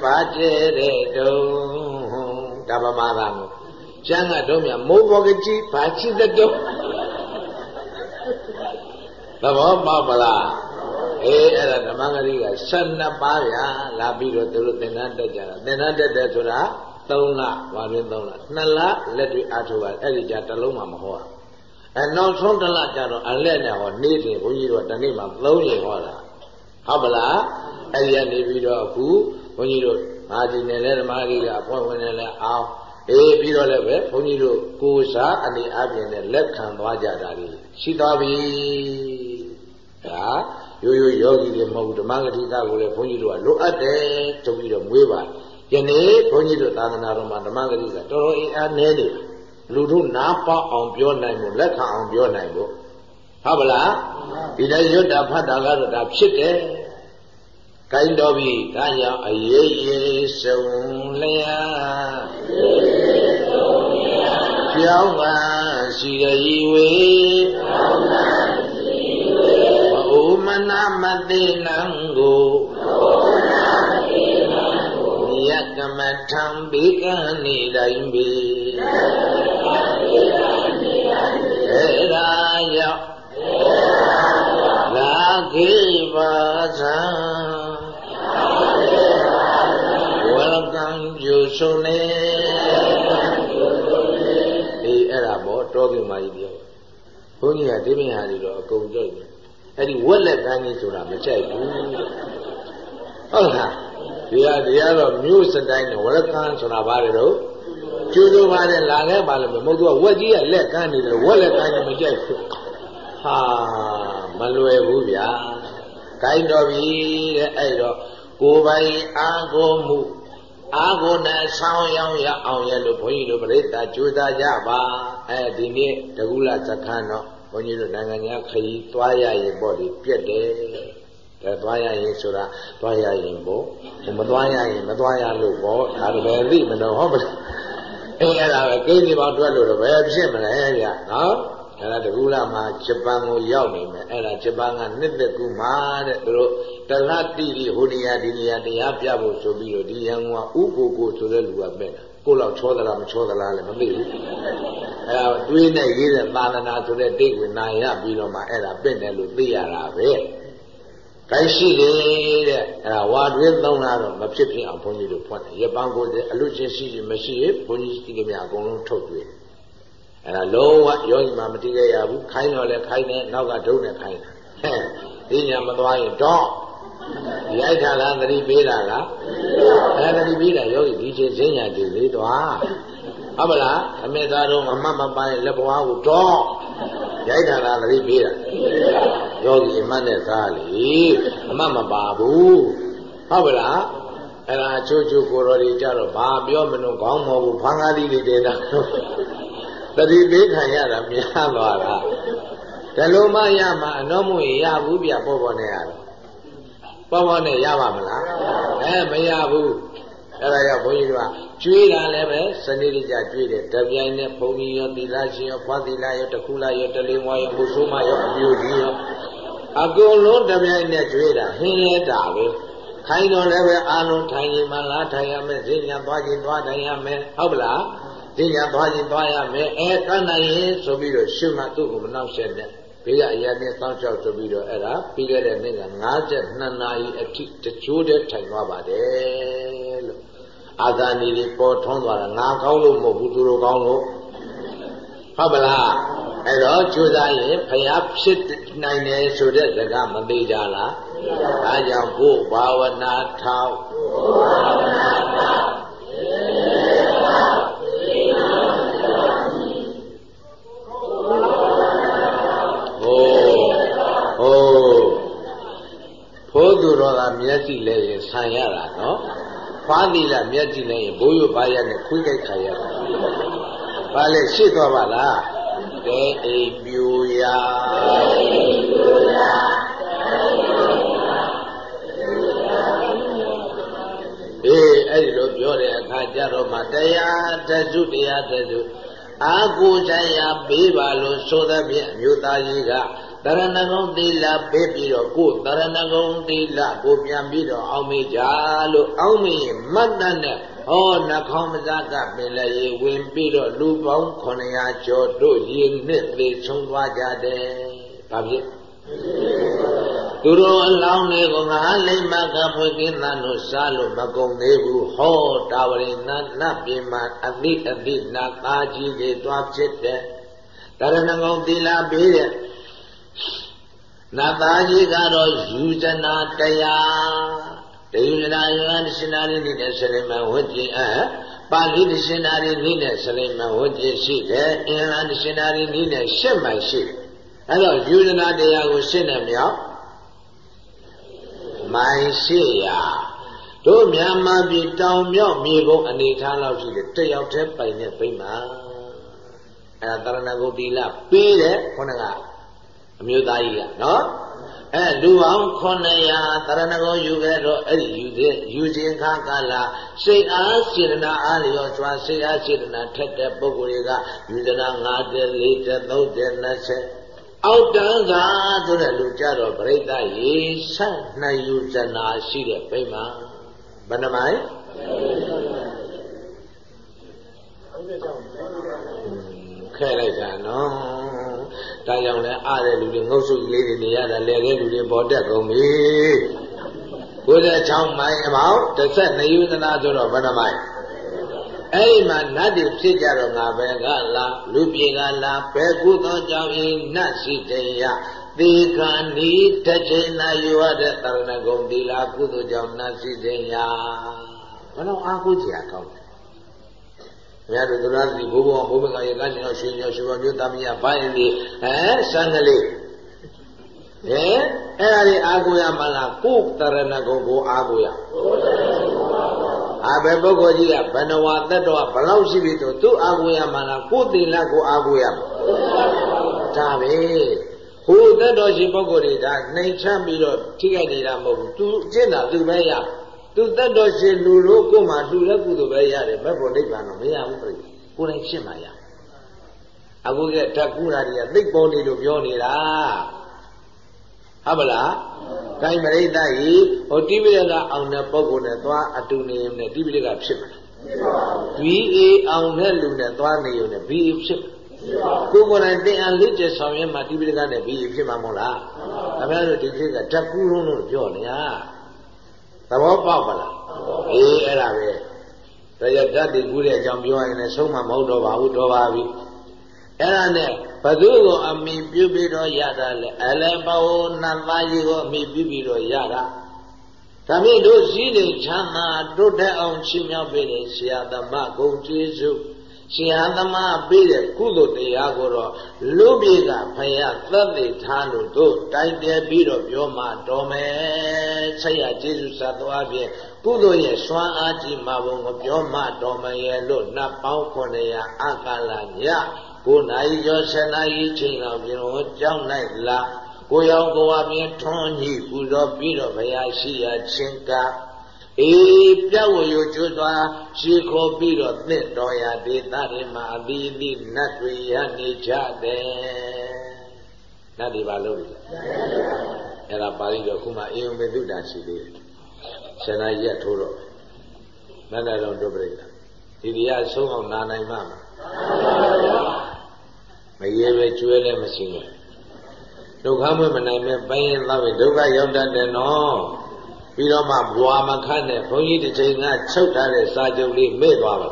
ပါကျဲတဲ့တုံးဒါပမာသာမို့ကျမ်းကတော့မြမိုးပေါ်ကကြည့်ဘာချစ်တဲ့တုံးသဘောပေါက်ပလားအေးအဲ့ဒါဓမ္မဂရိက12ပါးဗျာလာပြီးတော့သူတို့သင်္ကန်းတက်ကြတာသင်္ကန်းတက်တယ်ဆိုတာ3လဘာတွင်3လ2လလက်တွေအထုပါအဲ့ဒီကြတစ်လုံးမှမဟော အဲနောက်ဆုံးတစ်လကြတော့အလက်နဲ့ဟောနေ့တင်ဘုန်းကြီးတို့တနေ့မှ3ရင်ဟောတာဟုတ်ပလားအဲ့ဒီကနေပြီးတော့အခုဘုန်းကြီးတို့မာဒီနယ်လဲဓမ္မဂရိကအဖွဲ့ဝင်နယ်လဲအောင်အေးပြီးတော့လည်းပဲဘုန်းကြီးတို့ကိုယ်စားအနေအပြင်နဲ့လက်ခံသွားကြတာလေရှိသွားပြီဒါရိုးရိုးယောဂီတွေမဟုတ်ဘူးဓမ္မဂတိကကိုလည်းဘုန်းကြီးတို့ကလိုအပ်တယ်ဆိုပြီးတော့မွေးပါယနေ့ဘုန်းကြီးတို့သာသနာတော်မှာဓမ္မဂတိကတော်တော်အင်အားနည်းနေ လူတို့နားပေါအောင်ပြောနိုင်ဖို့လက်ခံအောင်ပြောနိုင်ဖို့ဟုတ်ပါလားဒီတိုင်းရွတ်တာဖတ်တာကတော့ဒါဖြစ်တယ်ကိုင်းတော်ပြီဒါကြောင့်အရေးရေးဆုံးလျာကြောင်းကစီရည်ဝေကြောင်းကမနာမသိနံကိုယ ကမထံဘေကနေတိုင်းပေအဲရာရောက်လာခေပါသံဝရကံကျူဆုံးနေအေးအဲ့ဒါဘောတောကိမာကြီးပြောဘုန်းကြီးကဒီမဟာကြီးတော့အကုန်ကြိုက်တယ်အဲ့ဒီဝက်လက်ကန်းကြီးဆိုတာမကြိုက်ဘူး ဟုတ်လားဒီဟာဒီကတော့မြို့စတိုင်းနဲ့ဝရကန်းဆိုတာဘာလဲတော့ကျိုးစိုးပါတယ်လာခဲ့ပါလို့မဟုတ်သူကဝက်ကြီးကလက်ကန်းနေတယ်ဝက်လက်ကန်းကြီးမကြိုက်ဘူးဟာမလွယ်ဘူးဗျာကိုင်းတော်ပြီတဲ့အဲ့တော့ကိုယ်ပိုင်အာကိုမှုအာကိုနဲ့ဆောင်းရောင်းရအောင်ရလို့ဘုန်းကြီးတို့ပြိဿကြိုးစားကြပါအဲဒီနေ့တကူလစခန်းတော့ဘုန်းကြီးတို့နိုင်ငံညာခရီးသွားရရင်ပေါ့ဒီပြက်တယ် ဒါသွားရရင်ဆိုတာသွားရရင်ပေါ့မသွားရရင်မသွားရလို့ပေါ့ဒါလည်းပဲသိမလို့ဟုတ်မလားအဲအဲ့ဒါပဲကိန်းဒီပေါင်းတွက်လို့တော့ဘယ်ဖြစ်မလဲဗျနော်အဲ့ဒါတကူလာမှာဂျပန်ကိုရောက်နေမယ်အဲ့ဒါဂျပန်ကနှစ်သက်ကူမှာတဲ့သူတို့တလတိဒီဟိုနေရာဒီနေရာတရားပြဖို့ဆိုပြီးတော့ဒီရန်ကုန်ကဥကိုကိုဆိုတဲ့လူကပဲ့တာကိုလောက်ချောသလားမချောသလားလည်းမသိဘူးအဲဒါတွေးနဲ့ရေးတဲ့သာသနာဆိုတဲ့တိတ်ဝင်နာရပြီးတော့မှအဲ့ဒါပြင့်တယ်လို့သိရတာပဲ ခိုင်းရှိတယ်တဲ့အဲ့ဒါဝါတွင်းသုံးလာတော့မဖြစ်ဖြစ်အောင်ဘုန်းကြီးတို့ဖွင့်တယ်ရပန်းကိုအလူချင်းရှိရင်မရှိရင်ဘုန်းကြီးစီကမြအကုန်လုံးထုတ်တွေ့အဲ့ဒါလုံးဝယောဂီမှာမတိခဲ့ရဘူးခိုင်းတော့လဲခိုင်းတယ်နောက်ကဒုံနဲ့ခိုင်းတာဟဲ့ဒီညာမသွားရင်တော့ရိုက်တာလားသတိပေးတာလားအဲသတိပေးတာယောဂီဒီချင်းစင်းညာတည်သေးသွားဟုတ်မလားအမေသားတို့အမတ်မပိုင်းလက်ဘွားကိုတော့ရိုက်တာလားသတိပေးတာ ယောဂီအမတ်နဲ့သားလေအမတ်မပါဘူးဟုတ်ပါလားအဲ့ဒါချိုးချိုးကိုတော်တွေကြတော့ဘာပြောမလို့ခေါင်းမဟုတ်ဘူးဖန်ကားလေးတွေတင်တာတတိပေးခံရတာများသွားတာဒါလိုမှရမှာအနောမှုရဘူးပြပေါ်ပေါ်နဲ့ရတယ်ပေါ်ပေါ်နဲ့ရပါမလားအဲမရဘူးအဲ့ဒါကြောင့်ဘုန်းကြီးတို့ကကျွေးတာလည်းပဲစနစ်တကျကျွေးတယ်တပြိုင်နဲ့ဘုံကြီးရောသီလရှင်ရောဖွားသီလရောတခုလာရောတလေးဝါရောဘုဆိုးမရောအပြိုကြီးရော အကုန်လုံးတပြိုင်နဲ့ကျွေးတာဟင်းလဲတာပဲခိုင်းတော့လည်းပဲအာလုံးထိုင်ရင်မှလားထိုင်ရမယ်ဈဉ္ညာသွားခြင်းသွားထိုင်ရမယ်ဟုတ်ပလားဈဉ္ညာသွားခြင်းသွားရမယ်အဲကန့်နိုင်ရင်ဆိုပြီးတော့ရှုမှသူ့ကိုမနှောက်ရှက်နဲ့ဘေးကအရာနဲ့စောင့်ရှောက်ဆိုပြီးတော့အဲ့ဒါပြီးခဲ့တဲ့နေ့က52နာရီအထိတချိုးတည်းထိုင်သွားပါတယ်လို့အာဇာနည်တွေပေါ်ထွန်းသွားတာငါကောင်းလို့မဟုတ်ဘူးသူတို့ကောင်းလို့ ဟုတ်ပလားအဲ့တော့ကြိုးစားရင်ဖျားဖြစ်နိုင်တယ်ဆိုတဲ့စကားမသေးကြလားဒါကြောင့်ဘုဘာဝနာထောက်ဘုဘာဝနာထောက်ဖိုးသူတော်ကမျက်စိလဲရင်ဆံရတာနော်ဖားသီလမျက်စိလဲရင်ဘိုးရပါရနဲ့ခွေးကြိုက်ခါရတာ ဘာလဲရှစ်သွားပါလားတဲအိမ်ပြူရာအေးအဲ့ဒီလိုပြောတဲ့အခါကျတော့မှတရားတစုတရားတစုအာကိုကြရပေးပါလို့ဆိုသဖြင့်မြို့သားကြီးက တရဏဂုံသီလပေးပြီးတော့ကိုတရဏဂုံသီလကိုပြန်ပြီးတော့အောင်းမေးကြလို့အောင်းမေးရင်မတ်တတ်နဲ့ဟောနှခေါင်းမစားကပင်လည်းရေဝင်ပြီးတော့လူပေါင်း900ကျော်တို့ရေနှစ်သေးဆုံးသွားကြတယ်။ဘာဖြစ်သူတို့အလောင်းတွေကိုငါလိမ့်မကဖွေကင်းသန်တို့စားလို့မကုန်သေးဘူးဟောတာဝရိနနတ်ပြေမှာအတိအတိနာသားကြီးတွေတွားဖြစ်တယ်တရဏဂုံသီလပေးတဲ့ နတ်သားကြီးကတော့ယူဇနာတရားတယူဇနာယန္တရှင်နာရိနိနဲ့ဆလိမဝတ်ကြည်အပါဠိတရှင်နာရိနိနဲ့ဆလိမဝတ်ကြည်ရှိတယ်အင်္ဂလန်တရှင်နာရိနိနဲ့ရှစ်မိုင်ရှိတယ်အဲ့တော့ယူဇနာတရားကိုရှင်းတယ်မြောက်မိုင်ရှိရာတို့မြန်မာပြည်တောင်မြောက်မြေပုံအနေထားလောက်ရှိတယ်တယောက်တည်းပိုင်တဲ့ပြိမာအဲ့ဒါတရဏဂုတိလပြီးတဲ့ခုနက အမျိုးသားကြီးကနော်အဲလူပေါင်း900တရဏဂုံယူခဲ့တော့အဲ့ဒီယူတဲ့ယူခြင်းခါကာလစိတ်အားစေတနာအားလျော်စွာစိတ်အားစေတနာထက်တဲ့ပုဂ္ဂိုလ်တွေကယူဇနာ9တဲ့4တဲ့3တဲ့20အောက်တန်းသာဆိုတဲ့လူကြတော့ပြိဋ္ဌရေဆက်နှစ်ယူဇနာရှိတဲ့ပြိမာဘယ်နှမိုင်ခဲလိုက်တာနော် ဒါကြောင့်လည်းအားတဲ့လူတွေငုတ်ဆုပ်လေးတွေနေရတာလဲတဲ့လူတွေပေါ်တက်ကုန်ပြီ96မိုင်အပေါင်း12ယူသနာဆိုတော့ဘယ်နှမိုင်အဲ့ဒီမှာနတ်တွေဖြစ်ကြတော့ငါပဲကလာလူပြေကလာဘယ်ကုသောကြောင့်ဤနတ်ရှိတေယသေခာနီတစ်ချိန်သာယူရတဲ့တရဏဂုံသီလာကုသိုလ်ကြောင့်နတ်ရှိတေယဘယ်တော့အာဟုကြရကောင်းဘု ရားတို့သရသီဘိုးဘုံဘုံမကရေကရှင်တော်ရွှေညောရွှေဘောမျိုးသမီးဘိုင်းလေးအဲဆန်းကလေးဟဲ့အဲ့ဒါလေးအာကိုရမလားကိုတရဏဂုံကိုအာကိုရအာဘယ်ပုဂ္ဂိုလ်ကြီးကဘဏဝတတ္တဝဘလောက်ရှိပြီဆိုသူအာကိုရမလားကိုသီလကိုအာကိုရမှာဒါပဲဟိုတတ်တော်ရှိပုဂ္ဂိုလ်တွေဒါနှိမ်ချမ်းပြီးတော့ထိခိုက်နေတာမဟုတ်ဘူးသူကျင့်တာသူပဲရ သူတတ်တော်ရှင်လူတို့ကိုမှလူလည်းကုသိုလ်ပဲရတယ်မဲ့ဖို့နိဗ္ဗာန်တော့မရဘူးပြိကိုယ်တိုင်ရှင်းမှရအခုကဓာတ်ကူတာတွေကသိပ်ပေါ်နေလို့ပြောနေတာဟုတ်ပါလားကိုင်းမရိဒကြီးဟိုတိပိဋကအောင်တဲ့ပုဂ္ဂိုလ်နဲ့သွားအတူနေရင်တိပိဋကဖြစ်မှာဒီအေအောင်တဲ့လူနဲ့သွားနေရင်ဘီဖြစ်မှာကိုယ်ကိုယ်တိုင်တင်အားလက်ကျဆောင်ရင်မှတိပိဋကနဲ့ဘီဖြစ်မှာမဟုတ်လားခင်ဗျားတို့ဒီခေတ်ကဓာတ်ကူးလုံးလို့ပြောနေတာ သဘောပေါက်ပါလားအေးအဲ့ဒါပဲဒါကြဓာတ်တွေကူးတဲ့အကြောင်းပြောရင်လည်းဆုံးမမဟုတ်တော့ပါဘူးတော်ပါပြီအဲ့ဒါနဲ့ဘသူကိုအမိပြုပြီးတော့ရတာလေအလဘဝနတ်သားကြီးကိုအမိပြုပြီးတော့ရတာဒါမြင့်တို့စည်းနေချမ်းသာတိုးတက်အောင်ချီးမြှောက်ပေးတဲ့ဆရာသမားဂုဏ်ကျေးဇူး ရှင်ဟသမားပေးတဲ့ကုသိုလ်တရားကိုတော့လူပြေကဖယားသက်သေထားလို့တို့တိုင်တယ်ပြီးတော့ပြောမှတော်မယ်ဆက်ရကျေးဇူးစာသွားဖြင့်ကုသိုလ်ရဲ့စွမ်းအားကြီးမှာဘုံကိုပြောမှတော်မယ်ရဲ့လို့နတ်ပေါင်း900အခါလာညကိုနိုင်ကျော်7နာရီချိန်လောက်ပြင်ကိုကြောင်းလိုက်လာကိုရောက်ကိုဝမြင်ထွန်းကြီးပူဇော်ပြီးတော့ဘုရားရှိရာချင်းက အေးပြဝရကျွတ်သွားရှေခေါ်ပြီးတော့သင့်တော်ရာဒေသတွေမှာအသီးသီးနတ်တွေရနေကြတယ်နတ်တွေပါလို့လဲအဲ့ဒါပါဠိတော်ခုမှအေယုံမေတုတာရှိသေးတယ်ဆန္ဒရက်ထိုးတော့နန္ဒတော်တို့ပြိတ္တာဒီတရားဆုံးအောင်နာနိုင်မှာမရေပဲကျွဲလည်းမရှိဘူးဒုက္ခမမနိုင်မဲ့ပိုင်းရင်တော့ဒုက္ခရောက်တတ်တယ်နော် ပြီးတော့မှဘွာမခတ်နဲ့ဘုန်းကြီးတစ်ချိန်ကချုပ်ထားတဲ့စာချုပ်လေးမေ့သွားပါ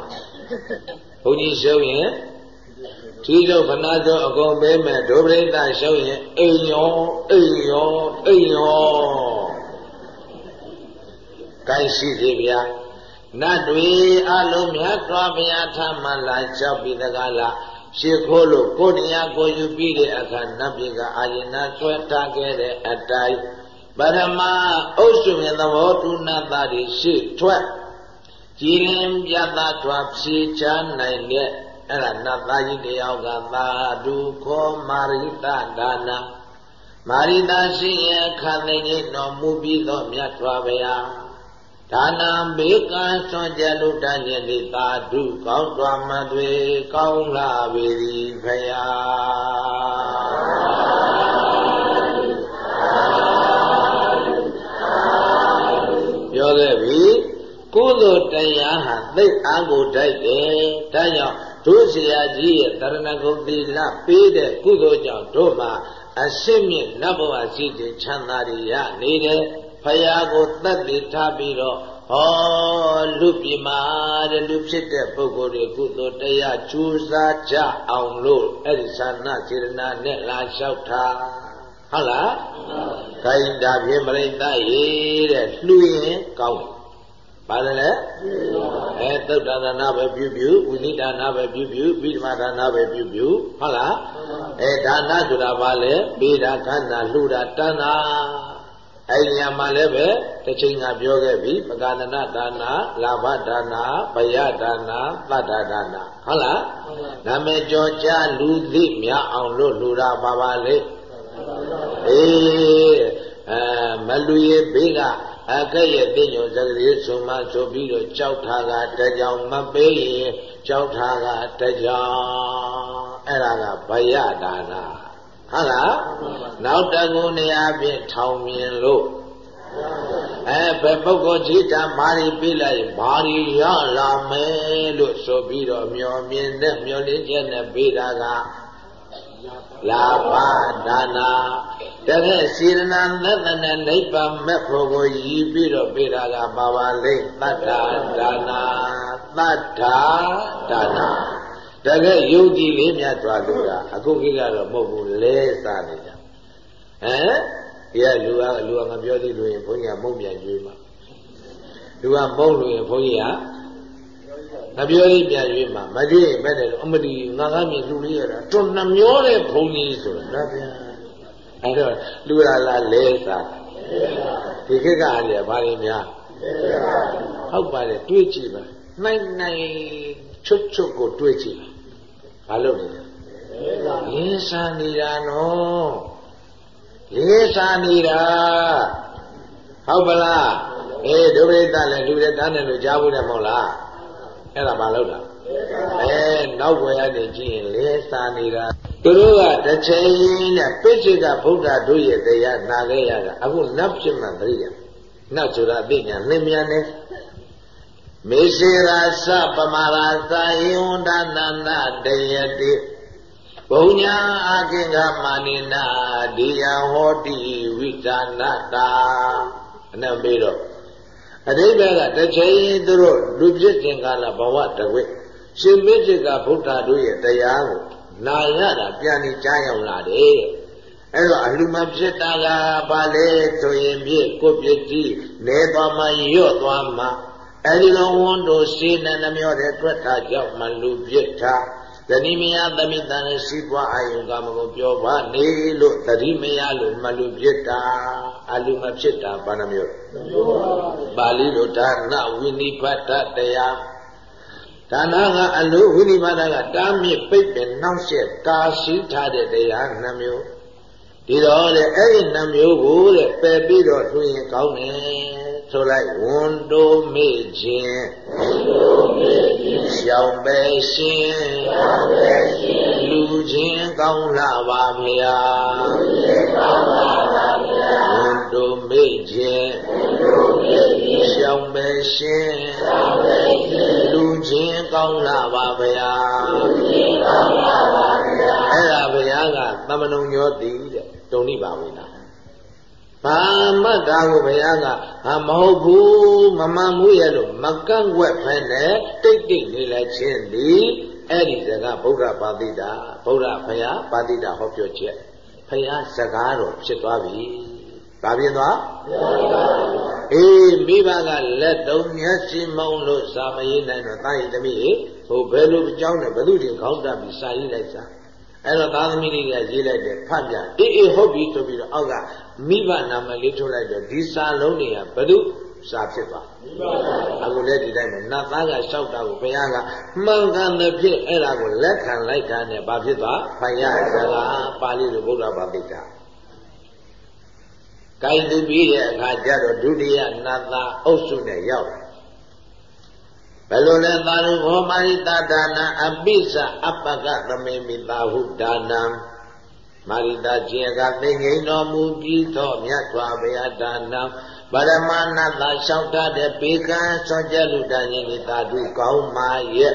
ဘုန်းကြီးရှုံးရင်ဒီလိုခဏကျော်အကုန်ပေးမယ်ဒုပရိသရှုံးရင်အိမ်ရောအိမ်ရောအိမ်ရောကိုင်းရှိသေးဗျာနတ်တွေအလုံးမြတ်စွာဘုရားထမလာကြောက်ပြီးတကားလားရှ िख ိုးလို့ကိုတရားကိုယူပြီးတဲ့အခါနတ်ပြည်ကအာယနာဆွဲထားခဲ့တဲ့အတိုင်း ပရမအုပ်စုရဲ့သဘောတူနတ်သားတွေရှေ့ထွက်ကြည်လင်ပြတ်သားထွားဖြေချနိုင်တဲ့အဲ့ဒါနတ်သားကြီးတယောက်ကသာဓုခောမာရိတဒါနာမာရိတာရှိရဲ့ခန္ဓာကြီးတော်မူပြီးသောမြတ်စွာဘုရားဒါနံဘေကံစွန့်ကြလို့တန်ရည်သာဓုကောင်းစွာမသွေကောင်းလာပေသည်ဖယား ခဲ့ပြီကုသိုလ်တရားဟာသိအားကိုတိုက်တယ်ဒါကြောင့်တို့ဆရာကြီးရဲ့တရဏဂုံသီလပေးတဲ့ကုသိုလ်ကြောင့်တို့မှာအရှင်းမြင့်နတ်ဘဝရှိတဲ့ချမ်းသာတွေရနေတယ်ဖယားကိုတတ်တည်ထားပြီးတော့ဟောလူပြည်မှာတဲ့လူဖြစ်တဲ့ပုဂ္ဂိုလ်တွေကုသိုလ်တရားကြိုးစားကြအောင်လို့အဲ့ဒီသာနာစေရနာနဲ့လာလျှောက်တာ ဟုတ်လားခိုင်းတာဖြင့်ပြိတ္တရေတဲ့လှူရင်ကောင်းပါတယ်လေအဲသုတ်တနာပဲပြုပြုဝိနိဒါနာပဲပြုပြုပိဓမဒါနာပဲပြုပြုဟုတ်လားအဲဒါနဆိုတာဘာလဲပေးတာခန္ဓာလှူတာတဏ္ဍာအဲ့ဒီညမှာလည်းပဲတစ်ချိန်ကပြောခဲ့ပြီပကာဒနာဒါနာလာဘဒါနာဗယဒါနာသတ္တဒါနာဟုတ်လားနာမည်ကြောကြလူသိများအောင်လို့လူတာပါပါလေ အေးအဲမလူရဘေးကအကဲ့ရဲ့သိညုံစကလေးဆိုမှဆိုပြီးတော့ကြောက်ထားကတကြောင်မပေးရင်ကြောက်ထားကတကြောင်အဲ့ဒါကဗယဒါနာဟုတ်လားနောက်တကူနေရာဖြင့်ထောင်မြင်လို့အဲဘယ်ပုဂ္ဂိုလ်ကြီးတမာရီပြလိုက်ဘာရီရလာမယ်လို့ဆိုပြီးတော့မျောမြင်တဲ့မျောလင်းချက်နဲ့ပေးတာက လာဘဒါနာတကယ်စေရနာသတ္တနဲ့နိဗ္ဗာန်မဲ့ဖို့ကိုရည်ပြီးတော့ပေးတာကပါပါလိမ့်သတ္တာဒါနာသတ္တာဒါနာတကယ်ယုံကြည်လေးမြတ်သွားလို့တာအခုခေတ်ကတော့မဟုတ်ဘူးလဲစားနေကြဟမ်ဒီကလူကလူကမပြောသေးလို့ရင်ဘုန်းကြီးကမုံပြန်ကျွေးမှာလူကမုံလို့ရင်ဘုန်းကြီးက မပြောသေးပြန်ကျွေးမှာမကျွေးရင်မဲ့တယ်လို့အမလီငါကမြင်လူလေးရတာတွနှမျောတဲ့ဘုန်းကြီးဆိုတာနော်ဗျာအဲ့တော့လူရလာလဲစားဒီခေတ်ကလည်းဘာတွေများဟုတ်ပါတယ်တွေးကြည့်ပါနိုင်နိုင်ချွတ်ချွတ်ကိုတွေးကြည့်ပါဘာလုပ်နေလဲရင်းစားနေတာနော်လေးစားနေတာဟုတ်ပလားအေးဒုပရိသလည်းလူတဲ့တန်းတယ်လို့ကြားဘူးတယ်မဟုတ်လား အဲ့ဒါမလုပ်တာအဲနောက်ွယ်ရနေကြည့်ရင်လေးစားနေတာသူတို့ကတစ်ချိန်နဲ့ပိစိကဗုဒ္ဓတို့ရဲ့တရားနာခဲ့ရတာအခုနတ်ဖြစ်မှသတိရနတ်ဆိုတာအသိဉာဏ်လင်းမြန်နေမေစေရာသပမာရာသယဝန္ဒနာတယတိဝဘုံညာအာကိကမာနိနာဒီယဟောတိဝိသနာတာအနံပြီးတော့ အတိပ္ပယ်ကတစ်ချိန်သူတို့လူပြစ်ခြင်းကာလဘဝတကွေ့ရှင်မင်းจิตကဗုဒ္ဓတို့ရဲ့တရားကိုနာရတာပြန်ပြီးကြားရောက်လာတယ်အဲ့တော့အလှမဖြစ်တာကဘာလဲဆိုရင်ပြည့်ကိုပြည့်ကြီးနေသွားမှရော့သွားမှအဲ့ဒီလိုဝန်တို့ရှင်းနေနှမျောတဲ့တွေ့တာကြောင့်မလူပြစ်တာ တဏိမယသမိတန်ရှိပွားအာယုကမကိုပြောပါနေလို့တတိမယလို့မလူပြစ်တာအလူမဖြစ်တာဘာနှမျိုးပါဠိလိုဒါနဝိနိပတ်တတရားဒါနကအလူဝိနိပါဒကတားမြစ်ပိတ်ပင်နှောင့်ယှက်ကာရှိထားတဲ့တရားနှမျိုးဒီတော့တဲ့အဲ့ဒီနှမျိုးကိုတဲ့ပယ်ပြီးတော့ထွင်ရင်ကောင်းတယ် ဆိုလိုက်ဝန်တိုးမေ့ခြင်းရှောင်ပဲရှင်လူချင်းကောင်းလာပါဗျာဝန်တိုးမေ့ခြင်းရှောင်ပဲရှင်လူချင်းကောင်းလာပါဗျာအဲ့ဒါဘုရားကသမဏုံညောတိတဲ့တုံနိပါဝိနာ ဘာမှဒါကိုဘုရားကဟာမဟုတ်ဘူးမမှန်ဘူးရဲ့လို့မကန့်ွက်ဖဲနဲ့တိတ်တိတ်နေလိုက်ခြင်းဒီအဲ့ဒီစကားဗုဒ္ဓပါတိတာဗုဒ္ဓဘုရားပါတိတာဟောပြောချက်ဘုရားစကားတော်ဖြစ်သွားပြီ။ဘာဖြစ်သွား။အေးမိဘကလက်တုံးမျက်စိမုံလို့စာမရေးနိုင်တော့တာယိသမီးဟိုဘယ်လိုကြောင်းနဲ့ဘသူတင်ခေါင်းတက်ပြီးစာရေးလိုက်စား။ အဲ့တော့သားသမီးတွေကရေးလိုက်တယ်ဖတ်ပြအေးအေးဟုတ်ပြီဆိုပြီးတော့အောက်ကမိဘနာမည်လေးထုတ်လိုက်တော့ဒီစာလုံးတွေကဘု து စာဖြစ်သွားအခုလည်းဒီတိုင်းပဲနတ်သားကလျှောက်တာကိုဘုရားကမှန်ကန်တဲ့ဖြစ်အဲ့ဒါကိုလက်ခံလိုက်တာနဲ့ဘာဖြစ်သွားဖယားစကားပါဠိလိုဗုဒ္ဓဘာသာတာကိုင်းသူပြီးတဲ့အခါကျတော့ဒုတိယနတ်သားအုပ်စုနဲ့ရောက်တယ် ဘယ်လိုလဲသာရုဘောမာရိတဒါနအပိစ္ဆအပကသမေမိတာဟုဒါနံမာရိတခြင်းကသိငိန်တော်မူပြီးသောမြတ်စွာဘုရားဒါနံပရမဏတလျှောက်တတ်တဲ့ပေကံဆွန်ကြလူတန်ရင်ဒီသာဓုကောင်းမာရဲ့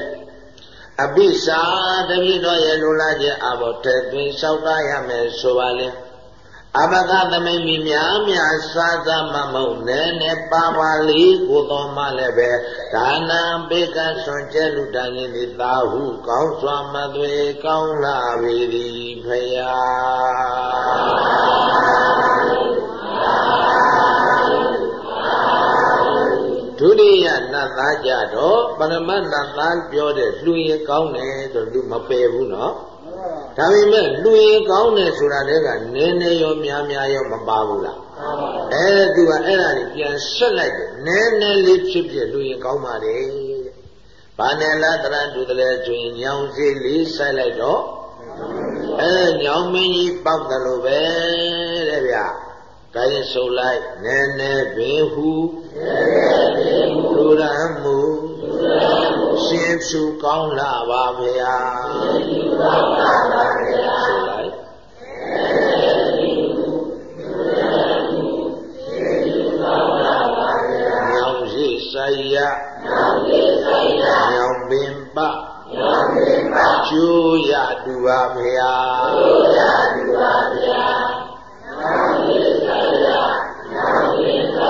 အပိစ္ဆာတပိတော်ရဲ့လူလာခြင်းအဘောထဲတွင်လျှောက်တရမယ်ဆိုပါလေ အဘကသမိမိများများစာသမမုံနဲ့နဲ့ပါပါလေးကိုတော်မှလည်းပဲဒါနံပေကဆွန်ကျဲလူတန်ရင်ဒီသာဟုကောင်းစွာမသွေကောင်းလာပေသည်ဖယားဒုတိယနတ်သားကြတော့ပရမတ်နတ်သားပြောတဲ့လှူရင်ကောင်းတယ်ဆိုလူမပယ်ဘူးနော် ဒါပေမဲ့လူရင်ကောင်းတယ်ဆိုတာလည်းကနည်းနည်းရောများများရောမပါဘူးလားအဲသူကအဲ့ဒါကြီးပြန်ဆက်လိုက်တယ်နည်းနည်းလေးဖြစ်ဖြစ်လူရင်ကောင်းပါလေဘာနဲ့လားတရံတူတယ်လဲဆိုရင်ညောင်စီလေးဆိုင်လိုက်တော့အဲညောင်မင်းကြီးပေါက်တယ်လို့ပဲတဲ့ဗျာကိုင်းဆုပ်လိုက်နည်းနည်းပင်ဟုနည်းနည်းပင်ဟုလူရံမူလူ ရံမူရှင်ဖြူကောင်းလာပါဗျာရှင်ဖြူကောင်းလာပါဗျာဆိုလိုက်ဆိုင်ရညောင်ပင်ဆိုင်ရညောင်ပင်ပညောင်ပင်ပကျိုးရတူပါဗျာကျိုးရတူပါဗျာညောင်ပင်ဆိုင်ရညောင်ပင်ပ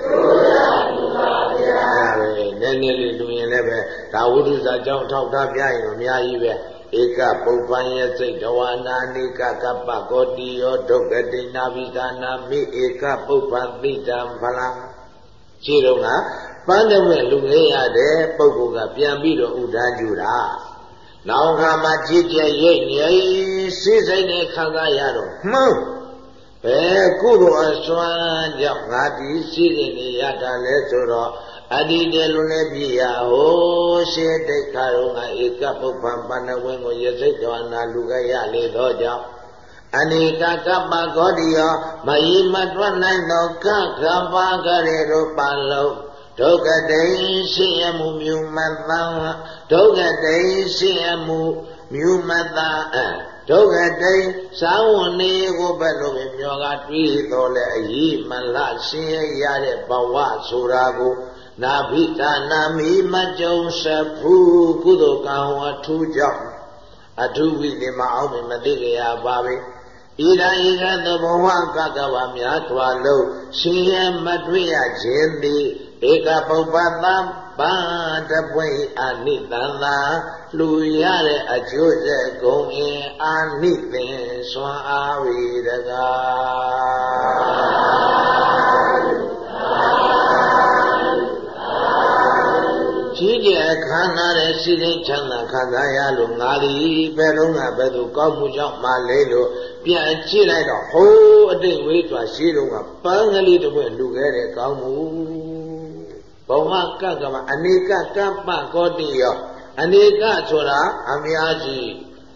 ကျိုးရတူပါဗျာအဲန ည်းနည်းလေးလူရင်လည်းပဲဒါဝိသုဇာကြောင့်ထောက်ထားပြရင်အများကြီးပဲဧကပုပ္ပံယစိတ်တဝနာနိကကပ္ပကောတိယောဒုက္ခတိနာဝိသနာမိဧကပုပ္ပံသိတံဖလံခြေတော့ကပန်းတဲ့မဲ့လူငယ်ရတဲ့ပုဂ္ဂိုလ်ကပြန်ပြီးတော့ဥဒန်းကျူတာနောက်ခါမှကြည်ကြရိတ်နေစိစိတ်နဲ့ခံစားရတော့မှန်းဘယ်ကုသိုလ်အစွမ်းကြောင့်ငါဒီစိစိတ်နဲ့ရတာလဲဆိုတော့ အတ္တိတေလူနဲ့ပြရဟိုရှေတိတ်ခါရောငါဧကပုပ္ပံပဏဝင်းကိုရစိတ်တော်နာလူကရလေသောကြောင့်အနိကကပ္ပဂောတိယောမယိမတွတ်နိုင်သောကကပ္ပကရေတို့ပန်လုံးဒုက္ခတိရှိရမှုမြူမတံဒုက္ခတိရှိရမှုမြူမတံအဒုက္ခတိသာဝနေကိုဘယ်လိုပဲမျောကတွေးတော်လဲအကြီးမလရှင်းရတဲ့ဘဝဆိုတာကို နာဘိတာနာမိမကြုံစဖူးကုသိုလ်ကံဝထူးကြောင့်အထုဝိနေမအောင်မသိကြရပါပဲဣဒံဤကသောဘဝကကဝများစွာလုံးရှင်ရမတွေ့ရခြင်းသည်ဧကပုပ္ပသဘာတပွင့်အာနိတံသာလူရတဲ့အကျိုးဆက်ကုန်အင်အာနိသင်စွမ်းအားဝေတကား ကြီးကျယ်ခမ်းနားတဲ့စီရင်ချမ်းသာခံစားရလို့ငါသည်ဘယ်တော့မှဘယ်သူကောက်မှုကြောင့်မလဲလို့ပြန်ကြည့်လိုက်တော့ဟိုးအတိတ်ဝေးစွာရှိတော့ကပန်းကလေးတစ်ပွင့်လူခဲ့တဲ့ကောင်းမှုဘုံမကကမအနေကကပ္ပကောတိယောအနေကဆိုတာအများကြီး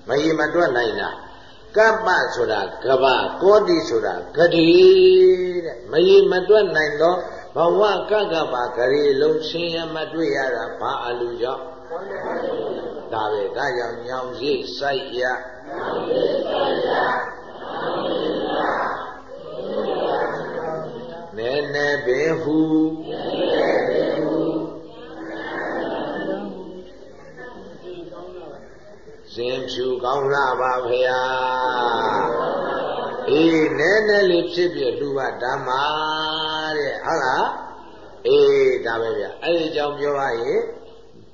မယီမတွက်နိုင်တာကပ္ပဆိုတာကဘာကောတိဆိုတာဂတိတဲ့မယီမတွက်နိုင်တော့ ဘဝကကပါဂရီလုံးဆင်းရဲမတွေ့ရတာဘာအလူကြောင့်ဒါပဲဒါကြောင့်ညောင်ရှိစိုက်ရနဲနဲပင်ဟုဇင်ဖြူကောင်းလာပါဖေဟာ အေးနဲနဲလေးဖြစ်ပြလူပါဓမ္မာတဲ့ဟုတ်လားအေးဒါပဲဗျအဲ့ဒီကြောင့်ပြောရရင်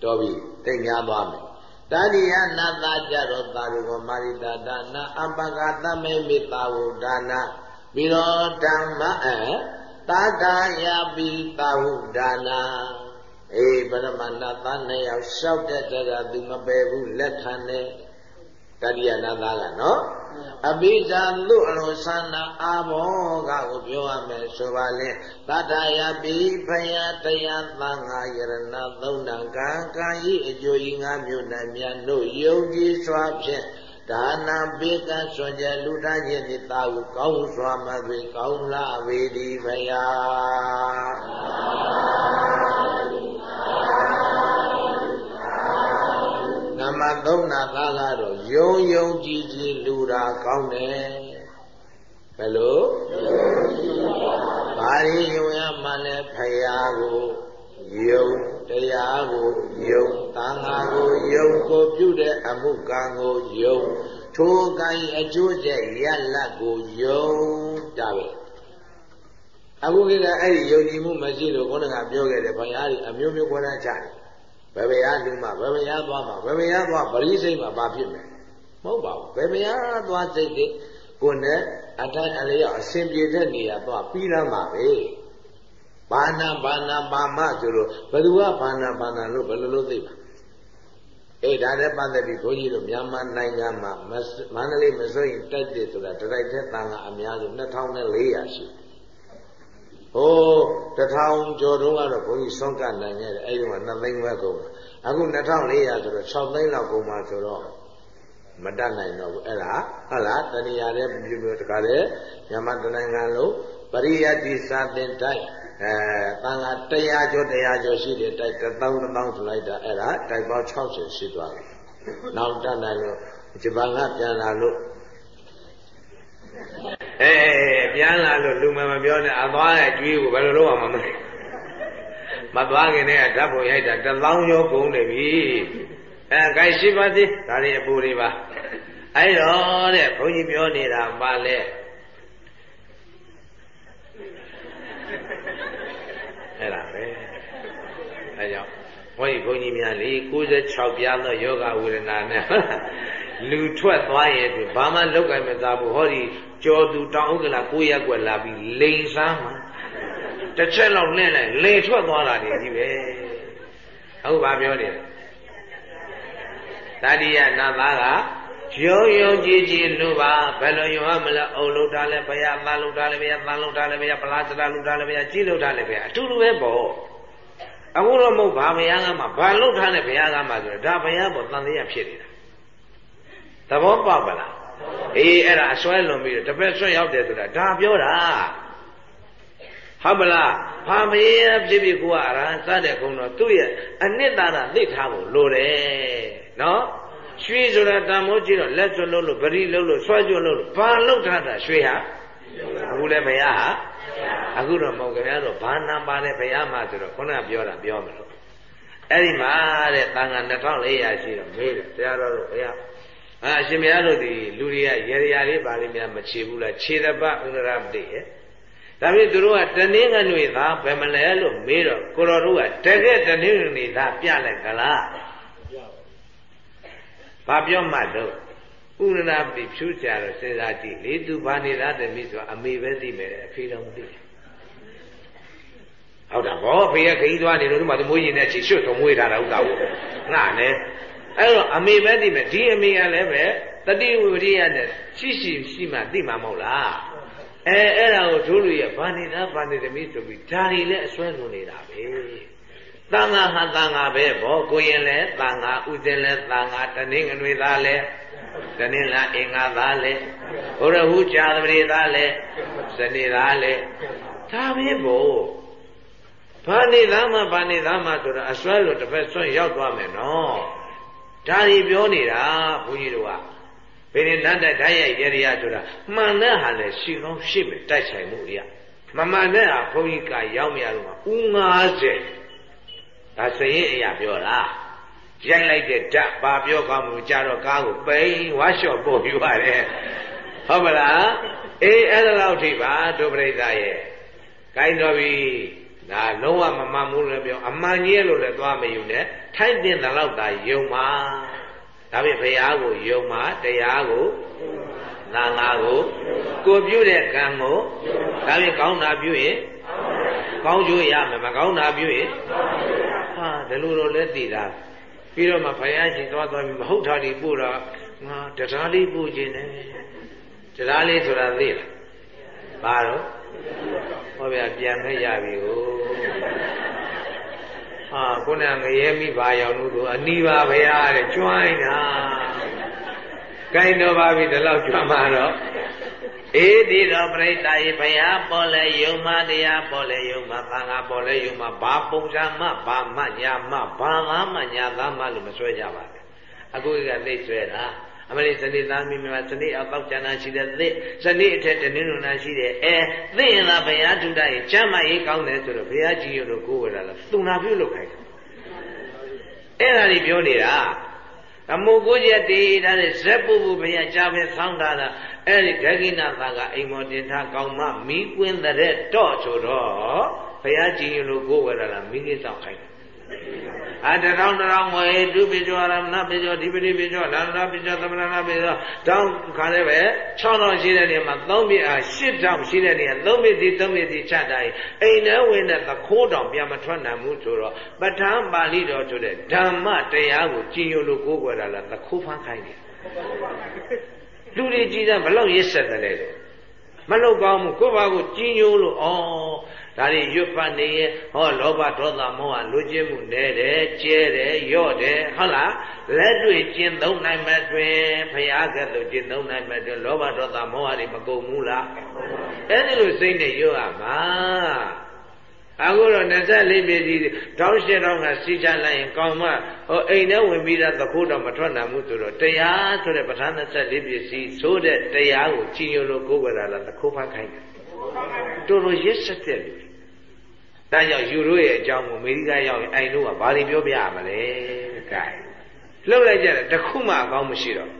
တော်ပြီသိညာသွားမယ်တာရိယနာတာကြတော့တာရုကောမာရိတာဒါနာအပကသမေမိတာဝဒါနာပြီးတော့ဓမ္မအတာတာယပိတာဝဒါနာအေးပရမဏသနှစ်ယောက်လျှောက်တဲ့တကသူမပယ်ဘူးလက်ခံတယ် တတိယနာသားကနော်အပိဇာလူအလိုသနာအာဘောကကိုပြောရမယ်ဆိုပါလေတတယပိဖယတရားသံဃာယရဏသုံးတံကံကံဤအကျိုးဤငါမျိုး၌မြတ်တို့ယုံကြည်စွာဖြင့်ဒါနာပိကဆွကြလူတန်းခြင်းတိတာဟုကောင်းစွာမသွေကောင်းလာဝေဒီဖယာန မသုံးနာသားကတော့ယုံယုံကြည်ကြည်လူတာကောင်းတယ်ဘယ်လိုဘာရင်ယုံရမှလည်းဖရာကိုယုံတရားကိုယုံသံဃာကိုယုံကိုပြုတဲ့အမှုကံကိုယုံထိုကံအကျိုးချက်ရလတ်ကိုယုံတာပဲအခုကိကအဲ့ဒီယုံကြည်မှုမရှိလို့ခေါင်းကပြောခဲ့တယ်ဘုရားကြီးအမျိုးမျိုးခေါ်တာချတယ် ဘယ်ဘရားလူမှဘယ်ဘရားသွားမှာဘယ်ဘရားသွားပရိစိတ်မှာဘာဖြစ်မလဲမဟုတ်ပါဘူးဘယ်ဘရားသွားစိတ်တွေကိုယ်နဲ့အတိုင်းအလျောက်အစဉ်ပြေတဲ့နေရာသွားပြီးရမှာပဲဘာနာဘာနာပါမဆိုလို့ဘယ်သူကဘာနာဘာနာလို့ဘယ်လိုလုပ်သိပါအေးဒါနဲ့ပတ်သက်ပြီးဘုန်းကြီးတို့မြန်မာနိုင်ငံမှာမန္တလေးမစိုးရင်တက်တယ်ဆိုတာတရိုက်တဲ့တန်ခါအများဆုံး2400ရှိ ဟိုတထောင်ကျော်တုန်းကတော့ဘုန်းကြီးဆွန့်ကနိုင်ခဲ့တယ်အဲ့ဒီမှာ2သိန်းခွဲကုန်အခု2400ဆိုတော့6သိန်းလောက်ကုန်ပါဆိုတော့မတတ်နိုင်တော့ဘူးအဲ့ဒါဟုတ်လားတဏှာတဲ့ပြည်မျိုးတကားတဲ့မြန်မာတနိုင်ငံလုံးပရိယတ်တိစာသင်တိုက်အဲတန်ခါ100ကျော်100ကျော်ရှိတယ်တိုက်1000 1000ဆိုလိုက်တာအဲ့ဒါတိုက်ပေါင်း60ရှိသွားပြီနောက်တတ်နိုင်လို့ဂျပန်ကပြန်လာလို့ အဲပြန်လာလို့လူမမပြောနဲ့အသွားရဲ့ကျွေးကိုဘယ်လိုလုပ်အောင်မလဲမသွားခင်တည်းကဓာတ်ပုံရိုက်တာ1000ကျော်ကုန်နေပြီအဲခိုင်ရှိပါသေးဒါတွေအပူတွေပါအဲ့တော့တဲ့ဘုန်းကြီးပြောနေတာပါလဲအဲ့ဒါပဲအဲကြောင့်ဘုန်းကြီးဘုန်းကြီးများလေ96ပြားသောယောဂဝေဒနာနဲ့ လူထွက်သွားရဲ့သူဘာမှလောက်ကင်မစားဘူးဟောဒီကြော်သူတောင်ဥက္ကလာကိုရက်ွက်လာပြီးလိန်စားမှာတစ်ချက်လောက်နဲ့လိုက်လေထွက်သွားတာတွေကြီးပဲအခုဘာပြောနေလဲတတိယနာသားကယုံယုံကြည်ကြည်လူပါဘယ်လိုယုံရမလဲအုံလို့တာလဲဘုရားသားလို့တာလဲဘုရားသံလို့တာလဲဘုရားပလားစတာလို့တာလဲဘုရားကြည်လို့တာလဲဘုရားအတူတူပဲပေါ့အခုတော့မဟုတ်ဘာဘုရားကမှဘာလို့ထားတဲ့ဘုရားကမှဆိုတော့ဒါဘုရားပေါ်တန်တရားဖြစ်နေတာ သဘောပေါက်ပါလားအေးအဲ့ဒါအစွဲလွန်ပြီးတော့တစ်ဖက်ဆွဲရောက်တယ်ဆိုတာဒါပြောတာဟုတ်မလားဘာမရေဖြစ်ဖြစ်ကိုကအရဟံစတဲ့ခုံတော့သူ့ရဲ့အနှစ်သာရသိထားဖို့လိုတယ်နော်ရွှေဆိုတာတန်မိုးကြည့်တော့လက်စွပ်လို့လို့ပရိလို့လို့ဆွဲကြွလို့လို့ဘာလောက်ထားတာရွှေဟာအခုလည်းဘုရားဟာအခုတော့မဟုတ်ခင်ဗျားတို့ဘာနာပါလဲဘုရားမှာဆိုတော့ခုနကပြောတာပြောမလို့အဲ့ဒီမှာတဲ့တန်ခါ2400ရှိတော့မေးတယ်တရားတော်တို့ဘုရား အာအရှင်မရတို့ဒီလူတွေကရေရလေးပါလိမ့်များမခြေဘူးလားခြေတပတ်ဥဒရပတိရဲ့ဒါဖြင့်သူတို့ကတနည်းငွေသားဘယ်မလဲလို့မေးတော့ကိုတော်တို့ကတကယ်တနည်းငွေသားပြလိုက်ကလားဘာပြောမှတော့ဥရဏပိဖြူကြတော့စဉ်းစားကြည့်လေသူဘာနေတာတမီးဆိုအမေပဲသိမယ်အဖေတော့မသိဘူးဟုတ်တာဗောဖေကခကြီးသွားနေလို့ဒီမှာသမွေးရင်နဲ့ချီရွှတ်ထုံမွေးထားတာဥစ္စာကိုငါနဲ့ အဲ့တော့အမေပဲသိမယ်ဒီအမေကလည်းပဲတတိဝိပရိယနဲ့ရှိရှိရှိမှသိမှာမဟုတ်လားအဲအဲ့ဒါကိုတို့လူရဘာနေတာဘာနေသမီးဆိုပြီးဓာရီလည်းအစွဲလွန်နေတာပဲတန်ဃာဟာတန်ဃာပဲဗောကိုရင်လည်းတန်ဃာဥစဉ်လည်းတန်ဃာတနည်းငွေသားလည်းတနည်းလားအင်္ဂါသားလည်းဘုရဟုကြာသပတိသားလည်းဇနေသားလည်းဒါပဲဗောဘာနေသားမှဘာနေသားမှဆိုတာအစွဲလို့တစ်ဖက်ဆွန့်ရောက်သွားမယ်နော် ဒါတွေပြောနေတာဘုန်းကြီးတို့ကဘယ်နဲ့နတ်တဲ့ဓာတ်ရိုက်ကြရဆိုတာမှန်တဲ့ဟာလည်းရှိကောင်းရှိမယ်တိုက်ဆိုင်မှုရမမှန်တဲ့ဟာဘုန်းကြီးကရောက်မရတော့ဦး90ဒါစရင်အရာပြောလားရိုက်လိုက်တဲ့ဓာတ်ဘာပြောကောင်းမှုကြတော့ကားကိုပိန်ဝါလျှော့ပို့ယူပါတယ်ဟုတ်မလားအေးအဲ့ဒါလောက်ထိပါဒုပရိသရဲ့ကိုင်းတော်ပြီ ဒါလုံးဝမမှန်ဘူးလည်းပြောအမှန်ကြီးလို့လည်းသွားမယူနဲ့ထိုက်တဲ့လောက်သာယုံပါဒါဖြင့်ဘုရားကိုယုံပါတရားကိုနာငါကိုကိုပြုတဲ့ကံကိုဒါဖြင့်ကောင်းတာပြုရင်ကောင်းကျိုးရမယ်မကောင်းတာပြုရင်ဟာဒီလိုတော့လက်တည်တာပြီးတော့မှဘုရားရှင်သွားသွားပြီးမဟုတ်တာဒီပို့တော့ငါတရားလေးပို့ခြင်းနဲ့တရားလေးဆိုတာသိလားဘာတော့ ဟောဗျာပြန်ခဲ့ရပြီဟိုဟာခုနငရဲမိပါရောက်လို့သူအနီးပါဘုရားတဲ့ကျွမ်းတာကိုင်းတော့ပါပြီဒီလောက်ကျွမ်းမှာတော့အေးဒီတော့ပြိတ္တာယေဘုရားပေါ်လဲယုံမတရားပေါ်လဲယုံမသံဃာပေါ်လဲယုံမဘာပုံစံမှဘာမှညာမှဘာသာမှညာသားမှလို့မဆွဲကြပါဘူးအခုကသိဆွဲတာ အမလေးစနေသားမိမစနေအပေါက်ကျန်တာရှိတဲ့သစ်စနေအထက်တနင်္လာနာရှိတဲ့အဲသိရင်သာဘုရားထုတရင်ကျမ်းမရေးကောင်းတယ်ဆိုတော့ဘုရားကြီးရလို့ကိုးဝရတာသူနာပြုတ်လုပ်ခိုင်းတယ်အဲ့ဒါကြီးပြောနေတာအမှုကိုချက်တည်ဒါနဲ့ဇက်ပူပူဘုရားကြားပဲဆောင်းတာလားအဲ့ဒီဂဂိနာသာကအိမ်မောတင်ထားကောင်းမှမိကွင်းတဲ့တော့ဆိုတော့ဘုရားကြီးရလို့ကိုးဝရတာမိကိစ္စခိုင်းတယ် အတရောင်းတရောင်းဝေဒုပိကျောရမဏပိကျောဒီပတိပိကျောလာရပိကျောသမဏနာပိကျောတောင်းခါလည်းပဲ6000ရှိတဲ့နေရာမှာ3ပြည့်အား8000ရှိတဲ့နေရာ3ပြည့်ဒီ3ပြည့်ဒီချတိုင်းအိမ်ထဲဝင်တဲ့သခိုးတောင်ပြန်မထွက်နိုင်ဘူးဆိုတော့ပဋ္ဌာန်းပါဠိတော်ဆိုတဲ့ဓမ္မတရားကိုကြည်ညိုလို့ကိုးကွယ်တာလားသခိုးဖန်းခိုင်းတယ်လူတွေကြည်တဲ့ဘလောက်ရစ်ဆက်တယ်လဲမလောက်ကောင်းဘူးကိုယ့်ဘာကိုကြည်ညိုလို့ဩ ဒါတွေရွတ်ပတ်နေရဲ့ဟောလောဘဒေါသမောဟလူချင်းမှုနဲတယ်ကျဲတယ်ယော့တယ်ဟုတ်လားလက်တွေ့ကျင့်သုံးနိုင်မဲ့တွင်ဘုရားကဲ့သို့ကျင့်သုံးနိုင်မဲ့တွင်လောဘဒေါသမောဟတွေမကုန်ဘူးလားအဲ့ဒီလိုစိတ်နဲ့ရွတ်ရမှာအခုတော့24ပြည်စီတောင်းရှင်းတော့ကစီချလိုက်ရင်ကောင်းမှဟိုအိမ်ထဲဝင်ပြီးတော့သခိုးတော့မထွက်နိုင်ဘူးဆိုတော့တရားဆိုတဲ့ပဋ္ဌာန်း24ပြည်စီဆိုတဲ့တရားကိုကြည်ညိုလို့ကိုးကွယ်တာလားသခိုးဖန်ခိုင်းတယ်တော်တော်ရစ်ဆက်တဲ့လူ ဒါကြောင့်ယူတို့ရဲ့အကြောင်းကိုအမေရိကရောက်ရင်အိုင်တို့ကဘာတွေပြောပြရမလဲကဲလှုပ်လိုက်ကြတယ်တခုမှအကောင်းမရှိတော့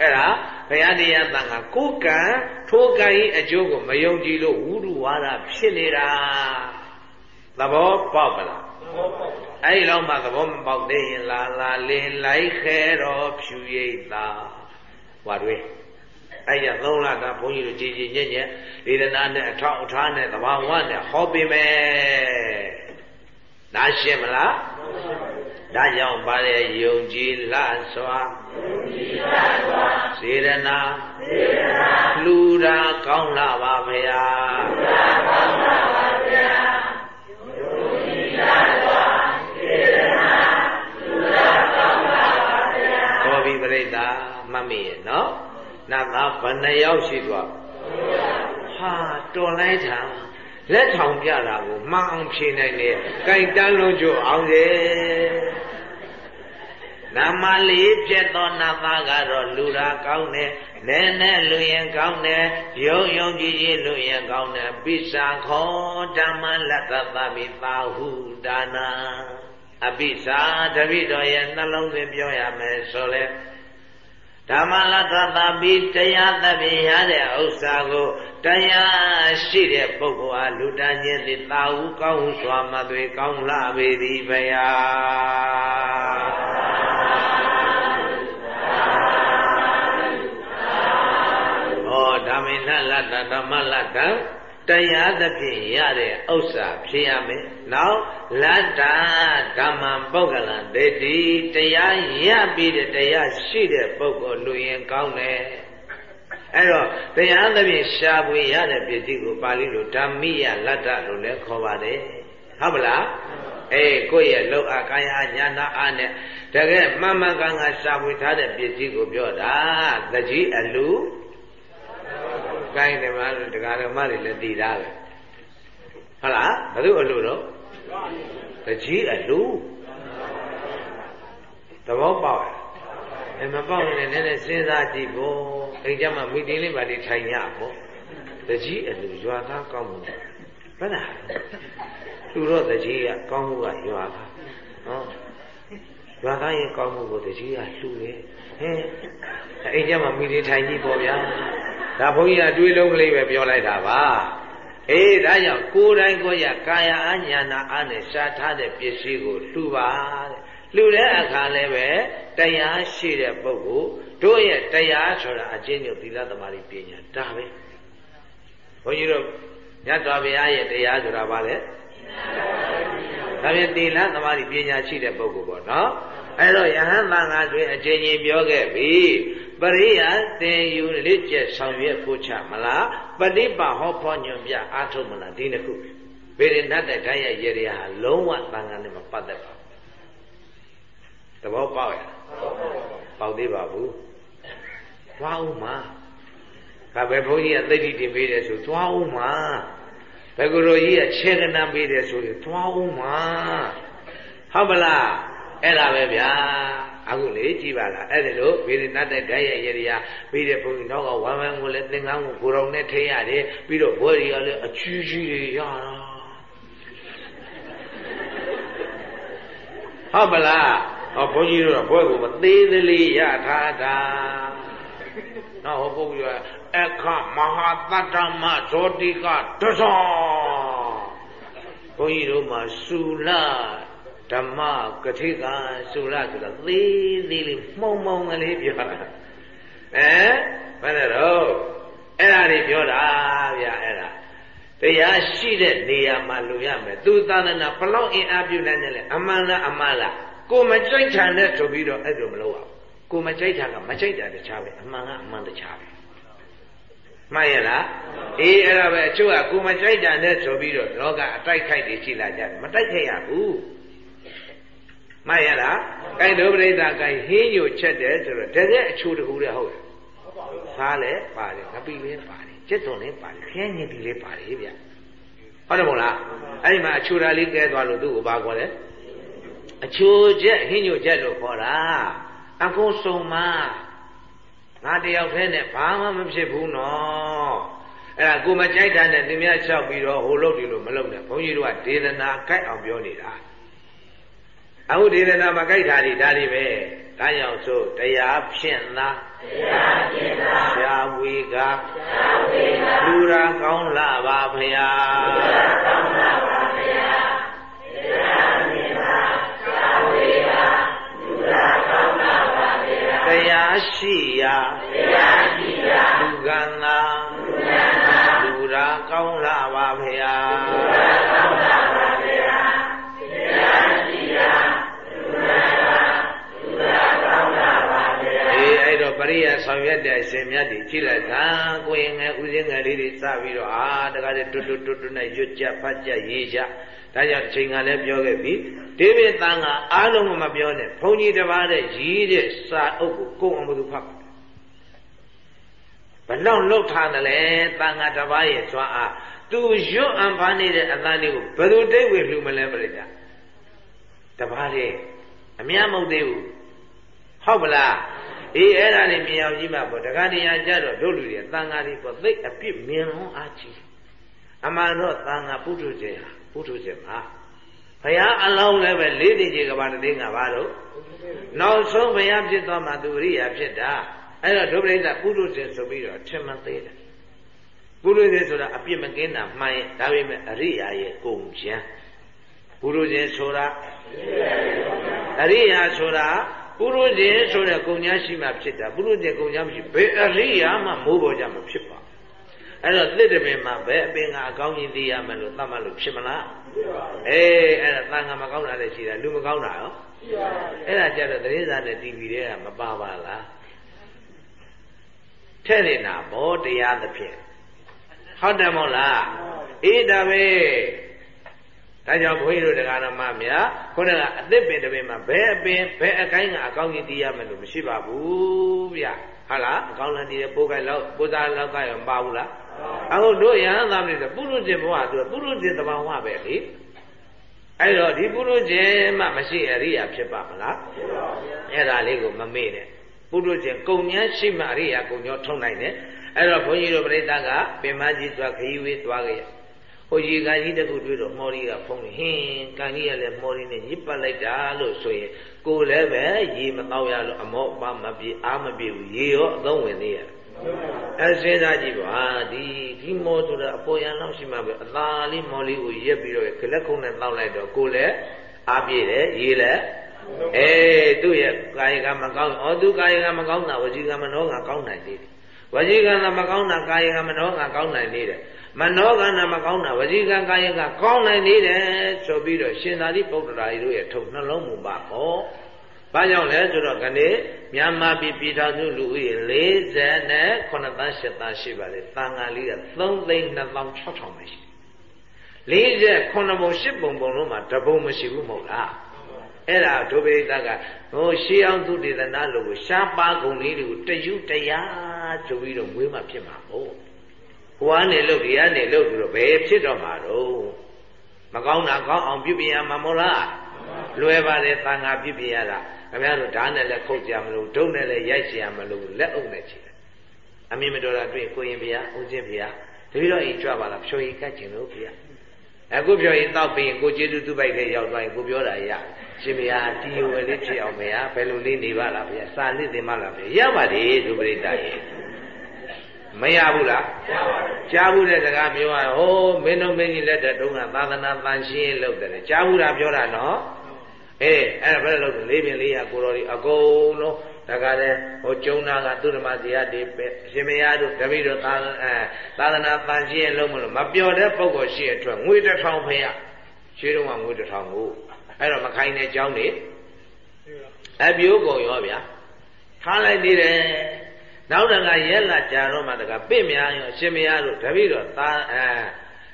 အဲ့ဒါဘုရားတရားတန်ခါကိုယ်ကံထိုးကံဤအကျိုးကိုမယုံကြည်လို့ဝုဒ္ဓဝါဒဖြစ်နေတာသဘောပေါက်ပလားအဲ့ဒီတော့မှသဘောမပေါက်သေးရင်လာလာလင်းလိုက်ခဲတော်ဖြူရိပ်သာဟွာတွေ အဲ့ရသုံးလကဘုန်းကြီးတို့ကြည်ကြည်ညက်ညက်ဒေသနာနဲ့အထောက်အထားနဲ့သဘာဝနဲ့ဟောပေးမယ်နားရှင်းမလားဒါကြောင့်ပါလေယုံကြည်လစွာယုံကြည်လစွာစေရနာစေရနာလူရာကောင်းလာပါဗျာလူရာကောင်းလာပါဗျာယုံကြည်လစွာစေရနာလူရာကောင်းလာပါဗျာဟောပြီးပြိတ္တာမှတ်မိရဲ့နော် နတ်သားဘယ်နှယောက်ရှိသွားဟာတော်လိုက်တာလက်ထောင်ပြတာကိုမှန်အောင်ဖြေနိုင်တယ်။ကြိုင်တန်းလုံးကျအောင်ရဲ့။နာမလေးပြတ်သောနတ်သားကတော့လူရာကောင်းတယ်။နဲနဲလူရင်ကောင်းတယ်။ယုံယုံကြည်ကြည်လူရင်ကောင်းတယ်။ပိစာခောဓမ္မလတ္တသမိသာဟုဒါနာအပိစာတပိတော်ရဲ့နှလုံးသွင်းပြောရမယ်ဆိုလဲ။ဟ ဓမ္မလတ္ထသာပြီးတရားသဖြင့်ရတဲ့ဥစ္စာကိုတရားရှိတဲ့ပုဂ္ဂိုလ်အားလူတန်းခြင်းသည်သာဟုကောင်းစွာမသွေကောင်းလာပေသည်ဘုရားဟောဓမ္မိနလတ္တဓမ္မလတ္တ တရားသဖြင့်ရတဲ့ဥစ္စာဖြစ်ရမယ်။နောက်လတ္တဓမ္မပုဂ္ဂလံဒိဋ္ဌိတရားရပြီးတဲ့တရားရှိတဲ့ပုဂ္ဂိုလ်လူရင်ကောင်းတယ်။အဲ့တော့တရားသဖြင့်ရှားပွေရတဲ့ပစ္စည်းကိုပါဠိလိုဓမ္မိယလတ္တလို့လည်းခေါ်ပါတယ်။ဟုတ်ပလား။အေးကိုယ့်ရဲ့လောအကာယညာနာအားနဲ့တကယ်မှန်မှန်ကန်ကန်ရှားပွေထားတဲ့ပစ္စည်းကိုပြောတာတကြီးအလူ ကိုင်းတယ်မှာဒကာဓမ္မတွေလည်းတည်တာပဲဟုတ်လားဘယ်သူအလို့တော့တကြီးအလို့သဘောပေါက်အဲမပေါက်ရင်လည်းနည်းနည်းစဉ်းစားကြည့်ဖို့အိမ်ကျမှမိတင်လေးပါတိထိုင်ရဖို့တကြီးအလို့ရွာသားကောင်းမှုဘယ်လားသူတော့တကြီးကကောင်းမှုကရွာသားဟော ရွာသားရဲ့ကောင်းမှုကိုတကြီးကလှူတယ်ဟဲ့အိမ်ကျမှမိတင်ထိုင်ကြည့်ပေါ့ဗျာဒါဘုန်းကြီးကတွေးလုံးကလေးပဲပြောလိုက်တာပါအေးဒါကြောင့်ကိုယ်တိုင်ကိုယ်ရကာယအညာနာအားနဲ့ရှားထားတဲ့ပစ္စည်းကိုလှူပါတဲ့လှူတဲ့အခါလည်းပဲတရားရှိတဲ့ပုဂ္ဂိုလ်တို့ရဲ့တရားဆိုတာအချင်းချင်းသီလသမารိပညာဒါပဲဘုန်းကြီးတို့မြတ်စွာဘုရားရဲ့တရားဆိုတာဘာလဲ ဒါရင်သီလသမာဓိပညာရှိတဲ့ပုဂ္ဂိုလ်ပေါ့နော်အဲ့တော့ယဟန်သံဃာတွင်အချင်းချင်းပြောခဲ့ပြီပရိယသင်ယူလက်ကျက်ဆောင်ရွက်ဖို့ချမလားပฏิပဟောဖို့ညွန်ပြအားထုတ်မလားဒီနှစ်ခုဗေဒနာတခိုင်းရဲ့ရေရာလုံးဝသံဃာနဲ့မပတ်သက်ပါသဘောပေါက်ရပေါက်သေးပါဘူးသွားဦးမှာဒါပဲဘုန်းကြီးကသိတိတင်ပေးတယ်ဆိုသွားဦးမှာ ဘယ်ကိုယ်တော်ကြီးကခြေကနံပေးတယ်ဆိုရင်သွားဦးမှာဟုတ်မလားအဲ့ဒါပဲဗျာအခုလေကြည်ပါလားအဲ့ဒါလို့ဗေဒနာတဲ့ဓာတ်ရဲ့ရေရာပြီးတဲ့ဘုန်းကြီးတော့ကဝမ်းဝမ်းကိုလည်းသင်္ကန်းကိုကိုယ်တော်နဲ့ထိရတယ်ပြီးတော့ဘွယ်ကြီးကလည်းအချီးကြီးတွေရတာဟုတ်ပလားဟောဘုန်းကြီးတို့ကဘွယ်ကိုမသေးသေးလေးရထားတာ နောက်ဟောပုဂ္ဂိုလ်ကအခမဟာတတ္တမဇောတိကတသောဘုန်းကြီးတို့မှာစုလာဓမ္မကတိကသုရဆိုတော့သေးသေးလေးမှုံမှုံကလေးပြောတာအဲဘယ်နဲ့တော့အဲ့ဒါတွေပြောတာဗျာအဲ့ဒါတရားရှိတဲ့နေရာမှာလူရမယ်သူသာသနာဘလောက်အင်အားပြုနိုင်တယ်လဲအမှန်လားအမှားလားကိုမကြိုက်ချန်တဲ့ဆိုပြီးတော့အဲ့လိုမလုပ်အောင် ကိုမကြိုက်တာကမကြိုက်တာတခြားပဲအမှန်ကအမှန်တခြားပဲမှန်ရလားအေးအဲ့ဒါပဲအချို့ကကိုမကြိုက်တာနဲ့ဆိုပြီးတော့လောကအတိုက်ခိုက်တွေရှိလာကြတယ်မတိုက်ခိုက်ရဘူးမှတ်ရလား။ကိုင်ဒုပရိသကိုင်ဟင်းညိုချက်တယ်ဆိုတော့တကယ်အချိုးတကူလည်းဟုတ်တယ်။စားလည်းပါတယ်ငပိလည်းပါတယ်ကျက်သွန်လည်းပါတယ်ခင်းညင်ဒီလည်းပါတယ်ဗျ။ဟုတ်တယ်မို့လား။အဲ့ဒီမှာအချိုးဓာတ်လေးကဲသွားလို့သူ့ကိုဘာခေါ်လဲ။အချိုးချက်ဟင်းညိုချက်လို့ခေါ်တာ။ အကုန်စုံမငါတယောက်တည်းနဲ့ဘာမှမဖြစ်ဘူးနော်။အဲ့ဒါကိုမကြိုက်တာနဲ့သူများလျှောက်ပြီးတော့ဟိုလုပ်တယ်လို့မလုပ်နဲ့ဘုန်းကြီးတို့ကဒေသနာကြိုက်အောင်ပြောနေတာ။အခုဒေသနာမကြိုက်တာတွေဒါတွေပဲဒါကြောင့်ဆိုတရားဖြင့်သာတရားဖြင့်သာရှားဝေကရှားဝေကလူရာကောင်းလာပါဖရာလူရာကောင်းလာပါဖရာ ရာတရားရှိရာတရားရှိရာလူကံသာလူကံသာလူရာကောင်းလာပါဖရာလူရာကောင်းလာပါဖရာတရားရှိရာပရိယဆောင်ရွက်တဲ့အရှင်မြတ်တွေကြည့်လိုက်တာကိုရင်ငယ်ဥစဉ်ငယ်လေးတွေစပြီးတော့အာတကားတွေတွတ်တွတ်တွတ်တွတ်နဲ့ရွတ်ကြဖတ်ကြရေးကြ ဒါကြောင့်အချိန်ကလည်းပြောခဲ့ပြီဒေဝိသံဃာအားလုံးကမပြောနဲ့ဘုန်းကြီးတစ်ပါးတဲ့ရေးတဲ့စာအုပ်ကိုကိုယ်အောင်ဘယ်သူဖတ်ပါဘလောက်လှုပ်ထားတယ်လဲသံဃာတစ်ပါးရဲ့စွမ်းအားသူရွတ်အံဖားနေတဲ့အတန်လေးကိုဘယ်လိုတိတ်ဝေလှူမလဲပြိတ္တာတပါးလေအများမဟုတ်သေးဘူးဟုတ်ပလားအေးအဲ့ဒါလေးမြင်အောင်ကြီးမှပေါ့တခါတည်းရကြတော့တို့လူတွေတန်ဃာတွေပေါ့သိအပြစ်မြင်လုံးအားကြီးအမှန်တော့တန်ဃာပုထုဇဉ်ဟာ ပုထုဇဉ်ပါဘုရားအလောင်းလည်းပဲလေးတင်ကြီးကဘာတည်းငါဘာလို့နောက်ဆုံးဘုရားဖြစ်သွားမှသူရိယာဖြစ်တာအဲ့တော့ဒုပရိသပုရုဇဉ်ဆိုပြီးတော့ထင်မှန်သေးတယ်ပုရုဇဉ်ဆိုတာအပြစ်မကင်းတာမှန်ရင်ဒါပေမဲ့အရိယာရဲ့ကုံချမ်းပုရုဇဉ်ဆိုတာအရိယာဆိုတာပုရုဇဉ်ဆိုတဲ့ကုံညာရှိမှဖြစ်တာပုရုဇဉ်ကုံညာမရှိဘယ်အရိယာမှမိုးပေါ်ကြမဖြစ်ပါ အဲ့တော့သစ်တပင်မှာဘယ်အပင်ကအကောင်းကြီးသိရမလို့သတ်မှတ်လို့ဖြစ်မလားအေးအဲ့ဒါသံဃာမကောင်းတာလည်းရှိတာလူမကောင်းတာရောအဲ့ဒါကြတော့သတင်းစာနဲ့ TV တွေကမပါပါလားထဲ့နေတာဘောတရားသဖြင့်ဟုတ်တယ်မဟုတ်လားအေးဒါပဲဒါကြောင့်ဘုန်းကြီးတို့တရားတော်မှများခုနကအသစ်ပင်တစ်ပင်မှာဘယ်အပင်ဘယ်အကိုင်းကအကောင်းကြီးတည်ရမယ်လို့မရှိပါဘူးဗျဟုတ်လားအကောင်းလည်းတည်တယ်ပိုးကိုင်းလောက်ပိုးသားလောက်ကရောမပါဘူးလား အခုတို့ယဟန်သားမင်းဆိုပုရုဇဉ်ဘဝဆိုပုရုဇဉ်တဘာဝပဲလေအဲ့တော့ဒီပုရုဇဉ်မှမရှိအရိယာဖြစ်ပါမလားဖြစ်ပါဘူးအဲ့ဒါလေးကိုမမေ့နဲ့ပုရုဇဉ်ကုံညာရှိမှအရိယာကုံညောထုံနိုင်တယ်အဲ့တော့ဘုန်းကြီးတို့ပြိတ္တကပင်မကြီးသွားခရီးဝေးသွားကြရဟိုကြီးကကြီးတခုတွေ့တော့မော်ရီကဖုန်းဟင်းကန်ကြီးကလည်းမော်ရီနဲ့ညစ်ပတ်လိုက်တာလို့ဆိုရင်ကိုယ်လည်းပဲရေမတော့ရလို့အမော့အပမပြေအားမပြေဘူးရေရောအသုံးဝင်သေးရတယ် အဲစဉ်းစားကြည့်ပါဒီဒီမော်ဆိုတာအပေါ်ရန်လောက်ရှိမှပဲအသာလေးမော်လေးကိုရက်ပြီးတော့ခလက်ခုံနဲ့တောက်လိုက်တော့ကိုယ်လည်းအားပြေတယ်ရေလည်းအေးသူ့ရဲ့ကာယကမကောင်းဩသူကာယကမကောင်းတာဝစီကမနောကကောင်းနိုင်သေးတယ်ဝစီကံမကောင်းတာကာယကမနောကကောင်းနိုင်သေးတယ်မနောကနာမကောင်းတာဝစီကံကာယကကောင်းနိုင်နေတယ်ဆိုပြီးတော့ရှင်သာရိပုတ္တရာကြီးတို့ရဲ့ထုတ်နှလုံးမူပါဟော ဘာကြောင့်လဲဆိုတော့ခဏမြန်မာပြည်ပြည်ထောင်စုလူဦးရေ40နဲ့9သန်း8သန်းရှိပါတယ်။တန်ဃာလေးက3သိန်း2600ပဲရှိတယ်။49ပုံ10ပုံပုံလုံးမှာတပုံမရှိဘူးမဟုတ်လား။အဲ့ဒါဒုဗေဒကဟိုရှေးအောင်သူဒေသနာလို့ကိုရှားပါကုန်လေးတွေကိုတယူတရားဆိုပြီးတော့မွေးမှဖြစ်မှာပေါ့။ဟိုကနေလို့ဒီကနေလို့ပြီးတော့ဘယ်ဖြစ်တော့မှာတော့မကောင်းတာကောင်းအောင်ပြုပြင်ရမှာမို့လားလွယ်ပါတယ်တန်ခါပြုပြင်ရတာ ခင်ဗျားတို့ဓာတ်နဲ့လည်းခုတ်ကြမလို့ဒုတ်နဲ့လည်းရိုက်ကြမလို့လက်အုပ်နဲ့ချင်အမင်းမတော်တာတွေ့ကိုရင်ဘုရားဦးချင်းဘုရားတပည့်တော်အိမ်ကြွပါလားဖြောရင်ကတ်ချင်လို့ဘုရားအခုပြောရင်တောက်ပြီးကိုကျေးဇူးသူ့ဘိုက်ထဲရောက်သွားရင်ကိုပြောတာရရှင်မယားတီဝယ်လေးဖြစ်အောင်မယားဘယ်လိုလေးနေပါလားဗျာစာလေးသင်ပါလားဗျာရပါတယ်သူပရိသတ်ရေမရဘူးလားကြားဘူးတဲ့စကားပြောရဟိုးမင်းတို့မင်းကြီးလက်ထက်တုန်းကသာသနာပန်ရှင်းလုပ်တယ်ကြားဘူးလားပြောတာနော် အေးအဲ့ဒါဘယ်လိုလုပ်လဲလေးပင်လေးရကိုတော်ဒီအကုန်လုံးဒါကလည်းဟိုကျုံနာကသူဓမ္မဇေယတိပဲရှင်မယားတို့တပည့်တို့သာအဲသာသနာတန်ရှင်းလုံးမလို့မပြောတဲ့ပုံကိုရှိအတွက်ငွေတစ်ထောင်ဖေရရှင်းတော့ကငွေတစ်ထောင်ကိုအဲ့တော့မခိုင်းတဲ့เจ้าနေအပြိုးကုန်ရောဗျာထားလိုက်သေးတယ်နောက်တကရဲလာကြာတော့မှတကပြင့်များရောရှင်မရတို့တပည့်တော်သာအဲ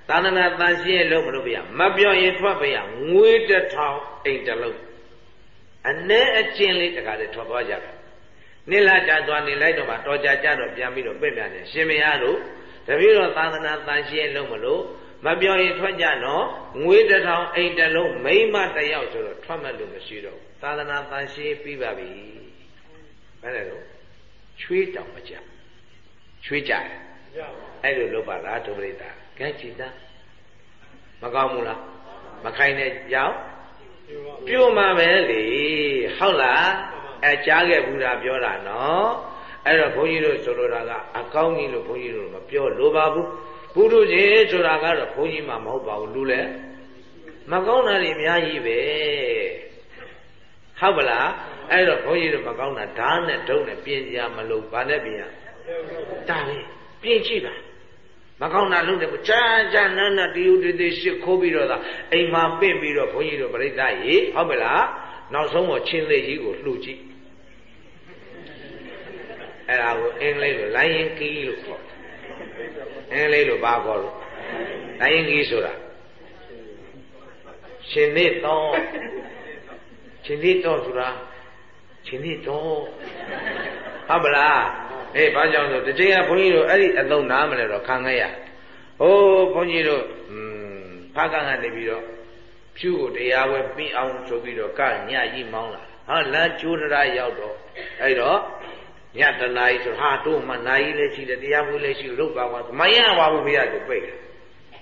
သာသနာတန်ရှင်းလို့မလို့ပြရမပြောရင်ထွက်ပြရငွေတစ်ထောင်အိမ်တစ်လုံးအ ਨੇ အကျဉ်လေးတကလည်းထွက်သွားကြတယ်နိလာကြသွားနေလိုက်တော့မှတော်ကြကြတော့ပြန်ပြီးတော့ပြင့်များတယ်ရှင်မရတို့တပည့်တော်သာသနာတန်ရှင်းလို့မလို့မပြောရင်ထွက်ကြတော့ငွေတစ်ထောင်အိမ်တစ်လုံးမိမတယောက်ဆိုတော့ထွက်မဲ့လို့မရှိတော့သာသနာတန်ရှင်းပြီးပါပြီဘယ်လဲတော့ချွေးတောင်မကြချွေးကြတယ်အဲ့လိုလုပ်ပါလားဒုပရိသကဲ ကြည်သားမကောင်းဘူးလားမခိုင်းတဲ့ကြောင့်ပြုတ်မှာပဲလေဟုတ်လားအဲကြားခဲ့ဘူးတာပြောတာနော်အဲ့တော့ဘုန်းကြီးတို့ဆိုလိုတာကအကောင်းကြီးလို့ဘုန်းကြီးတို့မပြောလိုပါဘူးဘုရုရှင်ဆိုတာကတော့ဘုန်းကြီးမှမဟုတ်ပါဘူးလူလည်းမကောင်းတာတွေအများကြီးပဲဟုတ်ပလားအဲ့တော့ဘုန်းကြီးတို့မကောင်းတာဓာတ်နဲ့ဒုံနဲ့ပြင်ကြမလို့ဗာနဲ့ပြင်ရဒါပဲပြင်ကြည့်ပါ မကောင်းတာလုံးတယ်ကြာကြာနာနာတီယူတီတီရှစ်ခိုးပြီးတော့သာအိမ်မှာပင့်ပြီးတော့ဘုန်းကြီးတို့ပြိဿရေဟုတ်မလားနောက်ဆုံးတော့ချင်းသေးကြီးကိုလှူကြည့်အဲ့ဒါကိုအင်္ဂလိပ်လိုလိုင်းရင်ကီလို့ခေါ်အင်္ဂလိပ်လိုဘာခေါ်လို့လိုင်းရင်ကီဆိုတာရှင်သေးတော့ရှင်သေးတော့ဆိုတာရှင်သေးတော့ဟုတ်ပလား အေးဘာကြောင့်ဆိုတချိန်ကဘုန်းကြီးတို့အဲ့ဒီအလုံးနားမလဲတော့ခံခဲ့ရဟိုးဘုန်းကြီးတို့อืมဖားကန်းကနေပြီးတော့ဖြူကိုတရားဝဲပြီးအောင်ဆိုပြီးတော့ကညကြီးမောင်းလာဟာလမ်းကျိုးတရာရောက်တော့အဲ့တော့ညတနာကြီးဆိုဟာတို့မှနာကြီးလည်းရှိတယ်တရားဝဲလည်းရှိလို့ပါပါမရပါဘူးဘုရားကိုပိတ်တယ်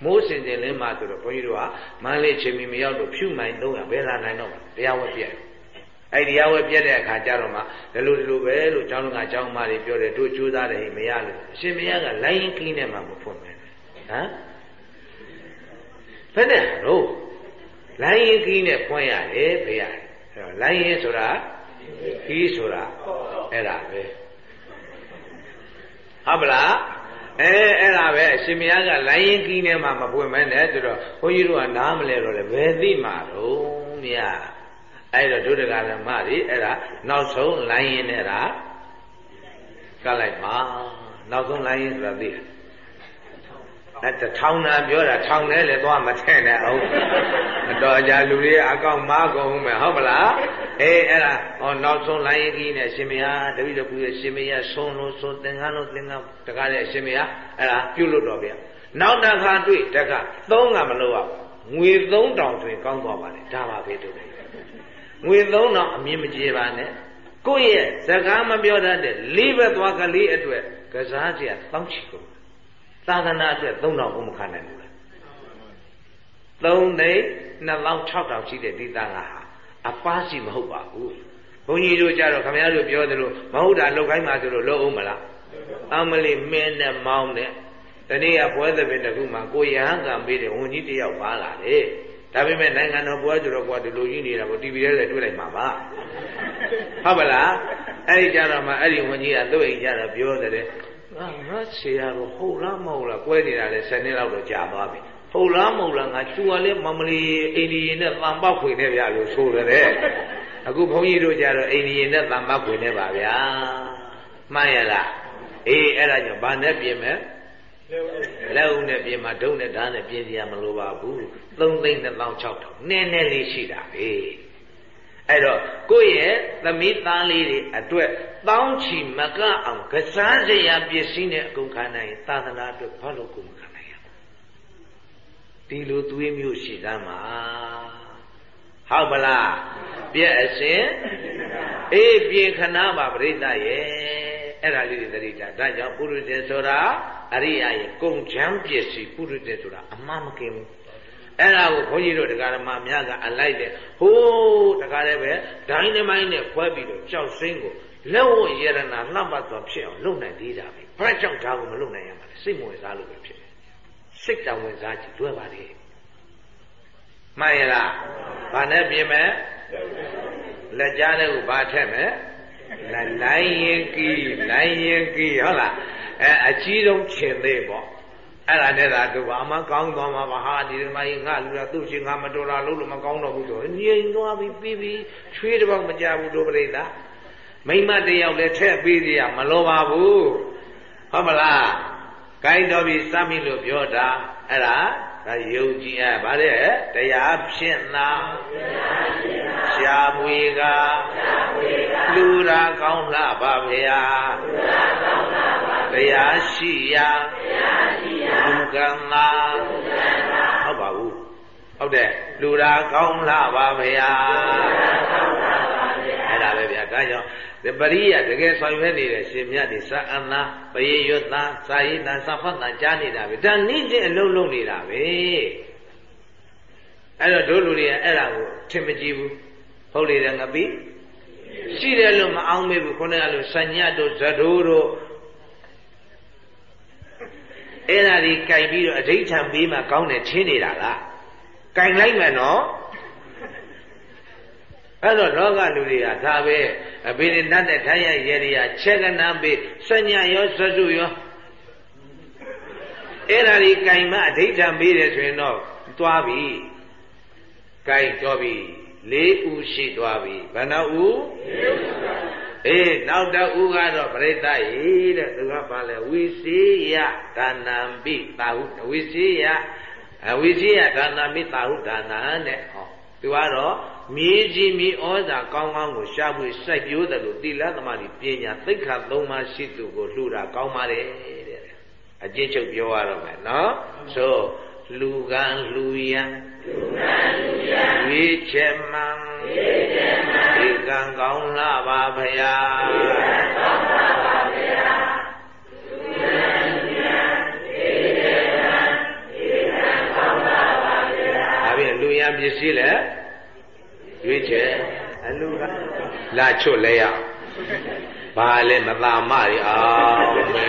မိုးစင်စင်လင်းမှဆိုတော့ဘုန်းကြီးတို့ကမန်းလေးချင်းမီမရောက်တော့ဖြူမိုင်300ဘယ်လာနိုင်တော့တရားဝဲပြည့် အဲ့ဒီတရားဝဲပြက်တဲ့အခါကျတော့မှဒီလိုဒီလိုပဲလို့ကျောင်းကကျောင်းမတွေပြောတယ်တို့ကြိုးစားတယ်ဟိမရလို့အရှင်မရကလိုင်းရင်ကင်းနဲ့မှမဖွင့်မယ်ဟမ်ဘယ်နဲ့တော့လိုင်းရင်ကင်းနဲ့ဖွင့်ရတယ်ဖေရတယ်အဲ့တော့လိုင်းရင်ဆိုတာကီးဆိုတာအဲ့ဒါပဲဟုတ်ပလားအဲအဲ့ဒါပဲအရှင်မရကလိုင်းရင်ကီးနဲ့မှမပွင့်မဲနဲ့ဆိုတော့ဘုန်းကြီးတို့ကနားမလဲတော့လေဘယ်သိမှာတော့မြတ် အဲ့တော့ဒုဒကဓမ္မတွေအဲ့ဒါနောက်ဆုံးလိုင်းရင်နဲ့ဒါကလိုက်ပါနောက်ဆုံးလိုင်းရင်ဆိုတာသိတယ်အဲတထောင်နာပြောတာထောင်နဲ့လေသွားမထည့်နဲ့အောင်မတော်ကြလူတွေအကောင့်မားကုန်မယ်ဟုတ်မလားအေးအဲ့ဒါဟောနောက်ဆုံးလိုင်းရင်ကြီးနဲ့ရှင်မယားတပည့်တော်ကူရဲ့ရှင်မယားဆုံးလို့ဆုံးသင်္ကန်းလို့သင်္ကန်းတကားတဲ့ရှင်မယားအဲ့ဒါပြုတ်လို့တော့ဗျနောက်တစ်ခါတွေ့တက်ကသုံးကမလို့ရငွေ3000တွင်ကောင်းသွားပါလေဒါပါပဲတို့ ငွေ3000အမြင်မကြေပါနဲ့ကိုယ့်ရဲ့စကားမပြောတတ်တဲ့လေးဘက်သွားကလေးအတွက်ကစားစရာတောင်းချီကုန်သာသနာအတွက်3000ဘုမခံနိုင်ဘူးလား3သိန်း2600ရှိတဲ့ဒီသားကဟာအပါစီမဟုတ်ပါဘူးဘုန်းကြီးတို့ကြတော့ခမရတို့ပြောသလိုမဟုတ်တာလောက်ခိုင်းပါဆိုလို့လောက်အောင်မလားအမလီမင်းနဲ့မောင်းနဲ့တနေ့ကပွဲသဘင်တခုမှကိုရဟန်းကမေးတယ်ဝန်ကြီးတယောက်ပါလာတယ် ဒါပေမဲ့နိုင်ငံတော်ဘွဲဆိုတော့ကွာဒီလိုကြီးနေတာကို TV ထဲလည်းတွေ့လိုက်မှာပါဟုတ်ပါလားအဲ့ဒီကြတော့မှအဲ့ဒီဝန်ကြီးကသူ့အိမ်ကြတော့ပြောတယ်ငါငါဆရာတော့ဟုတ်လားမဟုတ်လားကွဲနေတာလဲ10နှစ်လောက်တော့ကြာသွားပြီဟုတ်လားမဟုတ်လားငါသူကလည်းမမလီအိန္ဒိယနဲ့တန်ပောက်ခွေနဲ့ဗျာလို့ဆိုတယ်အခုဘုန်းကြီးတို့ကြတော့အိန္ဒိယနဲ့တန်ပောက်ခွေနဲ့ပါဗျာမှန်ရလားအေးအဲ့ဒါကြောင့်ဗာနဲ့ပြင်မယ် လက်ဦးနဲ့ပြင်မှာဒုံနဲ့ဓာတ်နဲ့ပြင်စရာမလိုပါဘူး3သိန်း2600နည်းနည်းလေးရှိတာပဲအဲ့တော့ကိုယ့်ရဲ့သမီးသားလေးတွေအတွက်တောင်းချီမကအောင်ကစားစရာပစ္စည်းနဲ့အကုန်ခံနိုင်သာသနာအတွက်ဘာလို့ကိုမခံနိုင်ရဒီလိုသွေးမျိုးရှိသမ်းမှာ ဟုတ်ပလားပြည့်အစဉ်အေးပြေခဏပါပြိဿရဲ့အဲ့ဒါလေးတွေသတိထားဒါကြောင့်ပုရုဇဉ်ဆိုတာအရိယာရဲ့ကုံချမ်းပစ္စည်းပုရုဇဉ်ဆိုတာအမှန်မကင်ဘူးအဲ့ဒါကိုဘုန်းကြီးတို့တရားဓမ္မများကအလိုက်တယ်ဟိုးတကားလည်းပဲဒိုင်းနမိုင်းနဲ့ဖွဲပြီးတော့ကြောက်စင်းကိုလက်ဝတ်ရတနာလှပသွားဖြစ်အောင်လုပ်နိုင်သေးတာပဲဘာကြောင့်ဒါကိုမလုပ်နိုင်ရမှာလဲစိတ်ဝင်စားလို့ပဲဖြစ်တယ်စိတ်တောင်ဝင်စားကြည့်လွယ်ပါလေ မှန်ရလားဘာနဲ့ပြင်မဲ့လက်ကြားတဲ့ကိုဘာထက်မဲ့လိုင်းရင်ကီလိုင်းရင်ကီဟုတ်လားအဲအကြီးဆုံးခြင်သေးပေါ့အဲ့ဒါနဲ့သာတို့ဘာမှကောင်းသွားမှာပါဟာဒီမကြီးငါလူကသူ့ချင်းငါမတော်တာလို့လို့မကောင်းတော့ဘူးဆိုငြိမ်သွားပြီပြီးပြီချွေးတစ်ပေါက်မကြဘူးတို့ပြိဿမိမတယောက်လည်းထက်ပြီးစီရမလိုပါဘူးဟုတ်မလားကိုင်းတော်ပြီစမ်းပြီလို့ပြောတာအဲ့ဒါ ဒါယုံကြည်အပ်ဗါတဲ့တရားဖြစ်နာရှားမွေကလူရာကောင်းလှပါဗျာတရားရှိရာလူကံသာဟုတ်ပါဘူးဟုတ်တယ်လူရာကောင်းလှပါဗျာအဲ့ဒါပဲဗျာဒါကြောင့် ပရိယတကယ်ဆောင်ရွက်နေတဲ့ရှင်မြတ်တွေစာအနာပရိယွတ်သာစာရိတံစာဖတ်တံကြားနေတာပဲဒါနေ့ချင်းအလုံးလုံးနေတာပဲအဲ့တော့တို့လူတွေကအဲ့ဒါကိုထင်မကြည့်ဘူးဟုတ်လေတဲ့ငပိရှိတယ်လို့မအောင်မေးဘူးခုနကလိုစัญญတ်တို့ဇဒိုးတို့အဲ့ဒါဒီကြိုင်ပြီးတော့အဋိဋ္ဌံပေးမှကောင်းတယ်ထင်းနေတာလားကြိုင်လိုက်မယ်နော် အဲ့တော့လောကလူတွေကဒါပဲအဘိဓိနတ်တဲ့ထိုင်ရရေရိယာချက်ကနာပေးစဉ္ညာရောစစုရောအဲ့ဒါဒီကင်မအဋိဋ္ဌံပေးတယ်ဆိုရင်တော့သွားပြီကင်တော့ပြီလေးဦးရှိသွားပြီဘယ်နှဦးအေးနောက်တဦးကတော့ပြိတ္တရေတဲ့သူကပါလဲဝိစေယဒါနံပိတာဟုဝိစေယဝိစေယဒါနံပိတာဟုဒါနံတဲ့ဟော သူကတော့မြေကြီးမြေဩဇာကောင်းကောင်းကိုရှားပွေစိုက်ပျိုးတယ်လို့တိလသမารီပညာသိက္ခာသုံးပါးရှိသူကိုလှူတာကောင်းပါတယ်တဲ့အကျဉ်းချုပ်ပြောရတော့မယ်နော်ဆိုလူကံလူယံလူကံလူယံဝိချက်မံဝိချက်မံဒီကံကောင်းလာပါဗျာဒီကံကောင်းလာပါ ကောင်းလာပါဗျာဒါဖြင့်လူယံပစ္စည်းလည်းရွေးချယ်အလူကလာချွတ်လဲရဘာလဲမသာမတွေအောင်မဲ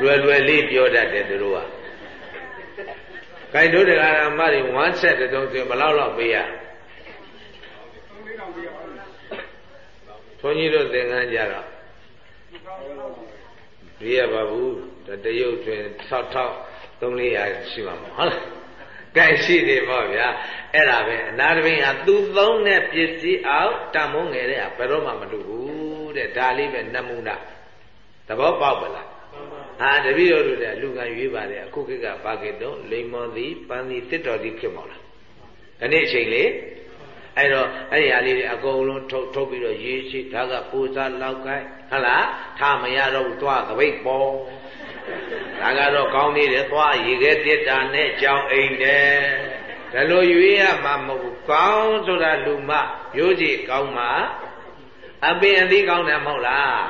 လွယ်လွယ်လေးပြောတတ်တယ်သူတို့ကခိုင်တို့တရားဓမ္မတွေဝမ်းဆက်တုံးဆိုဘယ်လောက်လောက်ပေးရဘုန်းကြီးတို့သင်္ကန်းကြတော့ပြရပါဘူးတရုတ်တွင်6 6 300ရှိမှာမဟုတ်လား ကဲရှိတယ်ပေါ့ဗျာအဲ့ဒါပဲအနာတပင်ကသူသုံးတဲ့ပစ္စည်းအောက်တမုံငယ်တဲ့ဘယ်တော့မှမတူဘူးတဲ့ဒါလေးပဲနမုနာသဘောပေါက်ပါလားဟာတပည့်တော်တို့လည်းလူကရွေးပါတယ်အခုခေတ်ကပါကေတော့လိမ္မောသည်ပန်းသည်တစ်တော်သည်ဖြစ်မော်လားဒီနေ့အချိန်လေအဲ့တော့အဲ့ဒီဟာလေးတွေအကုန်လုံးထုတ်ထုတ်ပြီးတော့ရေးရှိဒါကပူစားလောက်ကိုက်ဟုတ်လားထားမရတော့ဘူးသွားသပိတ်ပေါ် ဒါကတော့ကောင်းနေတယ်သွားရေခဲတစ်တာနဲ့ကြောင်းအိမ်တယ်ဒါလိုရွေးရမှာမဟုတ်ဘူးကောင်းဆိုတာလူမရိုးကြည့်ကောင်းမှာအပင်အသီးကောင်းတယ်မဟုတ်လား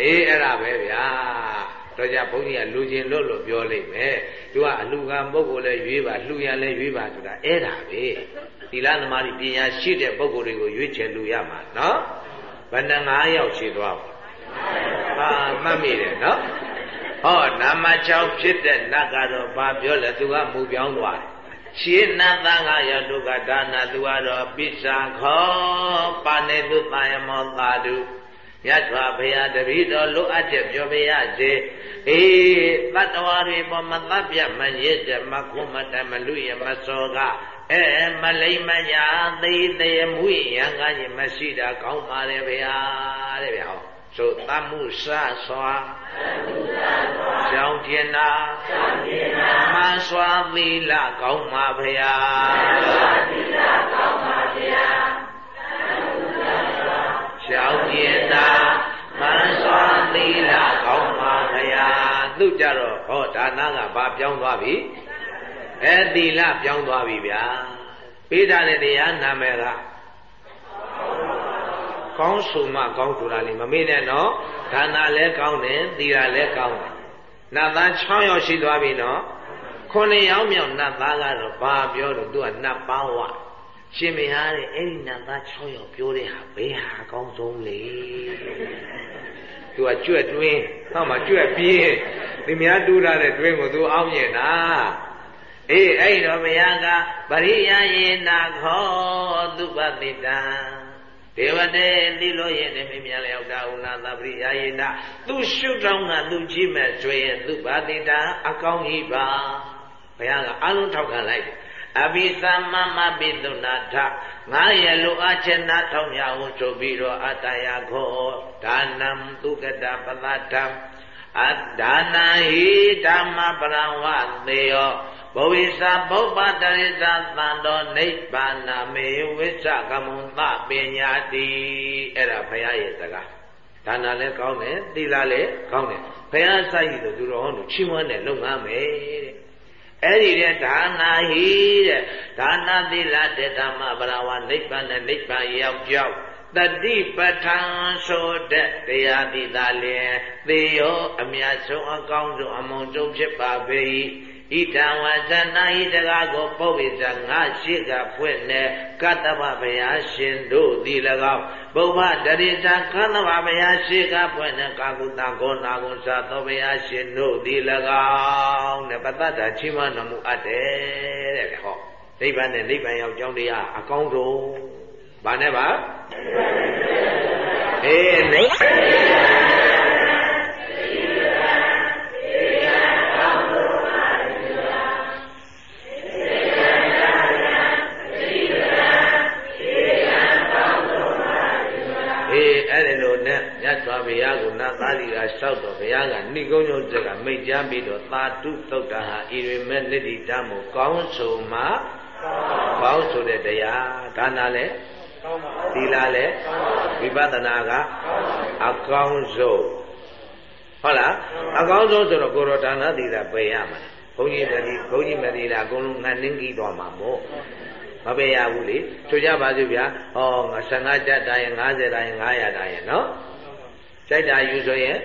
အေးအဲ့ဒါပဲဗျာတော့ကြဘုန်းကြီးကလူချင်းလို့လို့ပြောလိုက်မယ်သူကအလှကံပုဂ္ဂိုလ်လည်းရွေးပါလှူရန်လည်းရွေးပါဆိုတာအဲ့ဒါပဲသီလသမားပညာရှိတဲ့ပုဂ္ဂိုလ်တွေကိုရွေးချယ်လူရမှာနော်ဘယ်နှငါးယောက်ရှိသွားပါဟာမှတ်မိတယ်နော် ဟောနာမ6ဖြစ်တဲ့နတ်ကတော့ဘာပြောလဲသူကမူပြောင်းသွားတယ်ရှင်းနတ်သားကရတုကဒါနာသူကတော့ပိစ္ဆာခောပါနေသူတာယမောသာတုမြတ်စွာဘုရားတပည့်တော်လိုအပ်ချက်ပြောပြရစေအေးတတ္တဝါတွေပေါ်မသတ်ပြမရစ်တဲ့မခုမတမလူရမစောကအဲမလိမ့်မညာသေးသေးမူရံကကြီးမရှိတာကောင်းပါလေဗျာတဲ့ဗျာဟော ဆိုတမှုစစွာကြောင်းကျင်နာမှန်စွာသီလကောင်းပါဗျာကြောင်းကျင်နာမှန်စွာသီလကောင်းပါဗျာသူကြတော့ဟောဒါနကဘာပြောင်းသွားပြီအဲသီလပြောင်းသွားပြီဗျာပေးထားတဲ့တရားနာမည်က ကောင်းဆိုမှကောင်းဆိုတာလေမမေ့နဲ့နော်ဒါနာလည်းကောင်းတယ်သီလလည်းကောင်းတယ်နတ်သား6ယောက်ရှိသွားပြီနော်ခုနှစ်ယောက်မြောက်နတ်သားကတော့ဘာပြောတော့သူကနတ်ပန်းဝရှင်မဟာတဲ့အဲ့ဒီနတ်သား6ယောက်ပြောတဲ့ဟာဘယ်ဟာအကောင်းဆုံးလဲသူကကြွက်တွင်းဟောမှာကြွက်ပြေးဒီများတူးထားတဲ့တွင်းကိုသူအောင်းမြင်တာအေးအဲ့တော့ဘုရားကပရိယယေနာခောသုပတိတံ ဒေဝတေသီလို့ရင်နေမြင်လျောက်တာဥနာသပရိယယေနာသူရှုထောင်းကသူကြည့်မဲ့ဆိုရင်သုပတိတံအကောင်းကြီးပါဘုရားကအလုံးထောက်ခံလိုက်တယ်အဘိသမမပိသုနာထငါရဲ့လိုအပ်ချက်နာထောင်ရအောင်ဆိုပြီးတော့အတ္တယခောဒါနံသုကတပသတံအဒါနာဟိဓမ္မပရံဝသေယော ဘဝိသပုပ္ပတရိသသံတော်နိဗ္ဗာနမေဝိသကမုံသပညာတိအဲ့ဒါဘုရားရဲ့စကားဒါနာလည်းကောင်းတယ်သီလလည်းကောင်းတယ်ဘုရားစိုက်ရည်သူတော်ဟောတို့ချီးမွမ်းတဲ့လုပ်ငန်းပဲတဲ့အဲ့ဒီတဲ့ဒါနာဟိတဲ့ဒါနာသီလတဲ့ဓမ္မပရဝနိဗ္ဗာန်နဲ့နိဗ္ဗာန်ရောက်ကြောက်တတိပဋ္ဌာန်ဆိုတဲ့တရားတိသာလျင်သေရောအမြတ်ဆုံးအကောင်းဆုံးအမုံဆုံးဖြစ်ပါပေ၏ ဣဒံဝဇနာဤတကားကိုပုပ္ပိသငါရှိကဖွင့်နေကတ္တဗဘုရားရှင်တို့သည်၎င်းဘုဗ္ဗတရိတာခန္ဓဗဘုရားရှိကဖွင့်နေကာကုတံကိုနာကုသာသောဘုရားရှင်တို့သည်၎င်းနဲ့ပတ္တတာချီးမွမ်းတော်မူအပ်တယ်တဲ့ဟောနိဗ္ဗာန်နဲ့နိဗ္ဗာန်ရောက်ကြောင်းတရားအကောင်းဆုံးဘာနဲ့ပါအေးနိဗ္ဗာန် သားစီကလျှောက်တော့ဘုရားကဏိကုံးညုတ်စက်ကမိတ်ကြားပြီးတော့သာတုသုတ်တာဟာဣရိမေနိတိတမို့ကောင်းဆိုမှကောင်းဆိုတဲ့တရားဒါနာလဲသီလလဲဝိပဿနာကအကောင်းဆုံးဟုတ်လားအကောင်းဆုံးဆိုတော့ကိုရောဒါနာသီလပယ်ရမှာဘုန်းကြီးမတိဘုန်းကြီးမတိလားအကုန်လုံးငတ်နှင်းကြီးသွားမှာမို့မပယ်ရဘူးလေဆိုကြပါစို့ဗျာဟော55ကျပ်တိုင်း50တိုင်း900တိုင်းနော် ကြိုက်တာယူဆိုရင်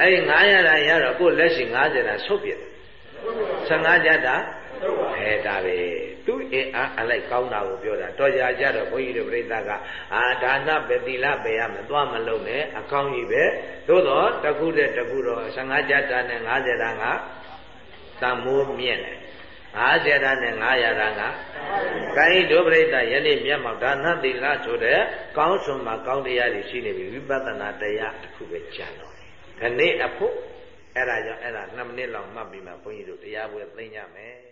အဲ့ဒီ900တာရတော့ကိုယ်လက်ရှိ90တာဆုတ်ပြတယ်15ကြတာအဲဒါပဲသူအင်းအားအလိုက်ကောင်းတာကိုပြောတာတော်ကြကြတော့ဘုန်းကြီးတို့ပြိဿကအာဒါနပဲသီလပဲရမယ်သွားမလုံးနဲ့အကောင်းကြီးပဲသို့တော့တခုတည်းတခုတော့15ကြတာနဲ့90တာကသံမိုးမြင့်တယ် 50တာနဲ့900တာကကိုင်းဒုပရိသယနေ့မျက်မှောက်ဒါနသီလဆိုတဲ့ကောင်းစွန်မှာကောင်းတရားတွေရှိနေပြီဝိပဿနာတရားတစ်ခုပဲကျန်တော့တယ်ခဏအဖို့အဲ့ဒါကြောင့်အဲ့ဒါ2မိနစ်လောက်မှတ်ပြီးမှဘုန်းကြီးတို့တရားပွဲသိညမယ်